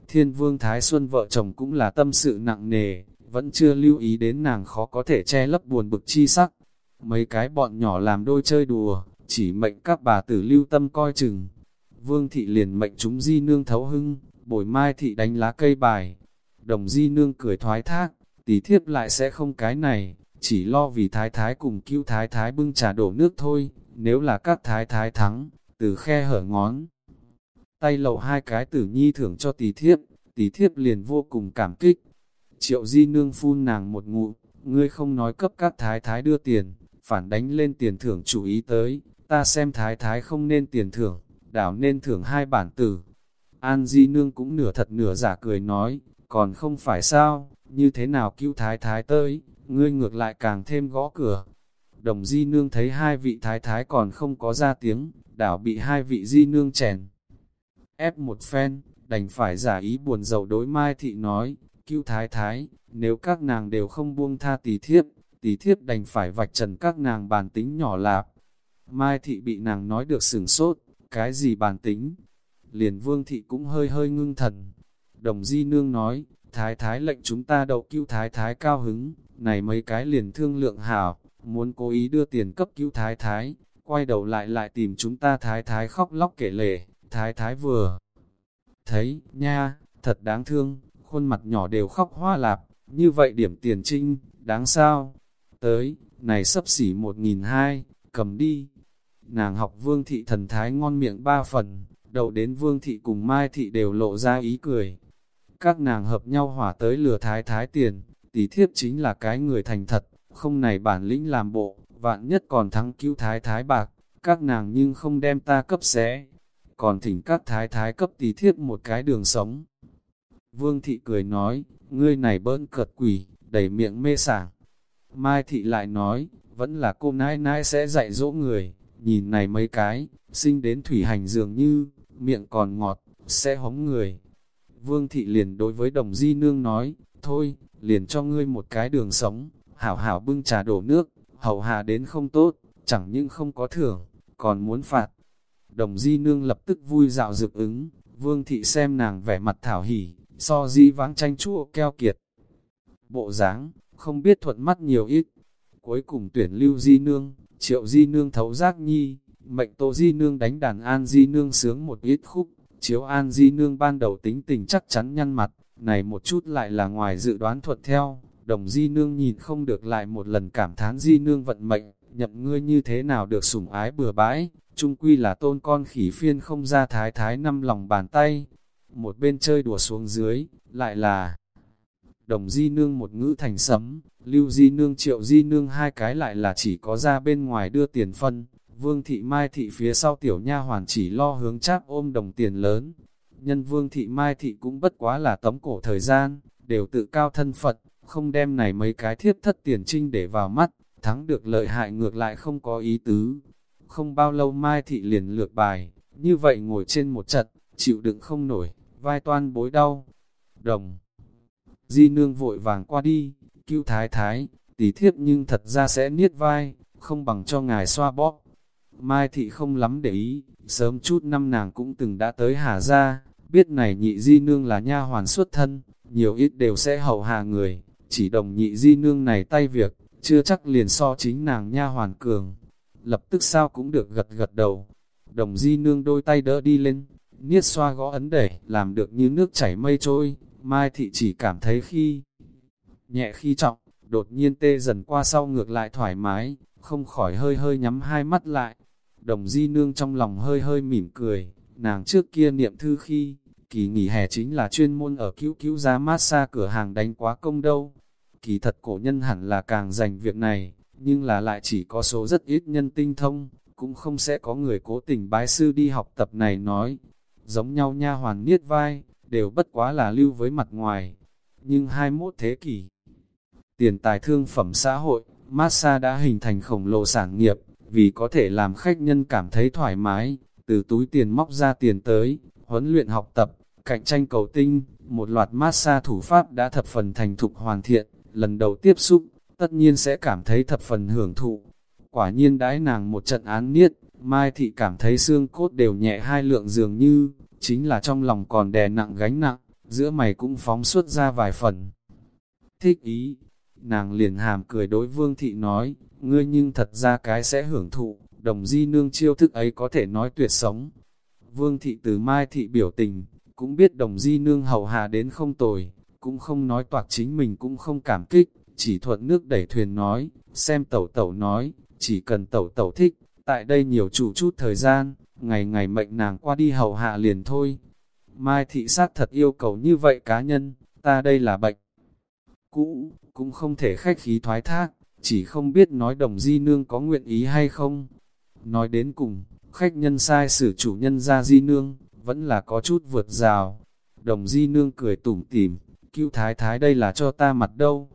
Thiên vương Thái Xuân vợ chồng cũng là tâm sự nặng nề, vẫn chưa lưu ý đến nàng khó có thể che lấp buồn bực chi sắc. Mấy cái bọn nhỏ làm đôi chơi đùa, chỉ mệnh các bà tử lưu tâm coi chừng. Vương thị liền mệnh chúng di nương thấu hưng, bồi mai thị đánh lá cây bài. Đồng di nương cười thoái thác, tí thiếp lại sẽ không cái này, chỉ lo vì thái thái cùng cứu thái thái bưng trà đổ nước thôi, nếu là các thái thái thắng, từ khe hở ngón. Tay lậu hai cái tử nhi thưởng cho tỷ thiếp, tỷ thiếp liền vô cùng cảm kích. Triệu di nương phun nàng một ngụ, ngươi không nói cấp các thái thái đưa tiền, phản đánh lên tiền thưởng chủ ý tới, ta xem thái thái không nên tiền thưởng, đảo nên thưởng hai bản tử. An di nương cũng nửa thật nửa giả cười nói, còn không phải sao, như thế nào cứu thái thái tới, ngươi ngược lại càng thêm gõ cửa. Đồng di nương thấy hai vị thái thái còn không có ra tiếng, đảo bị hai vị di nương chèn. Ép một phen, đành phải giả ý buồn rầu đối mai thị nói, cứu thái thái, nếu các nàng đều không buông tha tỷ thiếp, tỷ thiếp đành phải vạch trần các nàng bàn tính nhỏ lạp. Mai thị bị nàng nói được sửng sốt, cái gì bàn tính? Liền vương thị cũng hơi hơi ngưng thần. Đồng di nương nói, thái thái lệnh chúng ta đậu cứu thái thái cao hứng, này mấy cái liền thương lượng hảo, muốn cố ý đưa tiền cấp cứu thái thái, quay đầu lại lại tìm chúng ta thái thái khóc lóc kể lể, thái thái vừa thấy, nha, thật đáng thương, khuôn mặt nhỏ đều khóc hoa lạp, như vậy điểm tiền trinh, đáng sao? Tới, này sấp xỉ một nghìn hai, cầm đi. Nàng học vương thị thần thái ngon miệng ba phần, đầu đến vương thị cùng mai thị đều lộ ra ý cười. Các nàng hợp nhau hỏa tới lừa thái thái tiền, tỷ thiếp chính là cái người thành thật, không này bản lĩnh làm bộ, vạn nhất còn thắng cứu thái thái bạc, các nàng nhưng không đem ta cấp xé, còn thỉnh các thái thái cấp tí thiếp một cái đường sống. Vương thị cười nói, ngươi này bỡn cợt quỷ, đầy miệng mê sảng. Mai thị lại nói, vẫn là cô nãi nãi sẽ dạy dỗ người, nhìn này mấy cái, sinh đến thủy hành dường như, miệng còn ngọt, sẽ hống người. Vương thị liền đối với đồng di nương nói, thôi, liền cho ngươi một cái đường sống, hảo hảo bưng trà đổ nước, hậu hạ đến không tốt, chẳng những không có thưởng, còn muốn phạt. Đồng di nương lập tức vui dạo dược ứng, vương thị xem nàng vẻ mặt thảo hỉ, so di vãng tranh chua keo kiệt. Bộ dáng không biết thuận mắt nhiều ít. Cuối cùng tuyển lưu di nương, triệu di nương thấu giác nhi, mệnh tô di nương đánh đàn an di nương sướng một ít khúc, chiếu an di nương ban đầu tính tình chắc chắn nhăn mặt, này một chút lại là ngoài dự đoán thuận theo, đồng di nương nhìn không được lại một lần cảm thán di nương vận mệnh, nhậm ngươi như thế nào được sủng ái bừa bãi, trung quy là tôn con khỉ phiên không ra thái thái năm lòng bàn tay, một bên chơi đùa xuống dưới, lại là đồng di nương một ngữ thành sấm, lưu di nương triệu di nương hai cái lại là chỉ có ra bên ngoài đưa tiền phân, vương thị mai thị phía sau tiểu nha hoàn chỉ lo hướng cháp ôm đồng tiền lớn. Nhân vương thị mai thị cũng bất quá là tấm cổ thời gian, đều tự cao thân Phật, không đem này mấy cái thiết thất tiền trinh để vào mắt, thắng được lợi hại ngược lại không có ý tứ. Không bao lâu mai thị liền lược bài, như vậy ngồi trên một chật, chịu đựng không nổi, vai toan bối đau. Đồng Di nương vội vàng qua đi, cứu thái thái, tỷ thiếp nhưng thật ra sẽ niết vai, không bằng cho ngài xoa bóp. Mai thị không lắm để ý, sớm chút năm nàng cũng từng đã tới Hà Gia, biết này nhị di nương là nha hoàn xuất thân, nhiều ít đều sẽ hậu hạ người, chỉ đồng nhị di nương này tay việc, chưa chắc liền so chính nàng nha hoàn cường. Lập tức sao cũng được gật gật đầu. Đồng di nương đôi tay đỡ đi lên, niết xoa gõ ấn đẩy, làm được như nước chảy mây trôi. Mai thị chỉ cảm thấy khi nhẹ khi trọng, đột nhiên tê dần qua sau ngược lại thoải mái, không khỏi hơi hơi nhắm hai mắt lại. Đồng di nương trong lòng hơi hơi mỉm cười, nàng trước kia niệm thư khi, kỳ nghỉ hè chính là chuyên môn ở cứu cứu giá massage cửa hàng đánh quá công đâu. Kỳ thật cổ nhân hẳn là càng dành việc này, nhưng là lại chỉ có số rất ít nhân tinh thông, cũng không sẽ có người cố tình bái sư đi học tập này nói. Giống nhau nha hoàn niết vai, đều bất quá là lưu với mặt ngoài. Nhưng 21 thế kỷ, tiền tài thương phẩm xã hội, massage đã hình thành khổng lồ sản nghiệp, vì có thể làm khách nhân cảm thấy thoải mái, từ túi tiền móc ra tiền tới, huấn luyện học tập, cạnh tranh cầu tinh, một loạt massage thủ pháp đã thập phần thành thục hoàn thiện, lần đầu tiếp xúc, tất nhiên sẽ cảm thấy thập phần hưởng thụ. Quả nhiên đãi nàng một trận án niết, Mai Thị cảm thấy xương cốt đều nhẹ hai lượng dường như, chính là trong lòng còn đè nặng gánh nặng, giữa mày cũng phóng xuất ra vài phần. Thích ý, nàng liền hàm cười đối Vương Thị nói, ngươi nhưng thật ra cái sẽ hưởng thụ, đồng di nương chiêu thức ấy có thể nói tuyệt sống. Vương Thị từ Mai Thị biểu tình, cũng biết đồng di nương hầu hạ đến không tồi, cũng không nói toạc chính mình cũng không cảm kích, chỉ thuận nước đẩy thuyền nói, xem tẩu tẩu nói, chỉ cần tẩu tẩu thích, tại đây nhiều chủ chút thời gian, ngày ngày mệnh nàng qua đi hầu hạ liền thôi. Mai thị sát thật yêu cầu như vậy cá nhân, ta đây là bệnh cũ, cũng không thể khách khí thoái thác, chỉ không biết nói đồng di nương có nguyện ý hay không. Nói đến cùng, khách nhân sai xử chủ nhân ra di nương, vẫn là có chút vượt rào. Đồng di nương cười tủm tỉm, cứu thái thái đây là cho ta mặt đâu.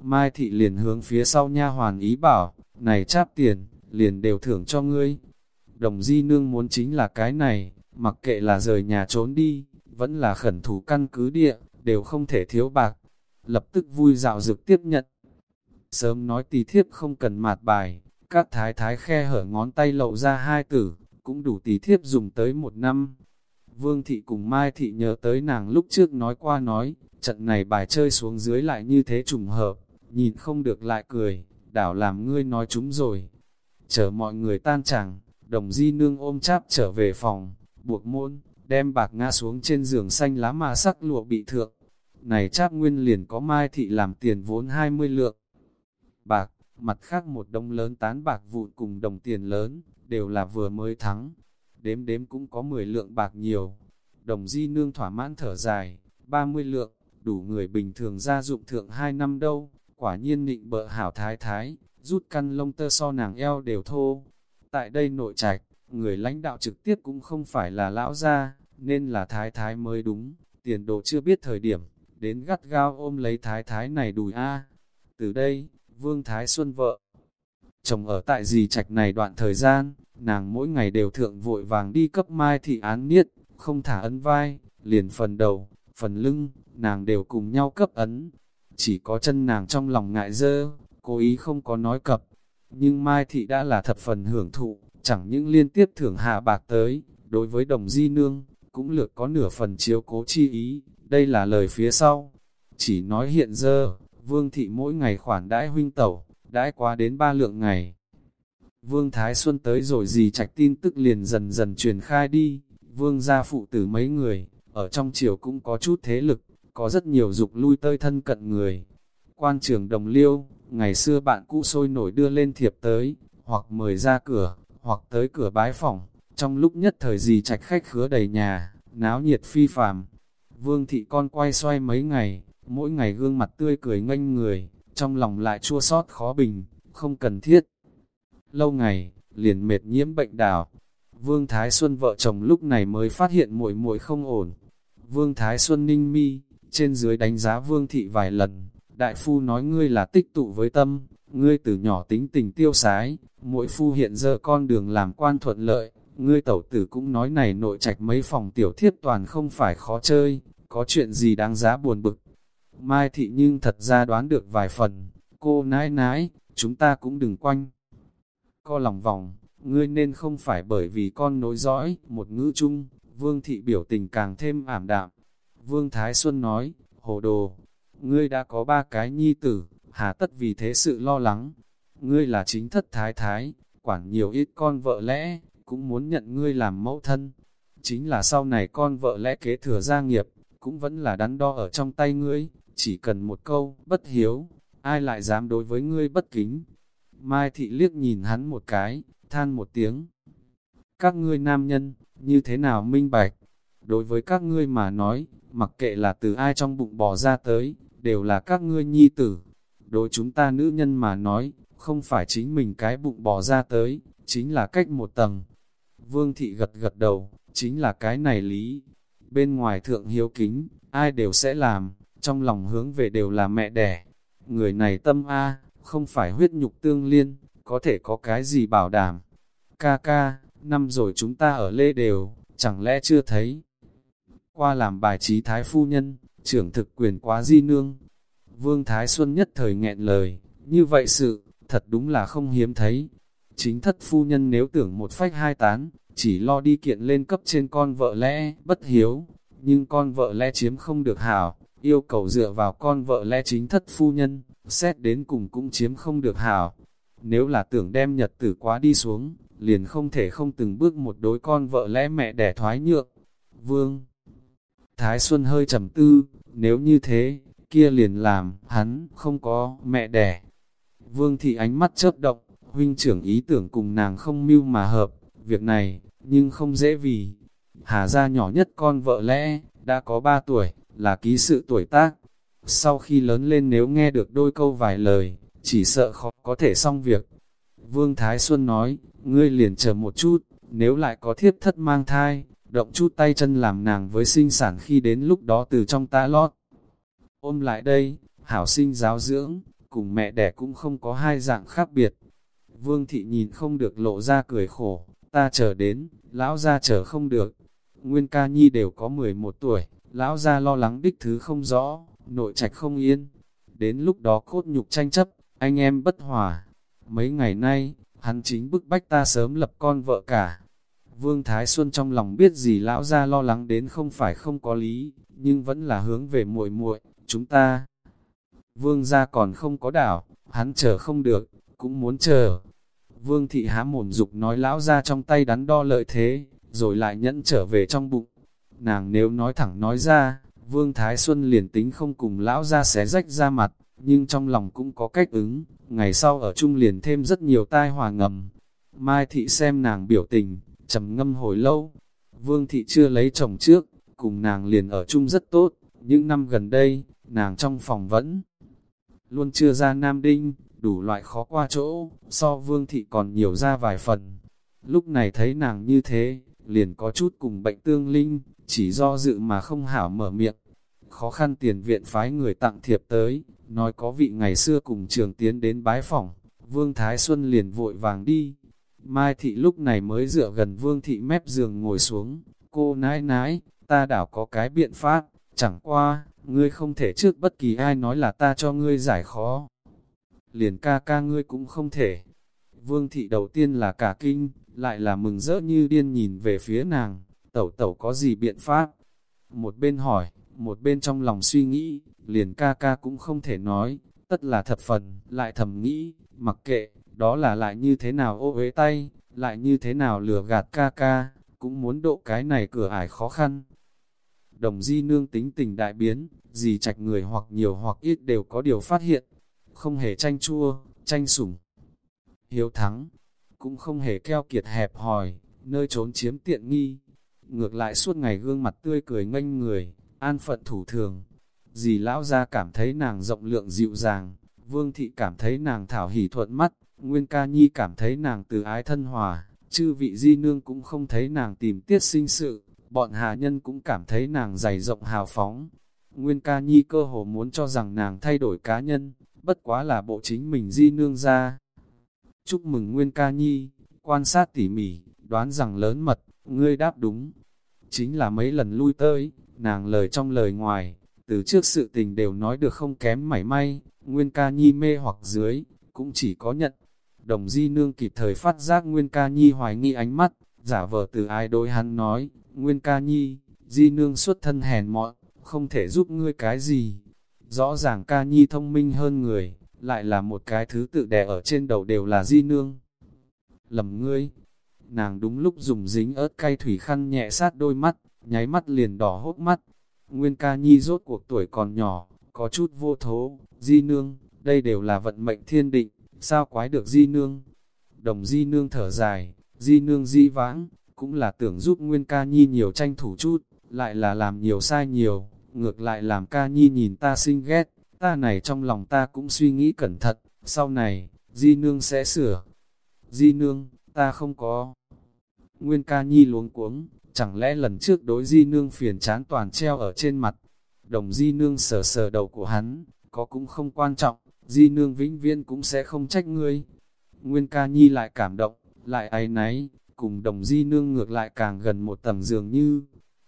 Mai thị liền hướng phía sau nha hoàn ý bảo, này cháp tiền, liền đều thưởng cho ngươi. Đồng di nương muốn chính là cái này, mặc kệ là rời nhà trốn đi, vẫn là khẩn thủ căn cứ địa, đều không thể thiếu bạc. Lập tức vui dạo dực tiếp nhận. Sớm nói tì thiếp không cần mạt bài, các thái thái khe hở ngón tay lậu ra hai tử, cũng đủ tì thiếp dùng tới một năm. Vương thị cùng Mai thị nhớ tới nàng lúc trước nói qua nói, trận này bài chơi xuống dưới lại như thế trùng hợp, nhìn không được lại cười, đảo làm ngươi nói chúng rồi. Chờ mọi người tan chẳng, đồng di nương ôm cháp trở về phòng, buộc môn, đem bạc ngã xuống trên giường xanh lá mà sắc lụa bị thượng. Này cháp nguyên liền có mai thị làm tiền vốn 20 lượng. Bạc, mặt khác một đông lớn tán bạc vụn cùng đồng tiền lớn, đều là vừa mới thắng. Đếm đếm cũng có 10 lượng bạc nhiều. Đồng di nương thỏa mãn thở dài, 30 lượng, đủ người bình thường ra dụng thượng 2 năm đâu quả nhiên nịnh bợ hảo thái thái, rút căn lông tơ so nàng eo đều thô. Tại đây nội trạch, người lãnh đạo trực tiếp cũng không phải là lão gia, nên là thái thái mới đúng, tiền đồ chưa biết thời điểm, đến gắt gao ôm lấy thái thái này đùi a. Từ đây, Vương Thái Xuân vợ, chồng ở tại gì trạch này đoạn thời gian, nàng mỗi ngày đều thượng vội vàng đi cấp mai thị án niết, không thả ấn vai, liền phần đầu, phần lưng, nàng đều cùng nhau cấp ấn, chỉ có chân nàng trong lòng ngại dơ, cố ý không có nói cập. Nhưng Mai Thị đã là thập phần hưởng thụ, chẳng những liên tiếp thưởng hạ bạc tới, đối với đồng di nương, cũng lược có nửa phần chiếu cố chi ý, đây là lời phía sau. Chỉ nói hiện giờ, Vương Thị mỗi ngày khoản đãi huynh tẩu, đãi qua đến ba lượng ngày. Vương Thái Xuân tới rồi gì trạch tin tức liền dần dần truyền khai đi, Vương gia phụ tử mấy người, ở trong triều cũng có chút thế lực, có rất nhiều dục lui tơi thân cận người. Quan trường đồng liêu, ngày xưa bạn cũ sôi nổi đưa lên thiệp tới, hoặc mời ra cửa, hoặc tới cửa bái phòng, trong lúc nhất thời gì trạch khách khứa đầy nhà, náo nhiệt phi phàm. Vương thị con quay xoay mấy ngày, mỗi ngày gương mặt tươi cười nganh người, trong lòng lại chua xót khó bình, không cần thiết. Lâu ngày, liền mệt nhiễm bệnh đảo. Vương Thái Xuân vợ chồng lúc này mới phát hiện muội muội không ổn. Vương Thái Xuân ninh mi, trên dưới đánh giá vương thị vài lần, đại phu nói ngươi là tích tụ với tâm, ngươi từ nhỏ tính tình tiêu sái, mỗi phu hiện giờ con đường làm quan thuận lợi, ngươi tẩu tử cũng nói này nội trạch mấy phòng tiểu thiết toàn không phải khó chơi, có chuyện gì đáng giá buồn bực. Mai thị nhưng thật ra đoán được vài phần, cô nãi nãi, chúng ta cũng đừng quanh. Co lòng vòng, ngươi nên không phải bởi vì con nối dõi, một ngữ chung, vương thị biểu tình càng thêm ảm đạm, Vương Thái Xuân nói, hồ đồ, ngươi đã có ba cái nhi tử, hà tất vì thế sự lo lắng. Ngươi là chính thất thái thái, quản nhiều ít con vợ lẽ, cũng muốn nhận ngươi làm mẫu thân. Chính là sau này con vợ lẽ kế thừa gia nghiệp, cũng vẫn là đắn đo ở trong tay ngươi, chỉ cần một câu, bất hiếu, ai lại dám đối với ngươi bất kính. Mai thị liếc nhìn hắn một cái, than một tiếng. Các ngươi nam nhân, như thế nào minh bạch? Đối với các ngươi mà nói, mặc kệ là từ ai trong bụng bò ra tới, đều là các ngươi nhi tử. Đối chúng ta nữ nhân mà nói, không phải chính mình cái bụng bò ra tới, chính là cách một tầng. Vương thị gật gật đầu, chính là cái này lý. Bên ngoài thượng hiếu kính, ai đều sẽ làm, trong lòng hướng về đều là mẹ đẻ. Người này tâm A, không phải huyết nhục tương liên, có thể có cái gì bảo đảm. Ca ca, năm rồi chúng ta ở lê đều, chẳng lẽ chưa thấy. Qua làm bài trí thái phu nhân, trưởng thực quyền quá di nương. Vương Thái Xuân nhất thời nghẹn lời, như vậy sự, thật đúng là không hiếm thấy. Chính thất phu nhân nếu tưởng một phách hai tán, chỉ lo đi kiện lên cấp trên con vợ lẽ, bất hiếu, nhưng con vợ lẽ chiếm không được hảo, yêu cầu dựa vào con vợ lẽ chính thất phu nhân, xét đến cùng cũng chiếm không được hảo. Nếu là tưởng đem nhật tử quá đi xuống, liền không thể không từng bước một đối con vợ lẽ mẹ đẻ thoái nhượng. Vương Thái Xuân hơi trầm tư, nếu như thế, kia liền làm, hắn, không có, mẹ đẻ. Vương thị ánh mắt chớp động, huynh trưởng ý tưởng cùng nàng không mưu mà hợp, việc này, nhưng không dễ vì. Hà gia nhỏ nhất con vợ lẽ, đã có 3 tuổi, là ký sự tuổi tác. Sau khi lớn lên nếu nghe được đôi câu vài lời, chỉ sợ khó có thể xong việc. Vương Thái Xuân nói, ngươi liền chờ một chút, nếu lại có thiếp thất mang thai, động chút tay chân làm nàng với sinh sản khi đến lúc đó từ trong ta lót. Ôm lại đây, hảo sinh giáo dưỡng, cùng mẹ đẻ cũng không có hai dạng khác biệt. Vương thị nhìn không được lộ ra cười khổ, ta chờ đến, lão ra chờ không được. Nguyên ca nhi đều có 11 tuổi, lão ra lo lắng đích thứ không rõ, nội trạch không yên. Đến lúc đó cốt nhục tranh chấp, anh em bất hòa. Mấy ngày nay, hắn chính bức bách ta sớm lập con vợ cả. Vương Thái Xuân trong lòng biết gì lão ra lo lắng đến không phải không có lý, nhưng vẫn là hướng về muội muội chúng ta. Vương gia còn không có đảo, hắn chờ không được, cũng muốn chờ. Vương thị há mồm dục nói lão ra trong tay đắn đo lợi thế, rồi lại nhẫn trở về trong bụng. Nàng nếu nói thẳng nói ra, Vương Thái Xuân liền tính không cùng lão ra xé rách ra mặt, nhưng trong lòng cũng có cách ứng, ngày sau ở chung liền thêm rất nhiều tai hòa ngầm. Mai thị xem nàng biểu tình, trầm ngâm hồi lâu. Vương thị chưa lấy chồng trước, cùng nàng liền ở chung rất tốt, những năm gần đây, nàng trong phòng vẫn luôn chưa ra nam đinh, đủ loại khó qua chỗ, so vương thị còn nhiều ra vài phần. Lúc này thấy nàng như thế, liền có chút cùng bệnh tương linh, chỉ do dự mà không hảo mở miệng. Khó khăn tiền viện phái người tặng thiệp tới, nói có vị ngày xưa cùng trường tiến đến bái phỏng, Vương Thái Xuân liền vội vàng đi. Mai thị lúc này mới dựa gần Vương thị mép giường ngồi xuống, cô nãi nãi, ta đảo có cái biện pháp, chẳng qua, ngươi không thể trước bất kỳ ai nói là ta cho ngươi giải khó. Liền ca ca ngươi cũng không thể. Vương thị đầu tiên là cả kinh, lại là mừng rỡ như điên nhìn về phía nàng, tẩu tẩu có gì biện pháp? Một bên hỏi, một bên trong lòng suy nghĩ, liền ca ca cũng không thể nói, tất là thập phần, lại thầm nghĩ, mặc kệ, đó là lại như thế nào ô uế tay, lại như thế nào lừa gạt ca ca, cũng muốn độ cái này cửa ải khó khăn. Đồng di nương tính tình đại biến, gì trạch người hoặc nhiều hoặc ít đều có điều phát hiện, không hề tranh chua, tranh sủng. Hiếu thắng, cũng không hề keo kiệt hẹp hòi, nơi trốn chiếm tiện nghi. Ngược lại suốt ngày gương mặt tươi cười nganh người, an phận thủ thường. Dì lão ra cảm thấy nàng rộng lượng dịu dàng, vương thị cảm thấy nàng thảo hỉ thuận mắt, nguyên ca nhi cảm thấy nàng từ ái thân hòa, chư vị di nương cũng không thấy nàng tìm tiết sinh sự, bọn hạ nhân cũng cảm thấy nàng dày rộng hào phóng. Nguyên ca nhi cơ hồ muốn cho rằng nàng thay đổi cá nhân, bất quá là bộ chính mình di nương ra. Chúc mừng Nguyên ca nhi, quan sát tỉ mỉ, đoán rằng lớn mật, ngươi đáp đúng. Chính là mấy lần lui tới, nàng lời trong lời ngoài, từ trước sự tình đều nói được không kém mảy may, Nguyên ca nhi mê hoặc dưới, cũng chỉ có nhận. Đồng di nương kịp thời phát giác Nguyên ca nhi hoài nghi ánh mắt, giả vờ từ ai đối hắn nói, Nguyên ca nhi, di nương xuất thân hèn mọn, không thể giúp ngươi cái gì. rõ ràng ca nhi thông minh hơn người, lại là một cái thứ tự đè ở trên đầu đều là di nương. Lầm ngươi, nàng đúng lúc dùng dính ớt cay thủy khăn nhẹ sát đôi mắt, nháy mắt liền đỏ hốt mắt. Nguyên ca nhi rốt cuộc tuổi còn nhỏ, có chút vô thố, di nương, đây đều là vận mệnh thiên định, sao quái được di nương. Đồng di nương thở dài, di nương di vãng, cũng là tưởng giúp Nguyên ca nhi nhiều tranh thủ chút, lại là làm nhiều sai nhiều, ngược lại làm ca nhi nhìn ta sinh ghét, ta này trong lòng ta cũng suy nghĩ cẩn thận, sau này, di nương sẽ sửa. Di nương, ta không có. Nguyên ca nhi luống cuống, chẳng lẽ lần trước đối di nương phiền chán toàn treo ở trên mặt. Đồng di nương sờ sờ đầu của hắn, có cũng không quan trọng, di nương vĩnh viễn cũng sẽ không trách ngươi. Nguyên ca nhi lại cảm động, lại ấy náy, cùng đồng di nương ngược lại càng gần một tầng dường như.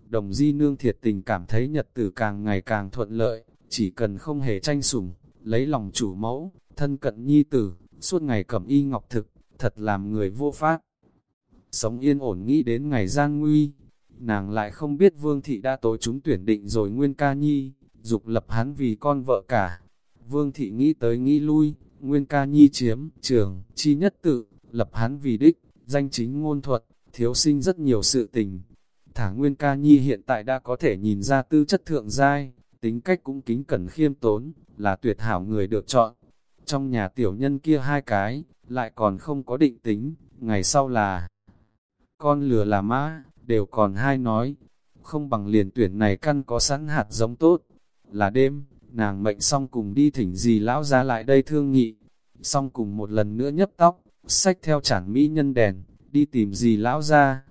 Đồng di nương thiệt tình cảm thấy nhật tử càng ngày càng thuận lợi, chỉ cần không hề tranh sủng, lấy lòng chủ mẫu, thân cận nhi tử, suốt ngày cẩm y ngọc thực, thật làm người vô pháp. Sống yên ổn nghĩ đến ngày gian nguy, nàng lại không biết vương thị đã tối chúng tuyển định rồi nguyên ca nhi, dục lập hắn vì con vợ cả. Vương thị nghĩ tới nghĩ lui, nguyên ca nhi chiếm, trường, chi nhất tự, lập hắn vì đích, danh chính ngôn thuật, thiếu sinh rất nhiều sự tình. Thả nguyên ca nhi hiện tại đã có thể nhìn ra tư chất thượng giai, tính cách cũng kính cẩn khiêm tốn, là tuyệt hảo người được chọn. Trong nhà tiểu nhân kia hai cái, lại còn không có định tính, ngày sau là con lừa là mã, đều còn hai nói, không bằng liền tuyển này căn có sẵn hạt giống tốt. Là đêm, nàng mệnh xong cùng đi thỉnh gì lão ra lại đây thương nghị, xong cùng một lần nữa nhấp tóc, xách theo chản mỹ nhân đèn, đi tìm gì lão ra.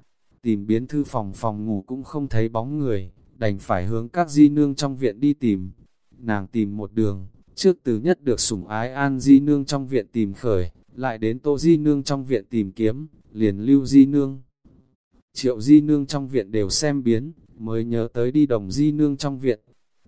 Tìm biến thư phòng phòng ngủ cũng không thấy bóng người, đành phải hướng các di nương trong viện đi tìm. Nàng tìm một đường, trước từ nhất được sủng ái an di nương trong viện tìm khởi, lại đến tô di nương trong viện tìm kiếm, liền lưu di nương. Triệu di nương trong viện đều xem biến, mới nhớ tới đi đồng di nương trong viện.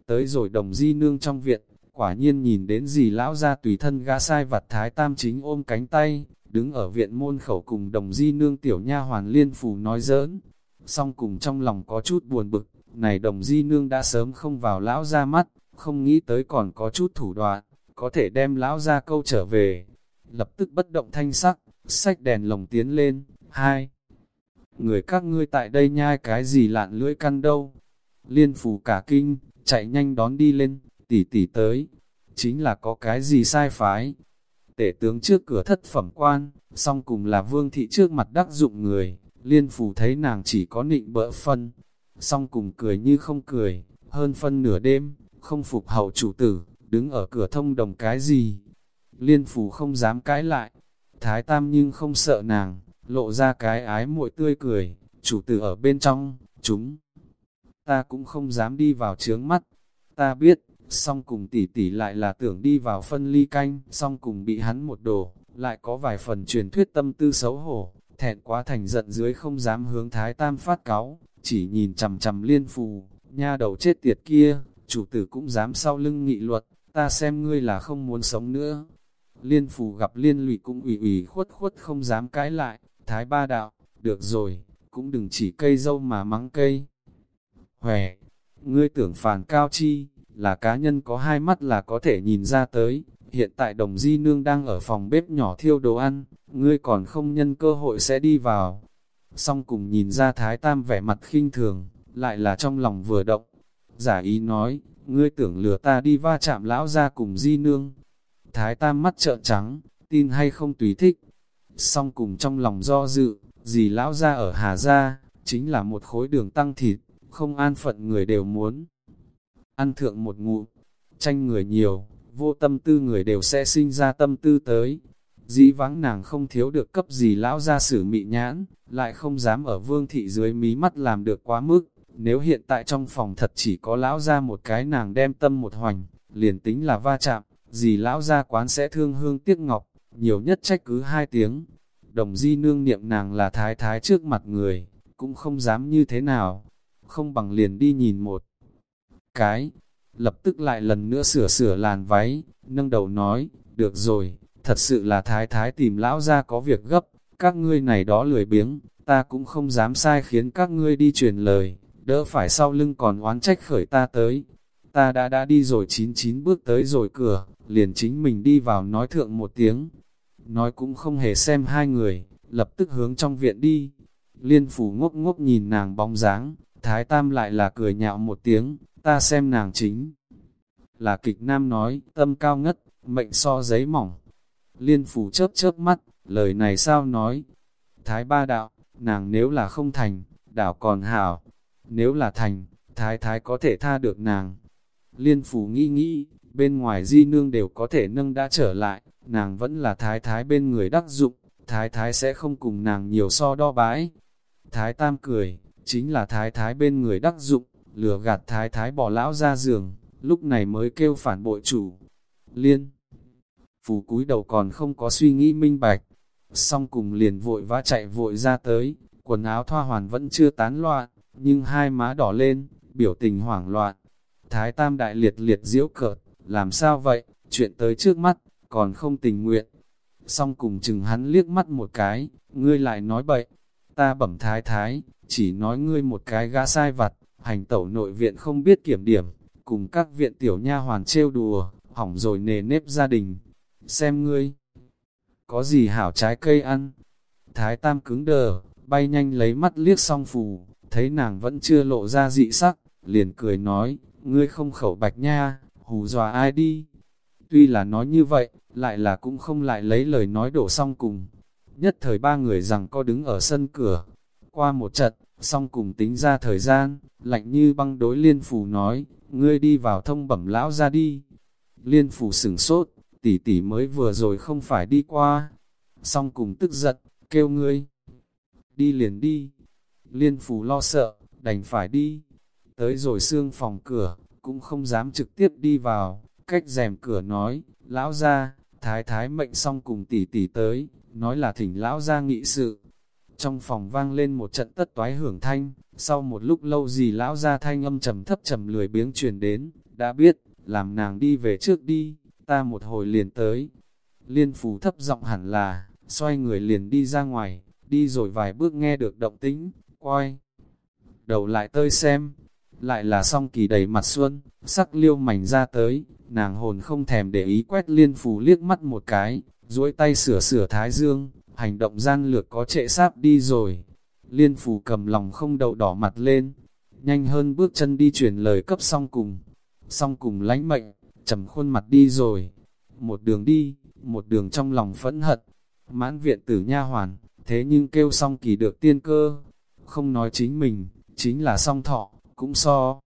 Tới rồi đồng di nương trong viện, quả nhiên nhìn đến gì lão ra tùy thân gã sai vặt thái tam chính ôm cánh tay, đứng ở viện môn khẩu cùng đồng di nương tiểu nha hoàn liên phù nói giỡn. song cùng trong lòng có chút buồn bực, này đồng di nương đã sớm không vào lão ra mắt, không nghĩ tới còn có chút thủ đoạn, có thể đem lão ra câu trở về. Lập tức bất động thanh sắc, sách đèn lồng tiến lên, hai. Người các ngươi tại đây nhai cái gì lạn lưỡi căn đâu. Liên phù cả kinh, chạy nhanh đón đi lên, tỉ tỉ tới. Chính là có cái gì sai phái. Tể tướng trước cửa thất phẩm quan, song cùng là vương thị trước mặt đắc dụng người. Liên phủ thấy nàng chỉ có nịnh bỡ phân, song cùng cười như không cười, hơn phân nửa đêm, không phục hậu chủ tử, đứng ở cửa thông đồng cái gì. Liên phủ không dám cãi lại, thái tam nhưng không sợ nàng, lộ ra cái ái muội tươi cười, chủ tử ở bên trong, chúng. Ta cũng không dám đi vào trướng mắt, ta biết, song cùng tỷ tỷ lại là tưởng đi vào phân ly canh, song cùng bị hắn một đồ, lại có vài phần truyền thuyết tâm tư xấu hổ, thẹn quá thành giận dưới không dám hướng thái tam phát cáo, chỉ nhìn chầm chầm liên phù, nha đầu chết tiệt kia, chủ tử cũng dám sau lưng nghị luật, ta xem ngươi là không muốn sống nữa. Liên phù gặp liên lụy cũng ủy ủy khuất khuất không dám cãi lại, thái ba đạo, được rồi, cũng đừng chỉ cây dâu mà mắng cây. Hòe, ngươi tưởng phản cao chi, là cá nhân có hai mắt là có thể nhìn ra tới, hiện tại đồng di nương đang ở phòng bếp nhỏ thiêu đồ ăn, ngươi còn không nhân cơ hội sẽ đi vào, Song cùng nhìn ra thái tam vẻ mặt khinh thường, lại là trong lòng vừa động. Giả ý nói, ngươi tưởng lừa ta đi va chạm lão ra cùng di nương. Thái tam mắt trợn trắng, tin hay không tùy thích. Song cùng trong lòng do dự, gì lão ra ở Hà Gia, chính là một khối đường tăng thịt, không an phận người đều muốn. Ăn thượng một ngụ, tranh người nhiều, vô tâm tư người đều sẽ sinh ra tâm tư tới, Dĩ vắng nàng không thiếu được cấp gì lão ra sử mị nhãn, lại không dám ở vương thị dưới mí mắt làm được quá mức. Nếu hiện tại trong phòng thật chỉ có lão ra một cái nàng đem tâm một hoành, liền tính là va chạm, gì lão ra quán sẽ thương hương tiếc ngọc, nhiều nhất trách cứ hai tiếng. Đồng di nương niệm nàng là thái thái trước mặt người, cũng không dám như thế nào, không bằng liền đi nhìn một cái. Lập tức lại lần nữa sửa sửa làn váy, nâng đầu nói, được rồi, thật sự là thái thái tìm lão ra có việc gấp, các ngươi này đó lười biếng, ta cũng không dám sai khiến các ngươi đi truyền lời, đỡ phải sau lưng còn oán trách khởi ta tới. ta đã đã đi rồi chín chín bước tới rồi cửa, liền chính mình đi vào nói thượng một tiếng. Nói cũng không hề xem hai người, lập tức hướng trong viện đi. Liên phủ ngốc ngốc nhìn nàng bóng dáng, thái tam lại là cười nhạo một tiếng, ta xem nàng chính. Là kịch nam nói, tâm cao ngất, mệnh so giấy mỏng. Liên phủ chớp chớp mắt, lời này sao nói? Thái ba đạo, nàng nếu là không thành, đảo còn hảo. Nếu là thành, thái thái có thể tha được nàng. Liên phủ nghĩ nghĩ, bên ngoài di nương đều có thể nâng đã trở lại, nàng vẫn là thái thái bên người đắc dụng, thái thái sẽ không cùng nàng nhiều so đo bãi. Thái tam cười, chính là thái thái bên người đắc dụng, lừa gạt thái thái bỏ lão ra giường, lúc này mới kêu phản bội chủ. Liên, phủ cúi đầu còn không có suy nghĩ minh bạch, song cùng liền vội vã chạy vội ra tới, quần áo thoa hoàn vẫn chưa tán loạn, nhưng hai má đỏ lên, biểu tình hoảng loạn. Thái tam đại liệt liệt diễu cợt, làm sao vậy, chuyện tới trước mắt, còn không tình nguyện. song cùng chừng hắn liếc mắt một cái, ngươi lại nói bậy, ta bẩm thái thái, chỉ nói ngươi một cái gã sai vặt, hành tẩu nội viện không biết kiểm điểm, cùng các viện tiểu nha hoàn trêu đùa, hỏng rồi nề nếp gia đình. Xem ngươi, có gì hảo trái cây ăn? Thái tam cứng đờ, bay nhanh lấy mắt liếc song phù, thấy nàng vẫn chưa lộ ra dị sắc, liền cười nói, ngươi không khẩu bạch nha, hù dọa ai đi. Tuy là nói như vậy, lại là cũng không lại lấy lời nói đổ xong cùng. Nhất thời ba người rằng có đứng ở sân cửa. Qua một trận, xong cùng tính ra thời gian, lạnh như băng đối liên phủ nói, ngươi đi vào thông bẩm lão ra đi. Liên phủ sửng sốt, tỷ tỷ mới vừa rồi không phải đi qua. Xong cùng tức giận, kêu ngươi. Đi liền đi. Liên phủ lo sợ, đành phải đi. Tới rồi xương phòng cửa, cũng không dám trực tiếp đi vào, cách rèm cửa nói, lão ra, thái thái mệnh xong cùng tỷ tỷ tới, nói là thỉnh lão ra nghị sự. Trong phòng vang lên một trận tất toái hưởng thanh, sau một lúc lâu gì lão ra thanh âm trầm thấp trầm lười biếng truyền đến, đã biết, làm nàng đi về trước đi, ta một hồi liền tới. Liên phù thấp giọng hẳn là, xoay người liền đi ra ngoài, đi rồi vài bước nghe được động tính, quay. Đầu lại tơi xem, lại là song kỳ đầy mặt xuân, sắc liêu mảnh ra tới, nàng hồn không thèm để ý quét liên phù liếc mắt một cái, duỗi tay sửa sửa thái dương, hành động gian lược có trệ sáp đi rồi. Liên phù cầm lòng không đậu đỏ mặt lên, nhanh hơn bước chân đi truyền lời cấp song cùng. Song cùng lánh mệnh, trầm khuôn mặt đi rồi. Một đường đi, một đường trong lòng phẫn hận. Mãn viện tử nha hoàn, thế nhưng kêu song kỳ được tiên cơ. Không nói chính mình, chính là song thọ, cũng so.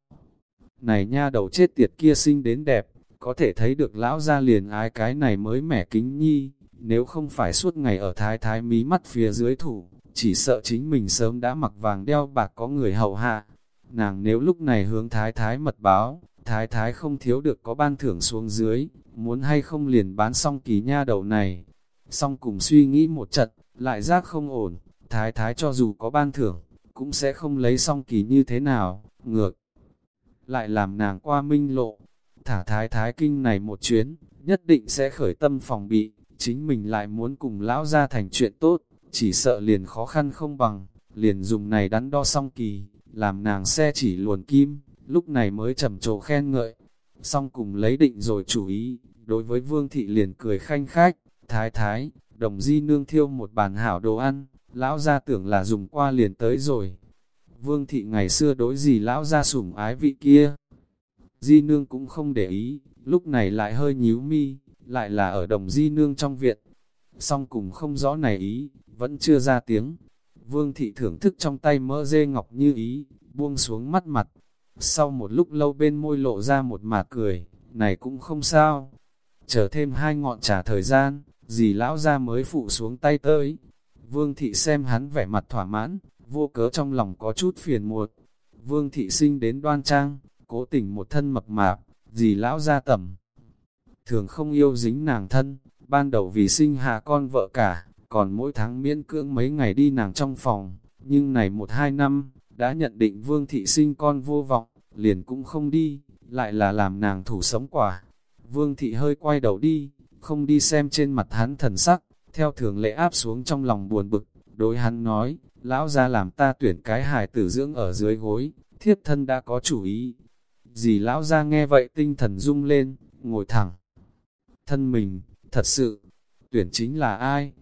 Này nha đầu chết tiệt kia sinh đến đẹp, có thể thấy được lão gia liền ái cái này mới mẻ kính nhi, nếu không phải suốt ngày ở thái thái mí mắt phía dưới thủ, chỉ sợ chính mình sớm đã mặc vàng đeo bạc có người hậu hạ. Nàng nếu lúc này hướng thái thái mật báo, thái thái không thiếu được có ban thưởng xuống dưới, muốn hay không liền bán xong kỳ nha đầu này. Xong cùng suy nghĩ một trận, lại giác không ổn, thái thái cho dù có ban thưởng, cũng sẽ không lấy xong kỳ như thế nào, ngược. Lại làm nàng qua minh lộ, thả thái thái kinh này một chuyến, nhất định sẽ khởi tâm phòng bị, chính mình lại muốn cùng lão ra thành chuyện tốt, chỉ sợ liền khó khăn không bằng, liền dùng này đắn đo xong kỳ, làm nàng xe chỉ luồn kim, lúc này mới trầm trồ khen ngợi, xong cùng lấy định rồi chủ ý, đối với vương thị liền cười khanh khách, thái thái, đồng di nương thiêu một bàn hảo đồ ăn, lão ra tưởng là dùng qua liền tới rồi. Vương thị ngày xưa đối gì lão ra sủng ái vị kia, Di nương cũng không để ý, lúc này lại hơi nhíu mi, lại là ở đồng di nương trong viện. Song cùng không rõ này ý, vẫn chưa ra tiếng. Vương thị thưởng thức trong tay mỡ dê ngọc như ý, buông xuống mắt mặt. Sau một lúc lâu bên môi lộ ra một mạt cười, này cũng không sao. Chờ thêm hai ngọn trà thời gian, dì lão ra mới phụ xuống tay tới. Vương thị xem hắn vẻ mặt thỏa mãn, vô cớ trong lòng có chút phiền muộn. Vương thị sinh đến đoan trang, cố tình một thân mập mạp, dì lão ra tầm. Thường không yêu dính nàng thân, ban đầu vì sinh hạ con vợ cả, còn mỗi tháng miễn cưỡng mấy ngày đi nàng trong phòng, nhưng này một hai năm, đã nhận định vương thị sinh con vô vọng, liền cũng không đi, lại là làm nàng thủ sống quả. Vương thị hơi quay đầu đi, không đi xem trên mặt hắn thần sắc, theo thường lệ áp xuống trong lòng buồn bực, đối hắn nói, lão ra làm ta tuyển cái hài tử dưỡng ở dưới gối, thiếp thân đã có chủ ý, Dì lão ra nghe vậy tinh thần rung lên, ngồi thẳng. Thân mình, thật sự, tuyển chính là ai?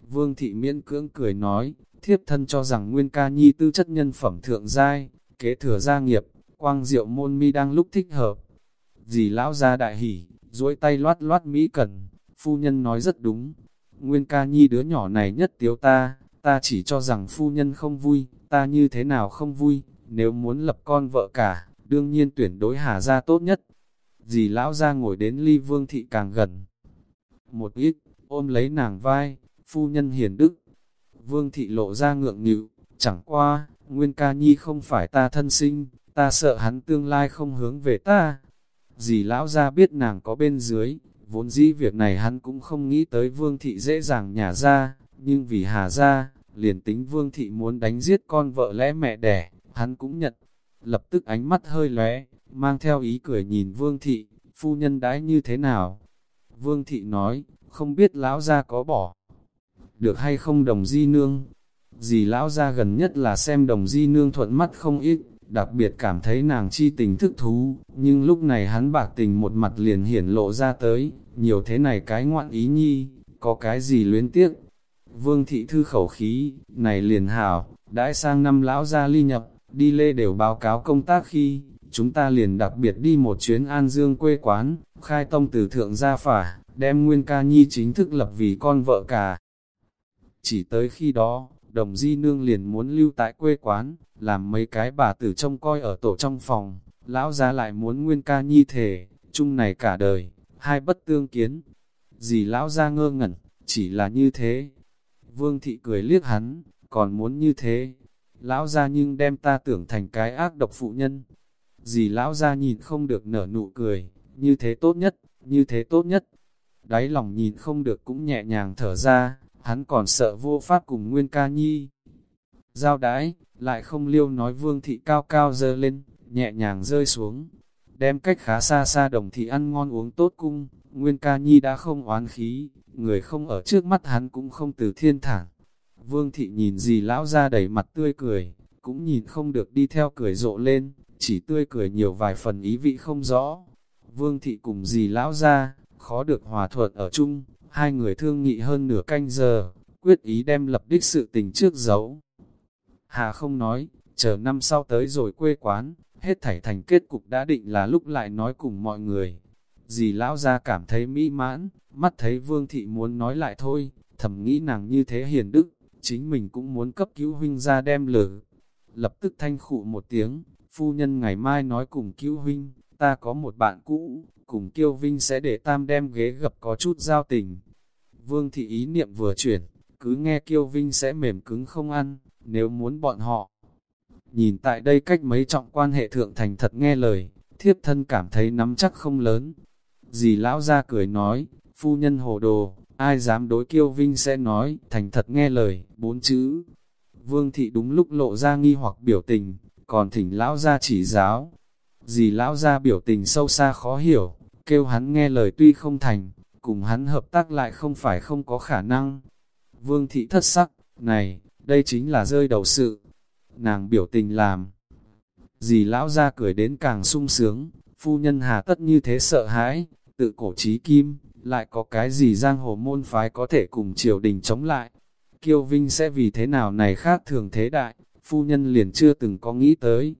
Vương thị miễn cưỡng cười nói, thiếp thân cho rằng Nguyên ca nhi tư chất nhân phẩm thượng giai, kế thừa gia nghiệp, quang diệu môn mi đang lúc thích hợp. Dì lão ra đại hỉ, duỗi tay loát loát mỹ cần, phu nhân nói rất đúng. Nguyên ca nhi đứa nhỏ này nhất tiếu ta, ta chỉ cho rằng phu nhân không vui, ta như thế nào không vui, nếu muốn lập con vợ cả, đương nhiên tuyển đối hà gia tốt nhất. Dì lão ra ngồi đến ly vương thị càng gần. Một ít, ôm lấy nàng vai, phu nhân hiền đức. Vương thị lộ ra ngượng nghịu, chẳng qua, Nguyên ca nhi không phải ta thân sinh, ta sợ hắn tương lai không hướng về ta. Dì lão ra biết nàng có bên dưới, vốn dĩ việc này hắn cũng không nghĩ tới vương thị dễ dàng nhả ra, nhưng vì hà ra, liền tính vương thị muốn đánh giết con vợ lẽ mẹ đẻ, hắn cũng nhận. Lập tức ánh mắt hơi lóe, mang theo ý cười nhìn vương thị, phu nhân đãi như thế nào? Vương thị nói, không biết lão gia có bỏ được hay không đồng di nương. Dì lão gia gần nhất là xem đồng di nương thuận mắt không ít, đặc biệt cảm thấy nàng chi tình thức thú, nhưng lúc này hắn bạc tình một mặt liền hiển lộ ra tới, nhiều thế này cái ngoạn ý nhi, có cái gì luyến tiếc. Vương thị thư khẩu khí, này liền hảo, đãi sang năm lão gia ly nhập, đi lê đều báo cáo công tác khi, chúng ta liền đặc biệt đi một chuyến an dương quê quán, khai tông từ thượng gia phả, đem nguyên ca nhi chính thức lập vì con vợ cả. Chỉ tới khi đó, đồng di nương liền muốn lưu tại quê quán, làm mấy cái bà tử trông coi ở tổ trong phòng, lão gia lại muốn nguyên ca nhi thể, chung này cả đời, hai bất tương kiến. Dì lão gia ngơ ngẩn, chỉ là như thế. Vương thị cười liếc hắn, còn muốn như thế. Lão gia nhưng đem ta tưởng thành cái ác độc phụ nhân. Dì lão gia nhìn không được nở nụ cười, như thế tốt nhất, như thế tốt nhất. Đáy lòng nhìn không được cũng nhẹ nhàng thở ra, hắn còn sợ vô pháp cùng Nguyên ca nhi. Giao đái, lại không liêu nói vương thị cao cao dơ lên, nhẹ nhàng rơi xuống, đem cách khá xa xa đồng thị ăn ngon uống tốt cung, Nguyên ca nhi đã không oán khí, người không ở trước mắt hắn cũng không từ thiên thẳng. Vương thị nhìn gì lão ra đầy mặt tươi cười, cũng nhìn không được đi theo cười rộ lên, chỉ tươi cười nhiều vài phần ý vị không rõ. Vương thị cùng dì lão ra, khó được hòa thuận ở chung, hai người thương nghị hơn nửa canh giờ, quyết ý đem lập đích sự tình trước giấu. Hà không nói, chờ năm sau tới rồi quê quán, hết thảy thành kết cục đã định là lúc lại nói cùng mọi người. Dì lão ra cảm thấy mỹ mãn, mắt thấy vương thị muốn nói lại thôi, thầm nghĩ nàng như thế hiền đức, chính mình cũng muốn cấp cứu huynh ra đem lử. Lập tức thanh khụ một tiếng, phu nhân ngày mai nói cùng cứu huynh, ta có một bạn cũ, cùng kiêu vinh sẽ để tam đem ghế gặp có chút giao tình. Vương thị ý niệm vừa chuyển, cứ nghe kiêu vinh sẽ mềm cứng không ăn, nếu muốn bọn họ. Nhìn tại đây cách mấy trọng quan hệ thượng thành thật nghe lời, thiếp thân cảm thấy nắm chắc không lớn. Dì lão ra cười nói, phu nhân hồ đồ, ai dám đối kiêu vinh sẽ nói, thành thật nghe lời, bốn chữ. Vương thị đúng lúc lộ ra nghi hoặc biểu tình, còn thỉnh lão ra chỉ giáo. Dì lão ra biểu tình sâu xa khó hiểu, kêu hắn nghe lời tuy không thành, cùng hắn hợp tác lại không phải không có khả năng. Vương thị thất sắc, này, đây chính là rơi đầu sự. Nàng biểu tình làm. Dì lão ra cười đến càng sung sướng, phu nhân hà tất như thế sợ hãi, tự cổ trí kim, lại có cái gì giang hồ môn phái có thể cùng triều đình chống lại. Kiêu Vinh sẽ vì thế nào này khác thường thế đại, phu nhân liền chưa từng có nghĩ tới.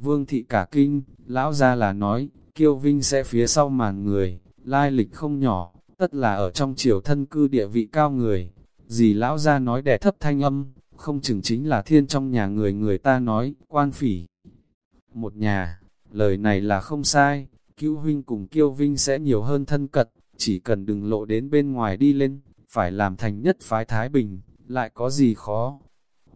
Vương thị cả kinh, lão ra là nói, Kiêu Vinh sẽ phía sau màn người, lai lịch không nhỏ, tất là ở trong triều thân cư địa vị cao người. Dì lão ra nói đẻ thấp thanh âm, không chừng chính là thiên trong nhà người người ta nói, quan phỉ. Một nhà, lời này là không sai, cứu huynh cùng kiêu vinh sẽ nhiều hơn thân cật, chỉ cần đừng lộ đến bên ngoài đi lên, phải làm thành nhất phái Thái Bình, lại có gì khó.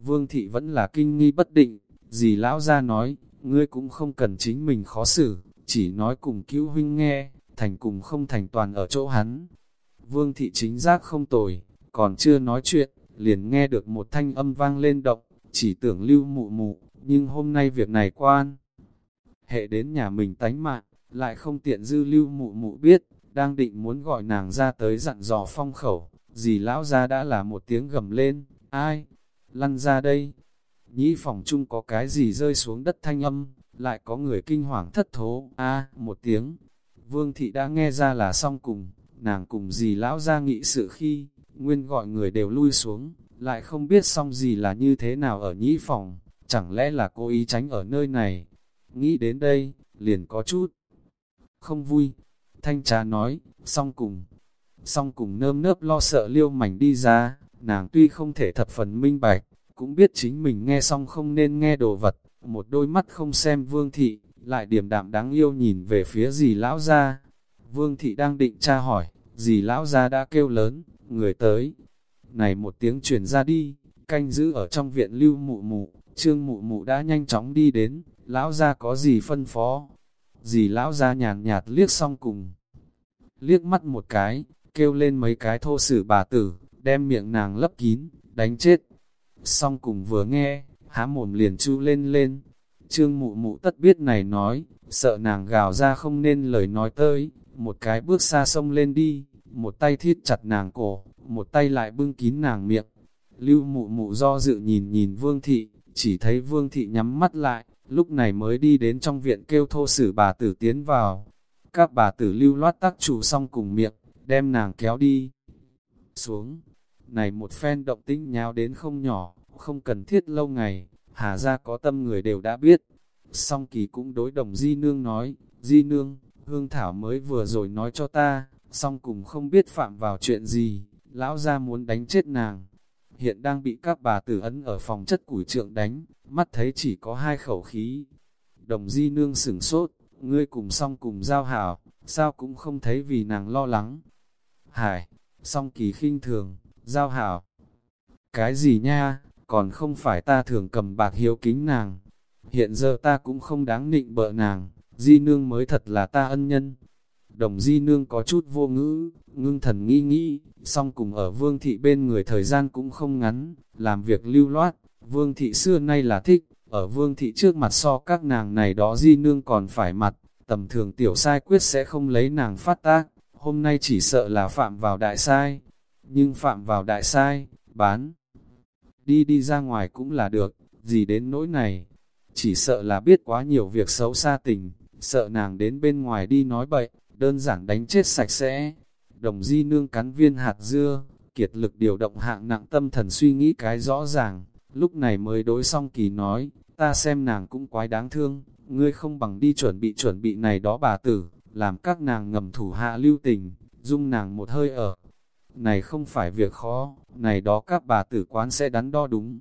Vương thị vẫn là kinh nghi bất định, dì lão ra nói, ngươi cũng không cần chính mình khó xử, chỉ nói cùng cứu huynh nghe, thành cùng không thành toàn ở chỗ hắn. Vương thị chính giác không tồi, còn chưa nói chuyện, liền nghe được một thanh âm vang lên động, chỉ tưởng lưu mụ mụ, nhưng hôm nay việc này quan. Hệ đến nhà mình tánh mạng, lại không tiện dư lưu mụ mụ biết, đang định muốn gọi nàng ra tới dặn dò phong khẩu, dì lão ra đã là một tiếng gầm lên, ai, lăn ra đây. Nhĩ phòng chung có cái gì rơi xuống đất thanh âm, lại có người kinh hoàng thất thố, a một tiếng. Vương thị đã nghe ra là xong cùng, nàng cùng dì lão ra nghị sự khi, nguyên gọi người đều lui xuống, lại không biết xong gì là như thế nào ở nhĩ phòng, chẳng lẽ là cố ý tránh ở nơi này. Nghĩ đến đây, liền có chút không vui. Thanh trà nói, song cùng, song cùng nơm nớp lo sợ liêu mảnh đi ra, nàng tuy không thể thập phần minh bạch, cũng biết chính mình nghe xong không nên nghe đồ vật, một đôi mắt không xem vương thị, lại điềm đạm đáng yêu nhìn về phía dì lão ra. Vương thị đang định tra hỏi, dì lão ra đã kêu lớn, người tới. Này một tiếng truyền ra đi, canh giữ ở trong viện lưu mụ mụ, trương mụ mụ đã nhanh chóng đi đến, lão ra có gì phân phó. Dì lão ra nhàn nhạt liếc xong cùng. Liếc mắt một cái, kêu lên mấy cái thô sử bà tử, đem miệng nàng lấp kín, đánh chết. Xong cùng vừa nghe, há mồm liền chu lên lên. Trương mụ mụ tất biết này nói, sợ nàng gào ra không nên lời nói tới, một cái bước xa sông lên đi, một tay thiết chặt nàng cổ, một tay lại bưng kín nàng miệng. Lưu mụ mụ do dự nhìn nhìn vương thị, chỉ thấy vương thị nhắm mắt lại, lúc này mới đi đến trong viện kêu thô sử bà tử tiến vào. Các bà tử lưu loát tác chủ xong cùng miệng, đem nàng kéo đi. Xuống, này một phen động tĩnh nháo đến không nhỏ, không cần thiết lâu ngày, hà ra có tâm người đều đã biết. Song kỳ cũng đối đồng Di Nương nói, Di Nương, Hương Thảo mới vừa rồi nói cho ta, song cùng không biết phạm vào chuyện gì, lão ra muốn đánh chết nàng. Hiện đang bị các bà tử ấn ở phòng chất củi trượng đánh, mắt thấy chỉ có hai khẩu khí. Đồng Di Nương sửng sốt, ngươi cùng song cùng giao hảo, sao cũng không thấy vì nàng lo lắng. Hải, song kỳ khinh thường, giao hảo. Cái gì nha, còn không phải ta thường cầm bạc hiếu kính nàng. Hiện giờ ta cũng không đáng nịnh bợ nàng, di nương mới thật là ta ân nhân. Đồng di nương có chút vô ngữ, ngưng thần nghĩ nghĩ, song cùng ở vương thị bên người thời gian cũng không ngắn, làm việc lưu loát, vương thị xưa nay là thích, ở vương thị trước mặt so các nàng này đó di nương còn phải mặt, tầm thường tiểu sai quyết sẽ không lấy nàng phát tác, hôm nay chỉ sợ là phạm vào đại sai, nhưng phạm vào đại sai, bán. Đi đi ra ngoài cũng là được, gì đến nỗi này, chỉ sợ là biết quá nhiều việc xấu xa tình, sợ nàng đến bên ngoài đi nói bậy, đơn giản đánh chết sạch sẽ. Đồng di nương cắn viên hạt dưa, kiệt lực điều động hạng nặng tâm thần suy nghĩ cái rõ ràng, lúc này mới đối xong kỳ nói, ta xem nàng cũng quái đáng thương, ngươi không bằng đi chuẩn bị chuẩn bị này đó bà tử, làm các nàng ngầm thủ hạ lưu tình, dung nàng một hơi ở. Này không phải việc khó, này đó các bà tử quán sẽ đắn đo đúng.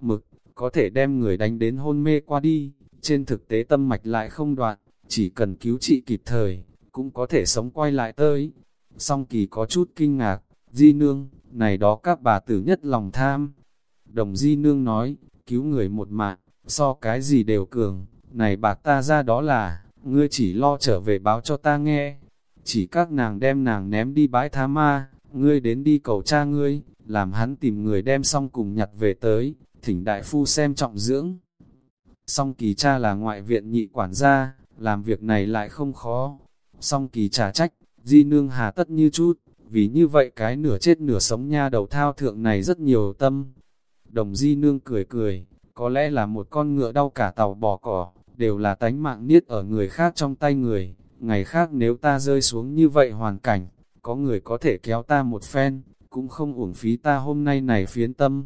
Mực, có thể đem người đánh đến hôn mê qua đi, trên thực tế tâm mạch lại không đoạn, chỉ cần cứu trị kịp thời, cũng có thể sống quay lại tới. Song kỳ có chút kinh ngạc, di nương, này đó các bà tử nhất lòng tham. Đồng di nương nói, cứu người một mạng, so cái gì đều cường, này bạc ta ra đó là, ngươi chỉ lo trở về báo cho ta nghe. Chỉ các nàng đem nàng ném đi bãi tha ma, ngươi đến đi cầu cha ngươi, làm hắn tìm người đem xong cùng nhặt về tới, thỉnh đại phu xem trọng dưỡng. Song kỳ cha là ngoại viện nhị quản gia, làm việc này lại không khó. Song kỳ trả trách, di nương hà tất như chút, vì như vậy cái nửa chết nửa sống nha đầu thao thượng này rất nhiều tâm. Đồng di nương cười cười, có lẽ là một con ngựa đau cả tàu bò cỏ, đều là tánh mạng niết ở người khác trong tay người. Ngày khác nếu ta rơi xuống như vậy hoàn cảnh, có người có thể kéo ta một phen, cũng không uổng phí ta hôm nay này phiến tâm.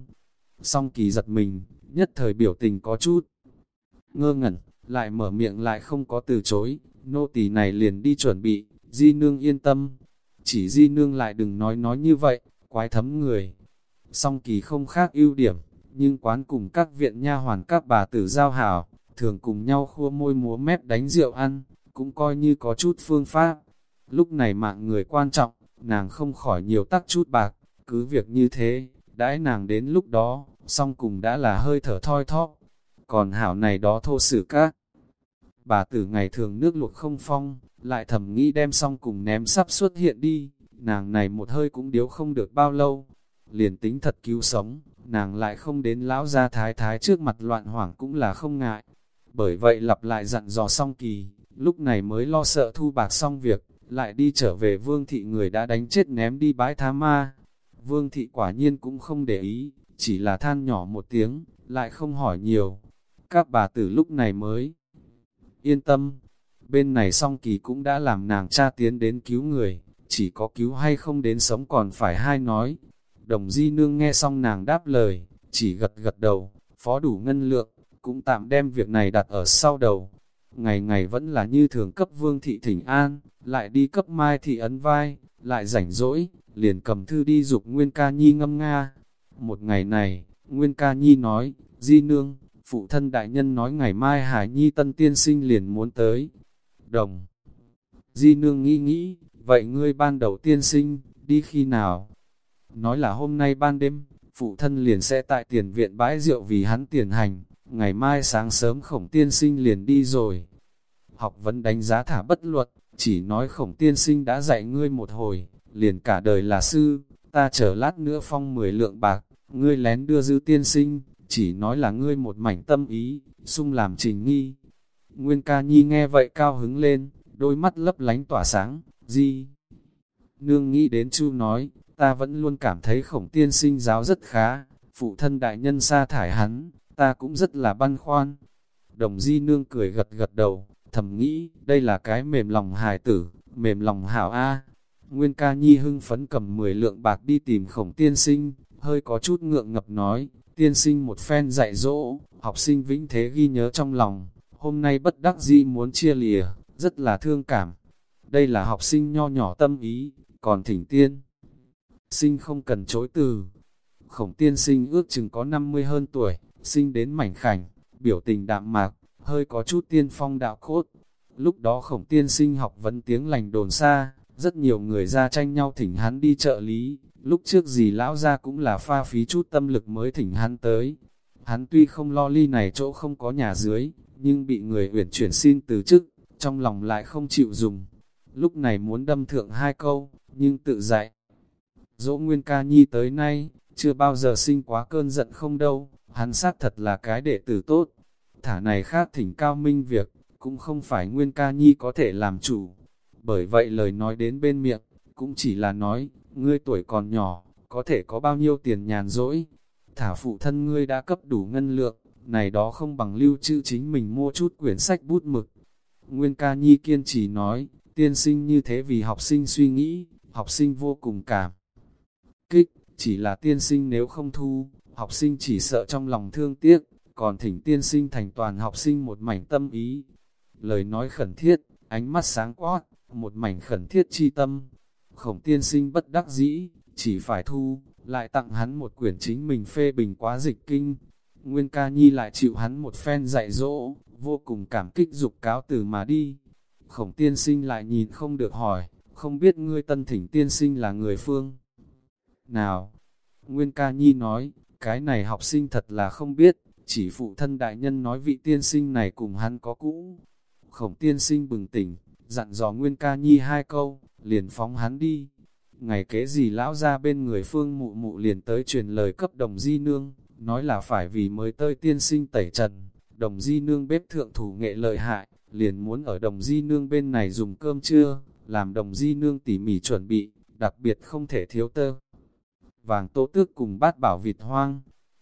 Song kỳ giật mình, nhất thời biểu tình có chút ngơ ngẩn, lại mở miệng lại không có từ chối, nô tỳ này liền đi chuẩn bị, di nương yên tâm. Chỉ di nương lại đừng nói nói như vậy, quái thấm người. Song kỳ không khác ưu điểm, nhưng quán cùng các viện nha hoàn các bà tử giao hảo, thường cùng nhau khua môi múa mép đánh rượu ăn, cũng coi như có chút phương pháp. Lúc này mạng người quan trọng, nàng không khỏi nhiều tắc chút bạc, cứ việc như thế, đãi nàng đến lúc đó, song cùng đã là hơi thở thoi thóp. Còn hảo này đó thô sử các. Bà tử ngày thường nước luộc không phong, lại thầm nghĩ đem xong cùng ném sắp xuất hiện đi, nàng này một hơi cũng điếu không được bao lâu. Liền tính thật cứu sống, nàng lại không đến lão gia thái thái trước mặt loạn hoảng cũng là không ngại. Bởi vậy lặp lại dặn dò xong kỳ, lúc này mới lo sợ thu bạc xong việc, lại đi trở về vương thị người đã đánh chết ném đi bãi tha ma. Vương thị quả nhiên cũng không để ý, chỉ là than nhỏ một tiếng, lại không hỏi nhiều. Các bà tử lúc này mới yên tâm. Bên này song kỳ cũng đã làm nàng cha tiến đến cứu người, chỉ có cứu hay không đến sống còn phải hai nói. Đồng di nương nghe xong nàng đáp lời, chỉ gật gật đầu, phó đủ ngân lượng, cũng tạm đem việc này đặt ở sau đầu. Ngày ngày vẫn là như thường cấp vương thị thỉnh an, lại đi cấp mai thị ấn vai, lại rảnh rỗi, liền cầm thư đi dục Nguyên Ca Nhi ngâm nga. Một ngày này, Nguyên Ca Nhi nói, Di Nương, phụ thân đại nhân nói ngày mai Hải Nhi tân tiên sinh liền muốn tới. Đồng Di Nương nghĩ nghĩ, vậy ngươi ban đầu tiên sinh, đi khi nào? Nói là hôm nay ban đêm, phụ thân liền sẽ tại tiền viện bãi rượu vì hắn tiền hành, ngày mai sáng sớm khổng tiên sinh liền đi rồi. Học vấn đánh giá thả bất luật, chỉ nói khổng tiên sinh đã dạy ngươi một hồi, liền cả đời là sư, ta chờ lát nữa phong mười lượng bạc, ngươi lén đưa dư tiên sinh, chỉ nói là ngươi một mảnh tâm ý, sung làm trình nghi. Nguyên ca nhi nghe vậy cao hứng lên, đôi mắt lấp lánh tỏa sáng, gì? Nương nghĩ đến chu nói, ta vẫn luôn cảm thấy khổng tiên sinh giáo rất khá, phụ thân đại nhân sa thải hắn, ta cũng rất là băn khoăn. Đồng di nương cười gật gật đầu, thầm nghĩ, đây là cái mềm lòng hài tử, mềm lòng hảo A. Nguyên ca nhi hưng phấn cầm 10 lượng bạc đi tìm khổng tiên sinh, hơi có chút ngượng ngập nói, tiên sinh một phen dạy dỗ, học sinh vĩnh thế ghi nhớ trong lòng, hôm nay bất đắc dĩ muốn chia lìa, rất là thương cảm. Đây là học sinh nho nhỏ tâm ý, còn thỉnh tiên. Sinh không cần chối từ. Khổng tiên sinh ước chừng có 50 hơn tuổi, sinh đến mảnh khảnh, biểu tình đạm mạc, hơi có chút tiên phong đạo cốt. Lúc đó khổng tiên sinh học vấn tiếng lành đồn xa, rất nhiều người ra tranh nhau thỉnh hắn đi trợ lý, lúc trước gì lão ra cũng là pha phí chút tâm lực mới thỉnh hắn tới. Hắn tuy không lo ly này chỗ không có nhà dưới, nhưng bị người uyển chuyển xin từ chức, trong lòng lại không chịu dùng. Lúc này muốn đâm thượng hai câu, nhưng tự dạy. Dỗ Nguyên Ca Nhi tới nay, chưa bao giờ sinh quá cơn giận không đâu, hắn xác thật là cái đệ tử tốt. Thả này khác thỉnh cao minh việc, cũng không phải Nguyên Ca Nhi có thể làm chủ. Bởi vậy lời nói đến bên miệng, cũng chỉ là nói, ngươi tuổi còn nhỏ, có thể có bao nhiêu tiền nhàn rỗi. Thả phụ thân ngươi đã cấp đủ ngân lượng, này đó không bằng lưu trữ chính mình mua chút quyển sách bút mực. Nguyên ca nhi kiên trì nói, tiên sinh như thế vì học sinh suy nghĩ, học sinh vô cùng cảm. Kích, chỉ là tiên sinh nếu không thu, học sinh chỉ sợ trong lòng thương tiếc, còn thỉnh tiên sinh thành toàn học sinh một mảnh tâm ý. Lời nói khẩn thiết, ánh mắt sáng quát, một mảnh khẩn thiết chi tâm. Khổng tiên sinh bất đắc dĩ, chỉ phải thu, lại tặng hắn một quyển chính mình phê bình quá dịch kinh. Nguyên ca nhi lại chịu hắn một phen dạy dỗ, vô cùng cảm kích dục cáo từ mà đi. Khổng tiên sinh lại nhìn không được hỏi, không biết ngươi tân thỉnh tiên sinh là người phương. Nào? Nguyên ca nhi nói, cái này học sinh thật là không biết, chỉ phụ thân đại nhân nói vị tiên sinh này cùng hắn có cũ. Khổng tiên sinh bừng tỉnh, dặn dò Nguyên ca nhi hai câu, liền phóng hắn đi. Ngày kế gì lão ra bên người phương mụ mụ liền tới truyền lời cấp đồng di nương, nói là phải vì mới tơi tiên sinh tẩy trần, đồng di nương bếp thượng thủ nghệ lợi hại, liền muốn ở đồng di nương bên này dùng cơm trưa, làm đồng di nương tỉ mỉ chuẩn bị, đặc biệt không thể thiếu tơ. Vàng tố tước cùng bát bảo vịt hoang,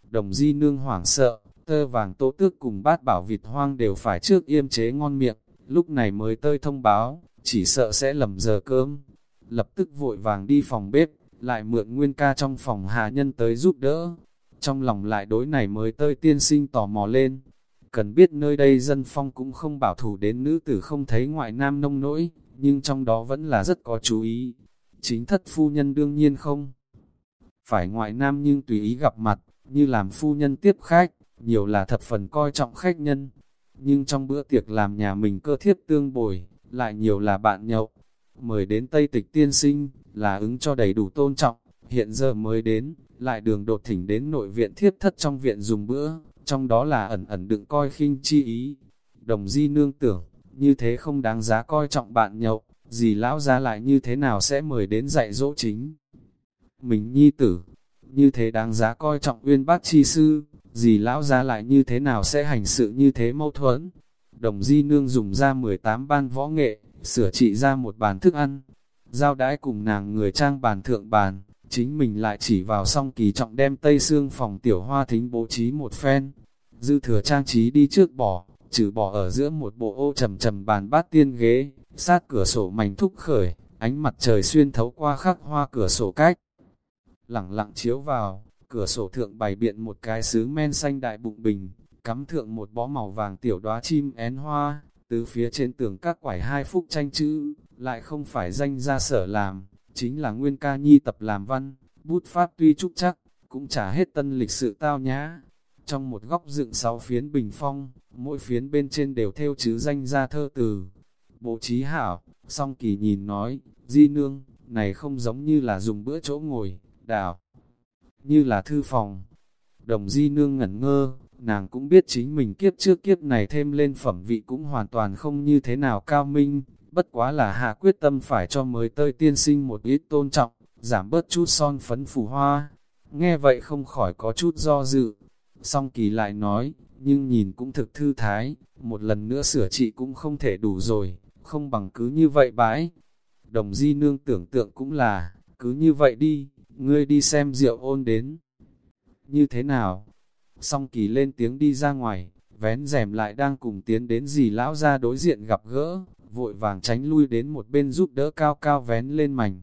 đồng di nương hoảng sợ, tơ vàng tố tước cùng bát bảo vịt hoang đều phải trước yêm chế ngon miệng, lúc này mới tơi thông báo, chỉ sợ sẽ lầm giờ cơm. Lập tức vội vàng đi phòng bếp, lại mượn nguyên ca trong phòng hạ nhân tới giúp đỡ. Trong lòng lại đối này mới tơi tiên sinh tò mò lên. Cần biết nơi đây dân phong cũng không bảo thủ đến nữ tử không thấy ngoại nam nông nỗi, nhưng trong đó vẫn là rất có chú ý. Chính thất phu nhân đương nhiên không. Phải ngoại nam nhưng tùy ý gặp mặt, như làm phu nhân tiếp khách, nhiều là thập phần coi trọng khách nhân. Nhưng trong bữa tiệc làm nhà mình cơ thiếp tương bồi, lại nhiều là bạn nhậu. Mời đến Tây Tịch Tiên Sinh, là ứng cho đầy đủ tôn trọng, hiện giờ mới đến, lại đường đột thỉnh đến nội viện thiếp thất trong viện dùng bữa, trong đó là ẩn ẩn đựng coi khinh chi ý. Đồng di nương tưởng, như thế không đáng giá coi trọng bạn nhậu, gì lão ra lại như thế nào sẽ mời đến dạy dỗ chính. Mình nhi tử, như thế đáng giá coi trọng uyên bác chi sư, gì lão ra lại như thế nào sẽ hành sự như thế mâu thuẫn. Đồng di nương dùng ra 18 ban võ nghệ, sửa trị ra một bàn thức ăn. Giao đãi cùng nàng người trang bàn thượng bàn, chính mình lại chỉ vào song kỳ trọng đem tây xương phòng tiểu hoa thính bố trí một phen. Dư thừa trang trí đi trước bỏ, trừ bỏ ở giữa một bộ ô trầm trầm bàn bát tiên ghế, sát cửa sổ mảnh thúc khởi, ánh mặt trời xuyên thấu qua khắc hoa cửa sổ cách. Lặng lặng chiếu vào, cửa sổ thượng bày biện một cái sứ men xanh đại bụng bình, cắm thượng một bó màu vàng tiểu đóa chim én hoa, từ phía trên tường các quải hai phúc tranh chữ, lại không phải danh ra sở làm, chính là nguyên ca nhi tập làm văn, bút pháp tuy trúc chắc, cũng trả hết tân lịch sự tao nhã. Trong một góc dựng sáu phiến bình phong, mỗi phiến bên trên đều theo chữ danh ra thơ từ. Bộ trí hảo, song kỳ nhìn nói, di nương, này không giống như là dùng bữa chỗ ngồi, đảo, như là thư phòng. Đồng di nương ngẩn ngơ, nàng cũng biết chính mình kiếp trước kiếp này thêm lên phẩm vị cũng hoàn toàn không như thế nào cao minh, bất quá là hạ quyết tâm phải cho mới tơi tiên sinh một ít tôn trọng, giảm bớt chút son phấn phủ hoa. Nghe vậy không khỏi có chút do dự. Song kỳ lại nói, nhưng nhìn cũng thực thư thái, một lần nữa sửa trị cũng không thể đủ rồi, không bằng cứ như vậy bãi. Đồng di nương tưởng tượng cũng là, cứ như vậy đi, ngươi đi xem rượu ôn đến. Như thế nào? Song kỳ lên tiếng đi ra ngoài, vén rèm lại đang cùng tiến đến dì lão ra đối diện gặp gỡ, vội vàng tránh lui đến một bên giúp đỡ cao cao vén lên mảnh.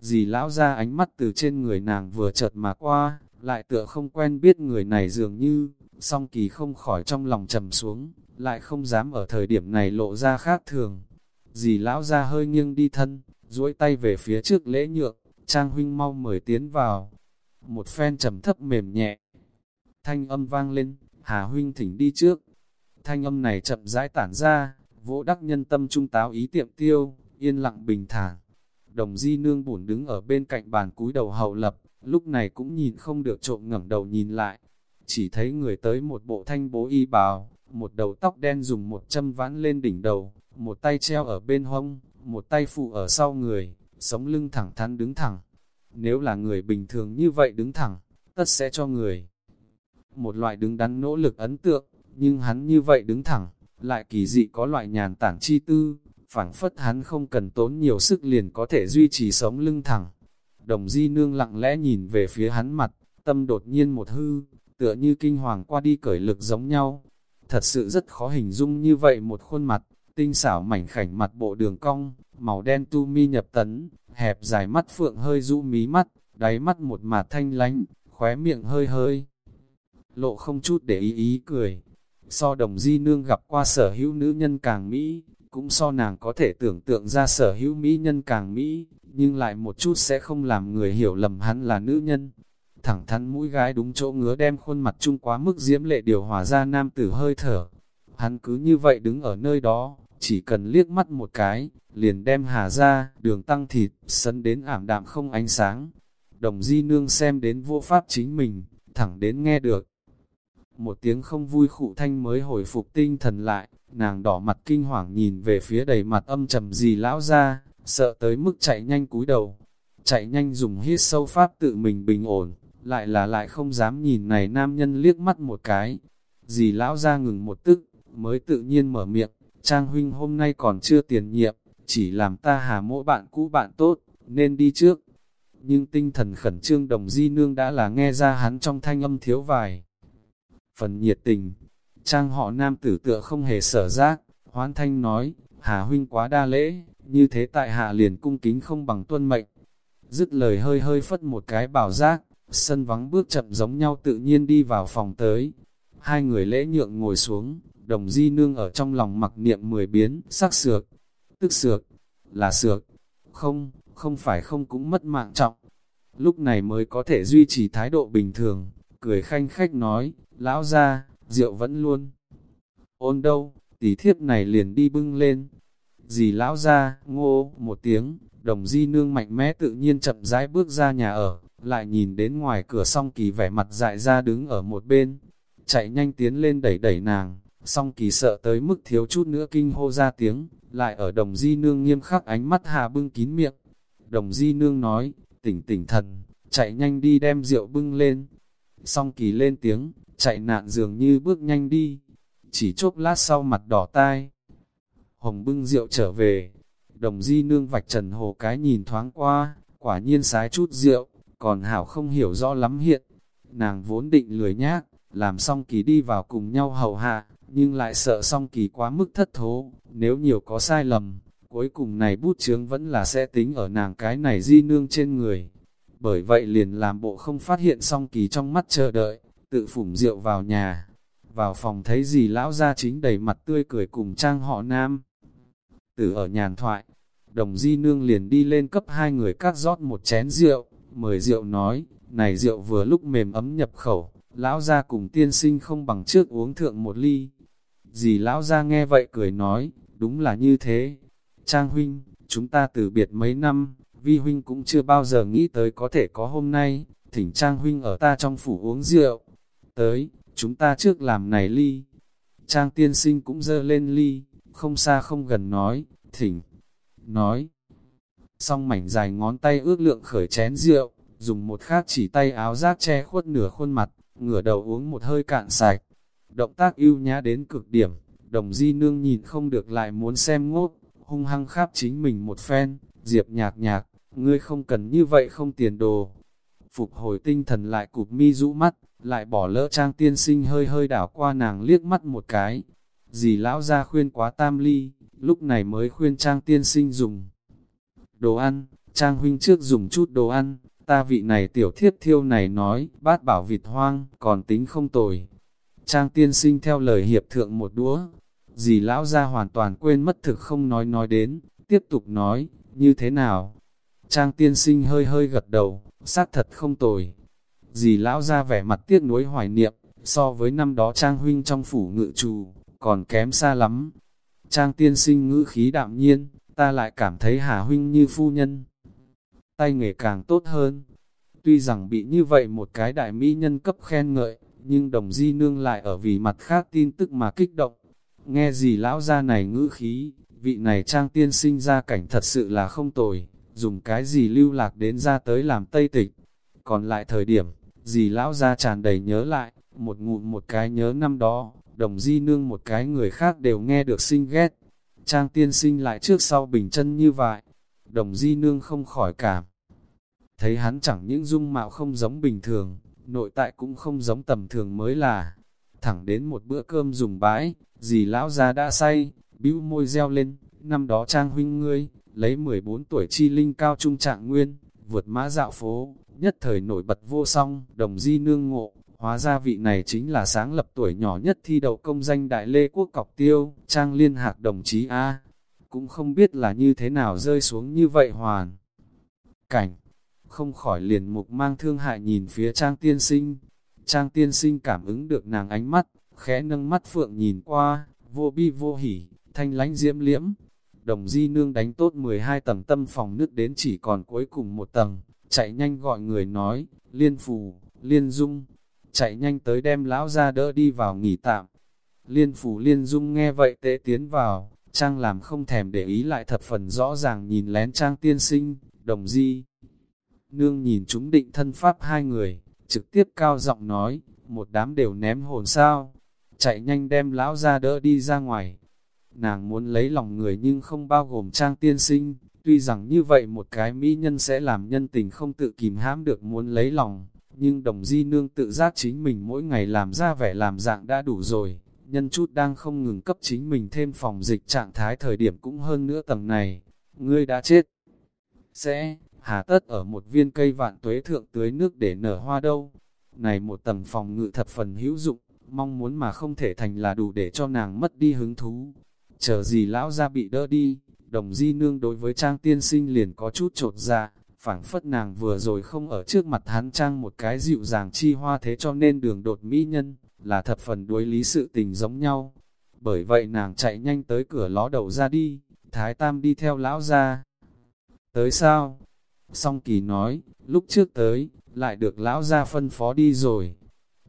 Dì lão ra ánh mắt từ trên người nàng vừa chợt mà qua, lại tựa không quen biết người này dường như, song kỳ không khỏi trong lòng trầm xuống, lại không dám ở thời điểm này lộ ra khác thường. Dì lão ra hơi nghiêng đi thân, duỗi tay về phía trước lễ nhượng, trang huynh mau mời tiến vào. Một phen trầm thấp mềm nhẹ, thanh âm vang lên, Hà huynh thỉnh đi trước. Thanh âm này chậm rãi tản ra, vỗ đắc nhân tâm trung táo ý tiệm tiêu, yên lặng bình thản. Đồng di nương bổn đứng ở bên cạnh bàn cúi đầu hậu lập, lúc này cũng nhìn không được trộm ngẩng đầu nhìn lại. Chỉ thấy người tới một bộ thanh bố y bào, một đầu tóc đen dùng một châm vãn lên đỉnh đầu, một tay treo ở bên hông, một tay phụ ở sau người, sống lưng thẳng thắn đứng thẳng. Nếu là người bình thường như vậy đứng thẳng, tất sẽ cho người một loại đứng đắn nỗ lực ấn tượng, nhưng hắn như vậy đứng thẳng, lại kỳ dị có loại nhàn tản chi tư, phảng phất hắn không cần tốn nhiều sức liền có thể duy trì sống lưng thẳng. Đồng di nương lặng lẽ nhìn về phía hắn mặt, tâm đột nhiên một hư, tựa như kinh hoàng qua đi cởi lực giống nhau. Thật sự rất khó hình dung như vậy một khuôn mặt, tinh xảo mảnh khảnh mặt bộ đường cong, màu đen tu mi nhập tấn, hẹp dài mắt phượng hơi rũ mí mắt, đáy mắt một mạt thanh lánh, khóe miệng hơi hơi lộ không chút để ý ý cười. So đồng di nương gặp qua sở hữu nữ nhân càng Mỹ, cũng so nàng có thể tưởng tượng ra sở hữu Mỹ nhân càng Mỹ, nhưng lại một chút sẽ không làm người hiểu lầm hắn là nữ nhân. Thẳng thắn mũi gái đúng chỗ ngứa đem khuôn mặt chung quá mức diễm lệ điều hòa ra nam tử hơi thở. Hắn cứ như vậy đứng ở nơi đó, chỉ cần liếc mắt một cái, liền đem hà ra, đường tăng thịt, sấn đến ảm đạm không ánh sáng. Đồng di nương xem đến vô pháp chính mình, thẳng đến nghe được, một tiếng không vui khụ thanh mới hồi phục tinh thần lại, nàng đỏ mặt kinh hoàng nhìn về phía đầy mặt âm trầm gì lão ra, sợ tới mức chạy nhanh cúi đầu. Chạy nhanh dùng hít sâu pháp tự mình bình ổn, lại là lại không dám nhìn này nam nhân liếc mắt một cái. Dì lão ra ngừng một tức, mới tự nhiên mở miệng, Trang huynh hôm nay còn chưa tiền nhiệm, chỉ làm ta hà mỗi bạn cũ bạn tốt, nên đi trước. Nhưng tinh thần khẩn trương đồng di nương đã là nghe ra hắn trong thanh âm thiếu vài phần nhiệt tình. Trang họ nam tử tựa không hề sở giác, hoán thanh nói, Hà huynh quá đa lễ, như thế tại hạ liền cung kính không bằng tuân mệnh. Dứt lời hơi hơi phất một cái bảo giác, sân vắng bước chậm giống nhau tự nhiên đi vào phòng tới. Hai người lễ nhượng ngồi xuống, đồng di nương ở trong lòng mặc niệm mười biến, sắc sược, tức sược, là sược, không, không phải không cũng mất mạng trọng. Lúc này mới có thể duy trì thái độ bình thường, cười khanh khách nói, lão ra, rượu vẫn luôn. Ôn đâu, tỷ thiếp này liền đi bưng lên. Dì lão ra, ngô, một tiếng, đồng di nương mạnh mẽ tự nhiên chậm rãi bước ra nhà ở, lại nhìn đến ngoài cửa song kỳ vẻ mặt dại ra đứng ở một bên. Chạy nhanh tiến lên đẩy đẩy nàng, song kỳ sợ tới mức thiếu chút nữa kinh hô ra tiếng, lại ở đồng di nương nghiêm khắc ánh mắt hà bưng kín miệng. Đồng di nương nói, tỉnh tỉnh thần, chạy nhanh đi đem rượu bưng lên. Song kỳ lên tiếng, chạy nạn dường như bước nhanh đi, chỉ chốc lát sau mặt đỏ tai. Hồng bưng rượu trở về, đồng di nương vạch trần hồ cái nhìn thoáng qua, quả nhiên sái chút rượu, còn hảo không hiểu rõ lắm hiện. Nàng vốn định lười nhác, làm xong kỳ đi vào cùng nhau hầu hạ, nhưng lại sợ song kỳ quá mức thất thố, nếu nhiều có sai lầm, cuối cùng này bút chướng vẫn là sẽ tính ở nàng cái này di nương trên người. Bởi vậy liền làm bộ không phát hiện song kỳ trong mắt chờ đợi, tự phủng rượu vào nhà. Vào phòng thấy gì lão gia chính đầy mặt tươi cười cùng trang họ nam. Tử ở nhàn thoại, đồng di nương liền đi lên cấp hai người các rót một chén rượu, mời rượu nói, này rượu vừa lúc mềm ấm nhập khẩu, lão gia cùng tiên sinh không bằng trước uống thượng một ly. Dì lão gia nghe vậy cười nói, đúng là như thế. Trang huynh, chúng ta từ biệt mấy năm, vi huynh cũng chưa bao giờ nghĩ tới có thể có hôm nay, thỉnh Trang huynh ở ta trong phủ uống rượu. Tới, chúng ta trước làm này ly. Trang tiên sinh cũng dơ lên ly, không xa không gần nói, thỉnh, nói. Xong mảnh dài ngón tay ước lượng khởi chén rượu, dùng một khác chỉ tay áo rác che khuất nửa khuôn mặt, ngửa đầu uống một hơi cạn sạch. Động tác ưu nhã đến cực điểm, đồng di nương nhìn không được lại muốn xem ngốt, hung hăng kháp chính mình một phen, diệp nhạc nhạc, ngươi không cần như vậy không tiền đồ. Phục hồi tinh thần lại cụp mi rũ mắt, lại bỏ lỡ trang tiên sinh hơi hơi đảo qua nàng liếc mắt một cái. Dì lão ra khuyên quá tam ly, lúc này mới khuyên trang tiên sinh dùng. Đồ ăn, trang huynh trước dùng chút đồ ăn, ta vị này tiểu thiếp thiêu này nói, bát bảo vịt hoang, còn tính không tồi. Trang tiên sinh theo lời hiệp thượng một đũa, dì lão ra hoàn toàn quên mất thực không nói nói đến, tiếp tục nói, như thế nào? Trang tiên sinh hơi hơi gật đầu, xác thật không tồi. Dì lão ra vẻ mặt tiếc nuối hoài niệm, so với năm đó Trang huynh trong phủ ngự trù, còn kém xa lắm. Trang tiên sinh ngữ khí đạm nhiên, ta lại cảm thấy Hà huynh như phu nhân. Tay nghề càng tốt hơn. Tuy rằng bị như vậy một cái đại mỹ nhân cấp khen ngợi, nhưng đồng di nương lại ở vì mặt khác tin tức mà kích động. Nghe gì lão ra này ngữ khí, vị này trang tiên sinh ra cảnh thật sự là không tồi, dùng cái gì lưu lạc đến ra tới làm tây tịch. Còn lại thời điểm, dì lão ra tràn đầy nhớ lại, một ngụm một cái nhớ năm đó, đồng di nương một cái người khác đều nghe được sinh ghét. Trang tiên sinh lại trước sau bình chân như vậy, đồng di nương không khỏi cảm. Thấy hắn chẳng những dung mạo không giống bình thường, nội tại cũng không giống tầm thường mới là. Thẳng đến một bữa cơm dùng bãi, dì lão ra đã say, bĩu môi reo lên, năm đó trang huynh ngươi, lấy 14 tuổi chi linh cao trung trạng nguyên, vượt mã dạo phố, nhất thời nổi bật vô song, đồng di nương ngộ, hóa ra vị này chính là sáng lập tuổi nhỏ nhất thi đậu công danh đại lê quốc cọc tiêu, trang liên hạc đồng chí A, cũng không biết là như thế nào rơi xuống như vậy hoàn. Cảnh, không khỏi liền mục mang thương hại nhìn phía trang tiên sinh, trang tiên sinh cảm ứng được nàng ánh mắt, khẽ nâng mắt phượng nhìn qua, vô bi vô hỉ, thanh lánh diễm liễm. Đồng di nương đánh tốt 12 tầng tâm phòng nước đến chỉ còn cuối cùng một tầng, chạy nhanh gọi người nói, liên phù, liên dung, chạy nhanh tới đem lão ra đỡ đi vào nghỉ tạm. Liên phù liên dung nghe vậy tế tiến vào, trang làm không thèm để ý lại thập phần rõ ràng nhìn lén trang tiên sinh, đồng di. Nương nhìn chúng định thân pháp hai người, trực tiếp cao giọng nói, một đám đều ném hồn sao, chạy nhanh đem lão ra đỡ đi ra ngoài. Nàng muốn lấy lòng người nhưng không bao gồm trang tiên sinh, tuy rằng như vậy một cái mỹ nhân sẽ làm nhân tình không tự kìm hãm được muốn lấy lòng, nhưng đồng di nương tự giác chính mình mỗi ngày làm ra vẻ làm dạng đã đủ rồi, nhân chút đang không ngừng cấp chính mình thêm phòng dịch trạng thái thời điểm cũng hơn nữa tầng này, ngươi đã chết. Sẽ, hà tất ở một viên cây vạn tuế thượng tưới nước để nở hoa đâu. Này một tầng phòng ngự thập phần hữu dụng, mong muốn mà không thể thành là đủ để cho nàng mất đi hứng thú. Chờ gì lão ra bị đỡ đi, đồng di nương đối với trang tiên sinh liền có chút trột dạ, phảng phất nàng vừa rồi không ở trước mặt hắn trang một cái dịu dàng chi hoa thế cho nên đường đột mỹ nhân, là thập phần đối lý sự tình giống nhau. Bởi vậy nàng chạy nhanh tới cửa ló đầu ra đi, thái tam đi theo lão ra. Tới sao? Song kỳ nói, lúc trước tới, lại được lão ra phân phó đi rồi.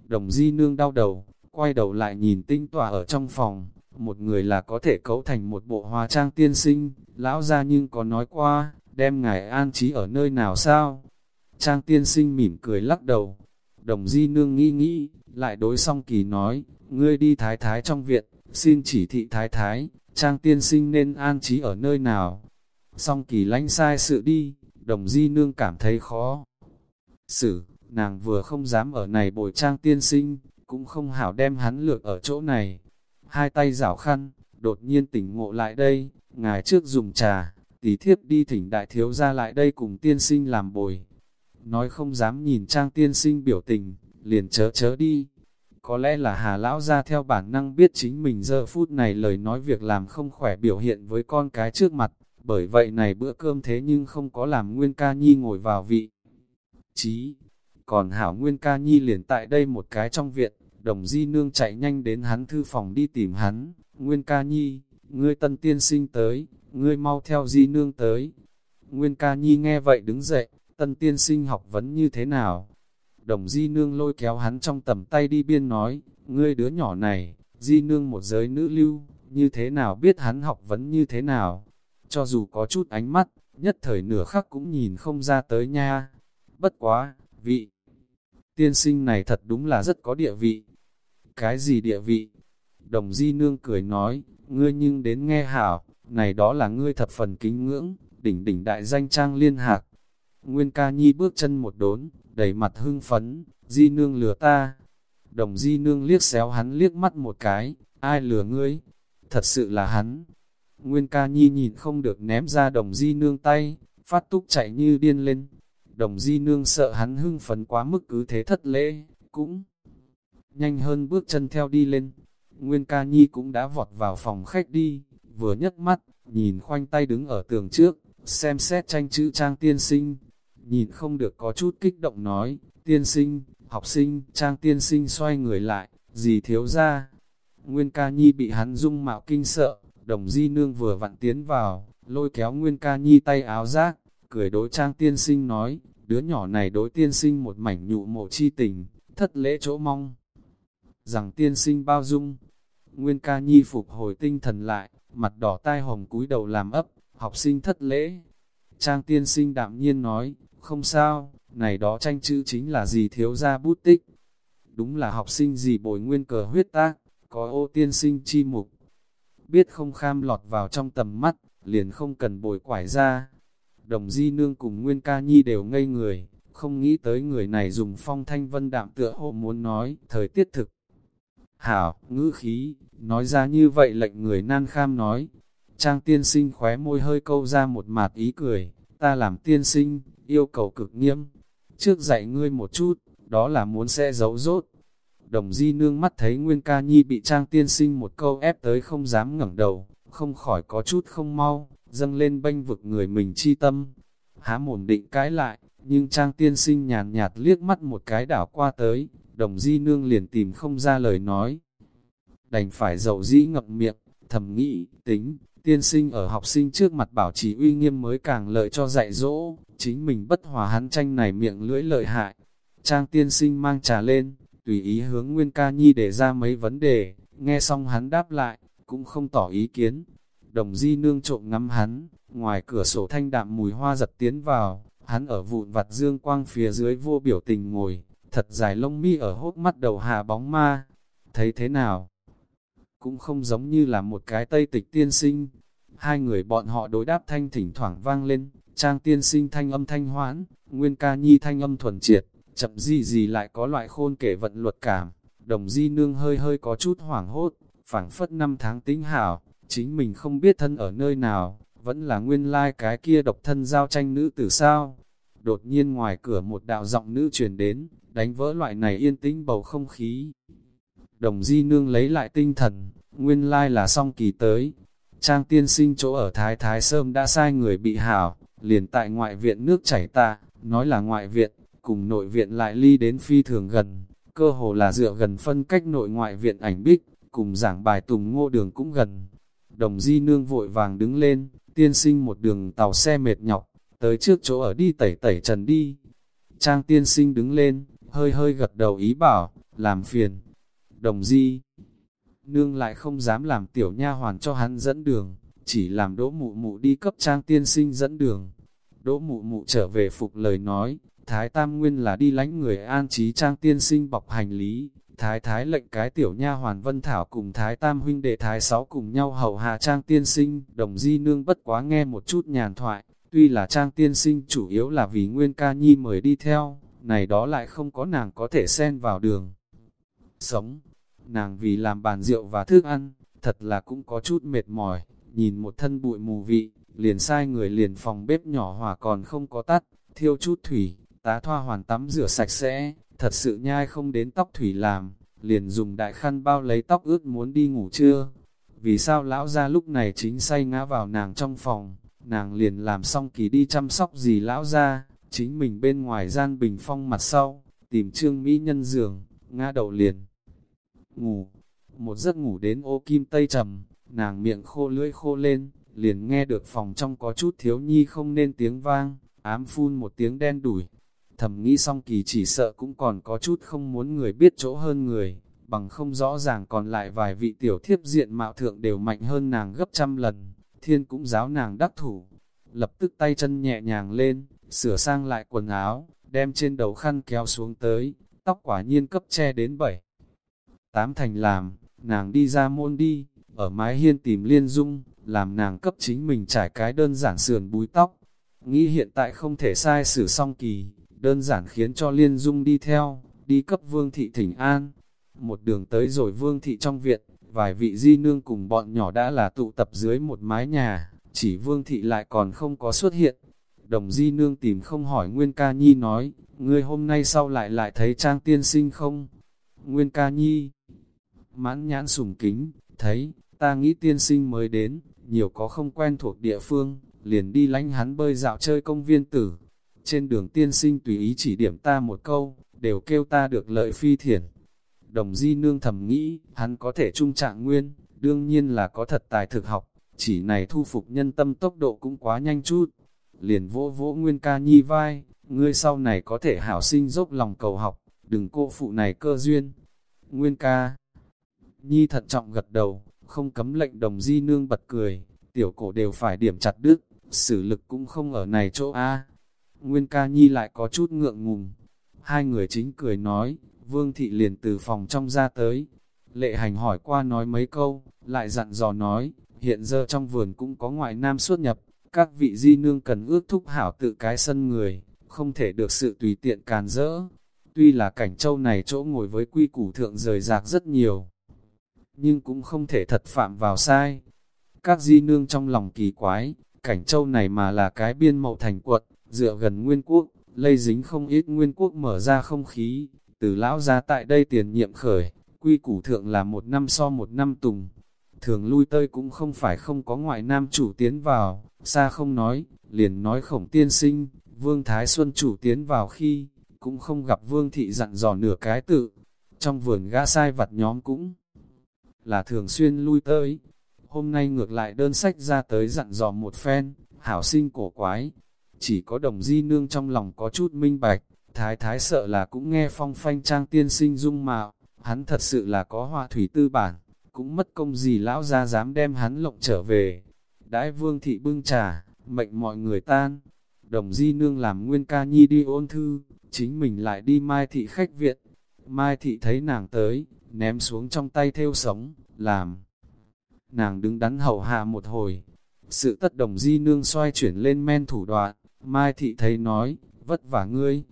Đồng di nương đau đầu, quay đầu lại nhìn tinh tỏa ở trong phòng, một người là có thể cấu thành một bộ hoa trang tiên sinh, lão ra nhưng có nói qua, đem ngài an trí ở nơi nào sao? Trang tiên sinh mỉm cười lắc đầu, đồng di nương nghĩ nghĩ, lại đối song kỳ nói, ngươi đi thái thái trong viện, xin chỉ thị thái thái, trang tiên sinh nên an trí ở nơi nào? Song kỳ lánh sai sự đi, đồng di nương cảm thấy khó. Sử, nàng vừa không dám ở này bồi trang tiên sinh, cũng không hảo đem hắn lược ở chỗ này hai tay rảo khăn, đột nhiên tỉnh ngộ lại đây, ngài trước dùng trà, tí thiếp đi thỉnh đại thiếu ra lại đây cùng tiên sinh làm bồi. Nói không dám nhìn trang tiên sinh biểu tình, liền chớ chớ đi. Có lẽ là hà lão ra theo bản năng biết chính mình giờ phút này lời nói việc làm không khỏe biểu hiện với con cái trước mặt, bởi vậy này bữa cơm thế nhưng không có làm Nguyên Ca Nhi ngồi vào vị trí. Còn Hảo Nguyên Ca Nhi liền tại đây một cái trong viện, đồng di nương chạy nhanh đến hắn thư phòng đi tìm hắn, Nguyên Ca Nhi, ngươi tân tiên sinh tới, ngươi mau theo di nương tới. Nguyên Ca Nhi nghe vậy đứng dậy, tân tiên sinh học vấn như thế nào? Đồng di nương lôi kéo hắn trong tầm tay đi biên nói, ngươi đứa nhỏ này, di nương một giới nữ lưu, như thế nào biết hắn học vấn như thế nào? Cho dù có chút ánh mắt, nhất thời nửa khắc cũng nhìn không ra tới nha. Bất quá, vị tiên sinh này thật đúng là rất có địa vị. Cái gì địa vị? Đồng di nương cười nói, ngươi nhưng đến nghe hảo, này đó là ngươi thập phần kính ngưỡng, đỉnh đỉnh đại danh trang liên hạc. Nguyên ca nhi bước chân một đốn, đầy mặt hưng phấn, di nương lừa ta. Đồng di nương liếc xéo hắn liếc mắt một cái, ai lừa ngươi? Thật sự là hắn. Nguyên ca nhi nhìn không được ném ra đồng di nương tay, phát túc chạy như điên lên. Đồng di nương sợ hắn hưng phấn quá mức cứ thế thất lễ, cũng nhanh hơn bước chân theo đi lên. Nguyên ca nhi cũng đã vọt vào phòng khách đi, vừa nhấc mắt, nhìn khoanh tay đứng ở tường trước, xem xét tranh chữ trang tiên sinh. Nhìn không được có chút kích động nói, tiên sinh, học sinh, trang tiên sinh xoay người lại, gì thiếu ra. Nguyên ca nhi bị hắn dung mạo kinh sợ, đồng di nương vừa vặn tiến vào, lôi kéo Nguyên ca nhi tay áo rác, cười đối trang tiên sinh nói, đứa nhỏ này đối tiên sinh một mảnh nhụ mộ chi tình, thất lễ chỗ mong. Rằng tiên sinh bao dung, Nguyên ca nhi phục hồi tinh thần lại, mặt đỏ tai hồng cúi đầu làm ấp, học sinh thất lễ. Trang tiên sinh đạm nhiên nói, không sao, này đó tranh chữ chính là gì thiếu ra bút tích. Đúng là học sinh gì bồi nguyên cờ huyết tác, có ô tiên sinh chi mục. Biết không kham lọt vào trong tầm mắt, liền không cần bồi quải ra. Đồng di nương cùng nguyên ca nhi đều ngây người, không nghĩ tới người này dùng phong thanh vân đạm tựa hồ muốn nói, thời tiết thực. Hảo, ngữ khí, nói ra như vậy lệnh người nan kham nói. Trang tiên sinh khóe môi hơi câu ra một mạt ý cười, ta làm tiên sinh, yêu cầu cực nghiêm. Trước dạy ngươi một chút, đó là muốn sẽ giấu rốt. Đồng di nương mắt thấy Nguyên ca nhi bị trang tiên sinh một câu ép tới không dám ngẩng đầu, không khỏi có chút không mau, dâng lên bênh vực người mình chi tâm. Há mồm định cãi lại, nhưng trang tiên sinh nhàn nhạt liếc mắt một cái đảo qua tới, đồng di nương liền tìm không ra lời nói. Đành phải dậu dĩ ngậm miệng, thầm nghĩ, tính, tiên sinh ở học sinh trước mặt bảo trì uy nghiêm mới càng lợi cho dạy dỗ, chính mình bất hòa hắn tranh này miệng lưỡi lợi hại. Trang tiên sinh mang trà lên, tùy ý hướng Nguyên Ca Nhi để ra mấy vấn đề, nghe xong hắn đáp lại, cũng không tỏ ý kiến. Đồng di nương trộm ngắm hắn, ngoài cửa sổ thanh đạm mùi hoa giật tiến vào, hắn ở vụn vặt dương quang phía dưới vô biểu tình ngồi, thật dài lông mi ở hốt mắt đầu hạ bóng ma. Thấy thế nào? Cũng không giống như là một cái tây tịch tiên sinh. Hai người bọn họ đối đáp thanh thỉnh thoảng vang lên, trang tiên sinh thanh âm thanh hoãn, nguyên ca nhi thanh âm thuần triệt, chậm gì gì lại có loại khôn kể vận luật cảm. Đồng di nương hơi hơi có chút hoảng hốt, phảng phất năm tháng tính hảo, chính mình không biết thân ở nơi nào, vẫn là nguyên lai like cái kia độc thân giao tranh nữ tử sao. Đột nhiên ngoài cửa một đạo giọng nữ truyền đến, đánh vỡ loại này yên tĩnh bầu không khí. Đồng di nương lấy lại tinh thần, nguyên lai là song kỳ tới. Trang tiên sinh chỗ ở Thái Thái Sơm đã sai người bị hảo, liền tại ngoại viện nước chảy ta, nói là ngoại viện, cùng nội viện lại ly đến phi thường gần, cơ hồ là dựa gần phân cách nội ngoại viện ảnh bích, cùng giảng bài tùng ngô đường cũng gần. Đồng di nương vội vàng đứng lên, tiên sinh một đường tàu xe mệt nhọc, tới trước chỗ ở đi tẩy tẩy trần đi. Trang tiên sinh đứng lên, hơi hơi gật đầu ý bảo, làm phiền. Đồng di, nương lại không dám làm tiểu nha hoàn cho hắn dẫn đường, chỉ làm đỗ mụ mụ đi cấp trang tiên sinh dẫn đường. Đỗ mụ mụ trở về phục lời nói, Thái Tam Nguyên là đi lánh người an trí trang tiên sinh bọc hành lý, Thái Thái lệnh cái tiểu nha hoàn Vân Thảo cùng Thái Tam huynh đệ Thái Sáu cùng nhau hầu hạ trang tiên sinh, đồng di nương bất quá nghe một chút nhàn thoại, tuy là trang tiên sinh chủ yếu là vì Nguyên Ca Nhi mời đi theo, này đó lại không có nàng có thể xen vào đường. Sống, nàng vì làm bàn rượu và thức ăn, thật là cũng có chút mệt mỏi, nhìn một thân bụi mù vị, liền sai người liền phòng bếp nhỏ hỏa còn không có tắt, thiêu chút thủy, tá thoa hoàn tắm rửa sạch sẽ, thật sự nhai không đến tóc thủy làm, liền dùng đại khăn bao lấy tóc ướt muốn đi ngủ trưa. Vì sao lão ra lúc này chính say ngã vào nàng trong phòng, nàng liền làm xong kỳ đi chăm sóc gì lão ra, chính mình bên ngoài gian bình phong mặt sau, tìm trương mỹ nhân giường, ngã đầu liền. Ngủ, một giấc ngủ đến ô kim tây trầm, nàng miệng khô lưỡi khô lên, liền nghe được phòng trong có chút thiếu nhi không nên tiếng vang, ám phun một tiếng đen đủi. Thầm nghĩ xong kỳ chỉ sợ cũng còn có chút không muốn người biết chỗ hơn người, bằng không rõ ràng còn lại vài vị tiểu thiếp diện mạo thượng đều mạnh hơn nàng gấp trăm lần, thiên cũng giáo nàng đắc thủ. Lập tức tay chân nhẹ nhàng lên, sửa sang lại quần áo, đem trên đầu khăn kéo xuống tới, tóc quả nhiên cấp che đến bảy. Tám thành làm, nàng đi ra môn đi, ở mái hiên tìm liên dung, làm nàng cấp chính mình trải cái đơn giản sườn búi tóc. Nghĩ hiện tại không thể sai xử song kỳ, đơn giản khiến cho liên dung đi theo, đi cấp vương thị thỉnh an. Một đường tới rồi vương thị trong viện, vài vị di nương cùng bọn nhỏ đã là tụ tập dưới một mái nhà, chỉ vương thị lại còn không có xuất hiện. Đồng di nương tìm không hỏi Nguyên ca nhi nói, ngươi hôm nay sau lại lại thấy trang tiên sinh không? Nguyên ca nhi, mãn nhãn sùng kính, thấy, ta nghĩ tiên sinh mới đến, nhiều có không quen thuộc địa phương, liền đi lánh hắn bơi dạo chơi công viên tử. Trên đường tiên sinh tùy ý chỉ điểm ta một câu, đều kêu ta được lợi phi thiển. Đồng di nương thầm nghĩ, hắn có thể trung trạng nguyên, đương nhiên là có thật tài thực học, chỉ này thu phục nhân tâm tốc độ cũng quá nhanh chút. Liền vỗ vỗ nguyên ca nhi vai, ngươi sau này có thể hảo sinh dốc lòng cầu học, đừng cô phụ này cơ duyên. Nguyên ca Nhi thật trọng gật đầu, không cấm lệnh đồng di nương bật cười, tiểu cổ đều phải điểm chặt đứt, sử lực cũng không ở này chỗ A. Nguyên ca nhi lại có chút ngượng ngùng. Hai người chính cười nói, vương thị liền từ phòng trong ra tới. Lệ hành hỏi qua nói mấy câu, lại dặn dò nói, hiện giờ trong vườn cũng có ngoại nam xuất nhập, các vị di nương cần ước thúc hảo tự cái sân người, không thể được sự tùy tiện càn rỡ. Tuy là cảnh châu này chỗ ngồi với quy củ thượng rời rạc rất nhiều, nhưng cũng không thể thật phạm vào sai. Các di nương trong lòng kỳ quái, cảnh châu này mà là cái biên mậu thành quật, dựa gần nguyên quốc, lây dính không ít nguyên quốc mở ra không khí, từ lão ra tại đây tiền nhiệm khởi, quy củ thượng là một năm so một năm tùng. Thường lui tơi cũng không phải không có ngoại nam chủ tiến vào, xa không nói, liền nói khổng tiên sinh, vương Thái Xuân chủ tiến vào khi, cũng không gặp vương thị dặn dò nửa cái tự. Trong vườn gã sai vặt nhóm cũng là thường xuyên lui tới. Hôm nay ngược lại đơn sách ra tới dặn dò một phen, hảo sinh cổ quái. Chỉ có đồng di nương trong lòng có chút minh bạch, thái thái sợ là cũng nghe phong phanh trang tiên sinh dung mạo, hắn thật sự là có hòa thủy tư bản, cũng mất công gì lão ra dám đem hắn lộng trở về. Đãi vương thị bưng trà, mệnh mọi người tan, đồng di nương làm nguyên ca nhi đi ôn thư, chính mình lại đi mai thị khách viện. Mai thị thấy nàng tới, ném xuống trong tay theo sống, làm. Nàng đứng đắn hậu hạ một hồi, sự tất đồng di nương xoay chuyển lên men thủ đoạn, Mai thị thấy nói, vất vả ngươi.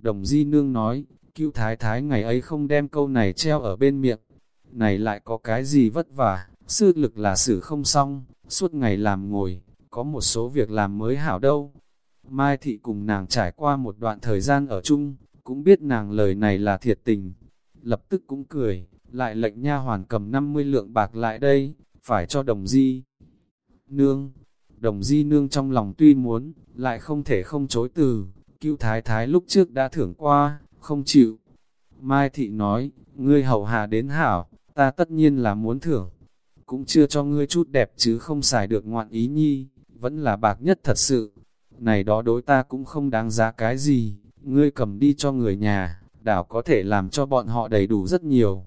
Đồng di nương nói, cứu thái thái ngày ấy không đem câu này treo ở bên miệng, này lại có cái gì vất vả, sư lực là xử không xong, suốt ngày làm ngồi, có một số việc làm mới hảo đâu. Mai thị cùng nàng trải qua một đoạn thời gian ở chung, cũng biết nàng lời này là thiệt tình, lập tức cũng cười, lại lệnh nha hoàn cầm 50 lượng bạc lại đây, phải cho đồng di. Nương, đồng di nương trong lòng tuy muốn, lại không thể không chối từ, cứu thái thái lúc trước đã thưởng qua, không chịu. Mai thị nói, ngươi hậu hạ đến hảo, ta tất nhiên là muốn thưởng, cũng chưa cho ngươi chút đẹp chứ không xài được ngoạn ý nhi, vẫn là bạc nhất thật sự. Này đó đối ta cũng không đáng giá cái gì, ngươi cầm đi cho người nhà, đảo có thể làm cho bọn họ đầy đủ rất nhiều.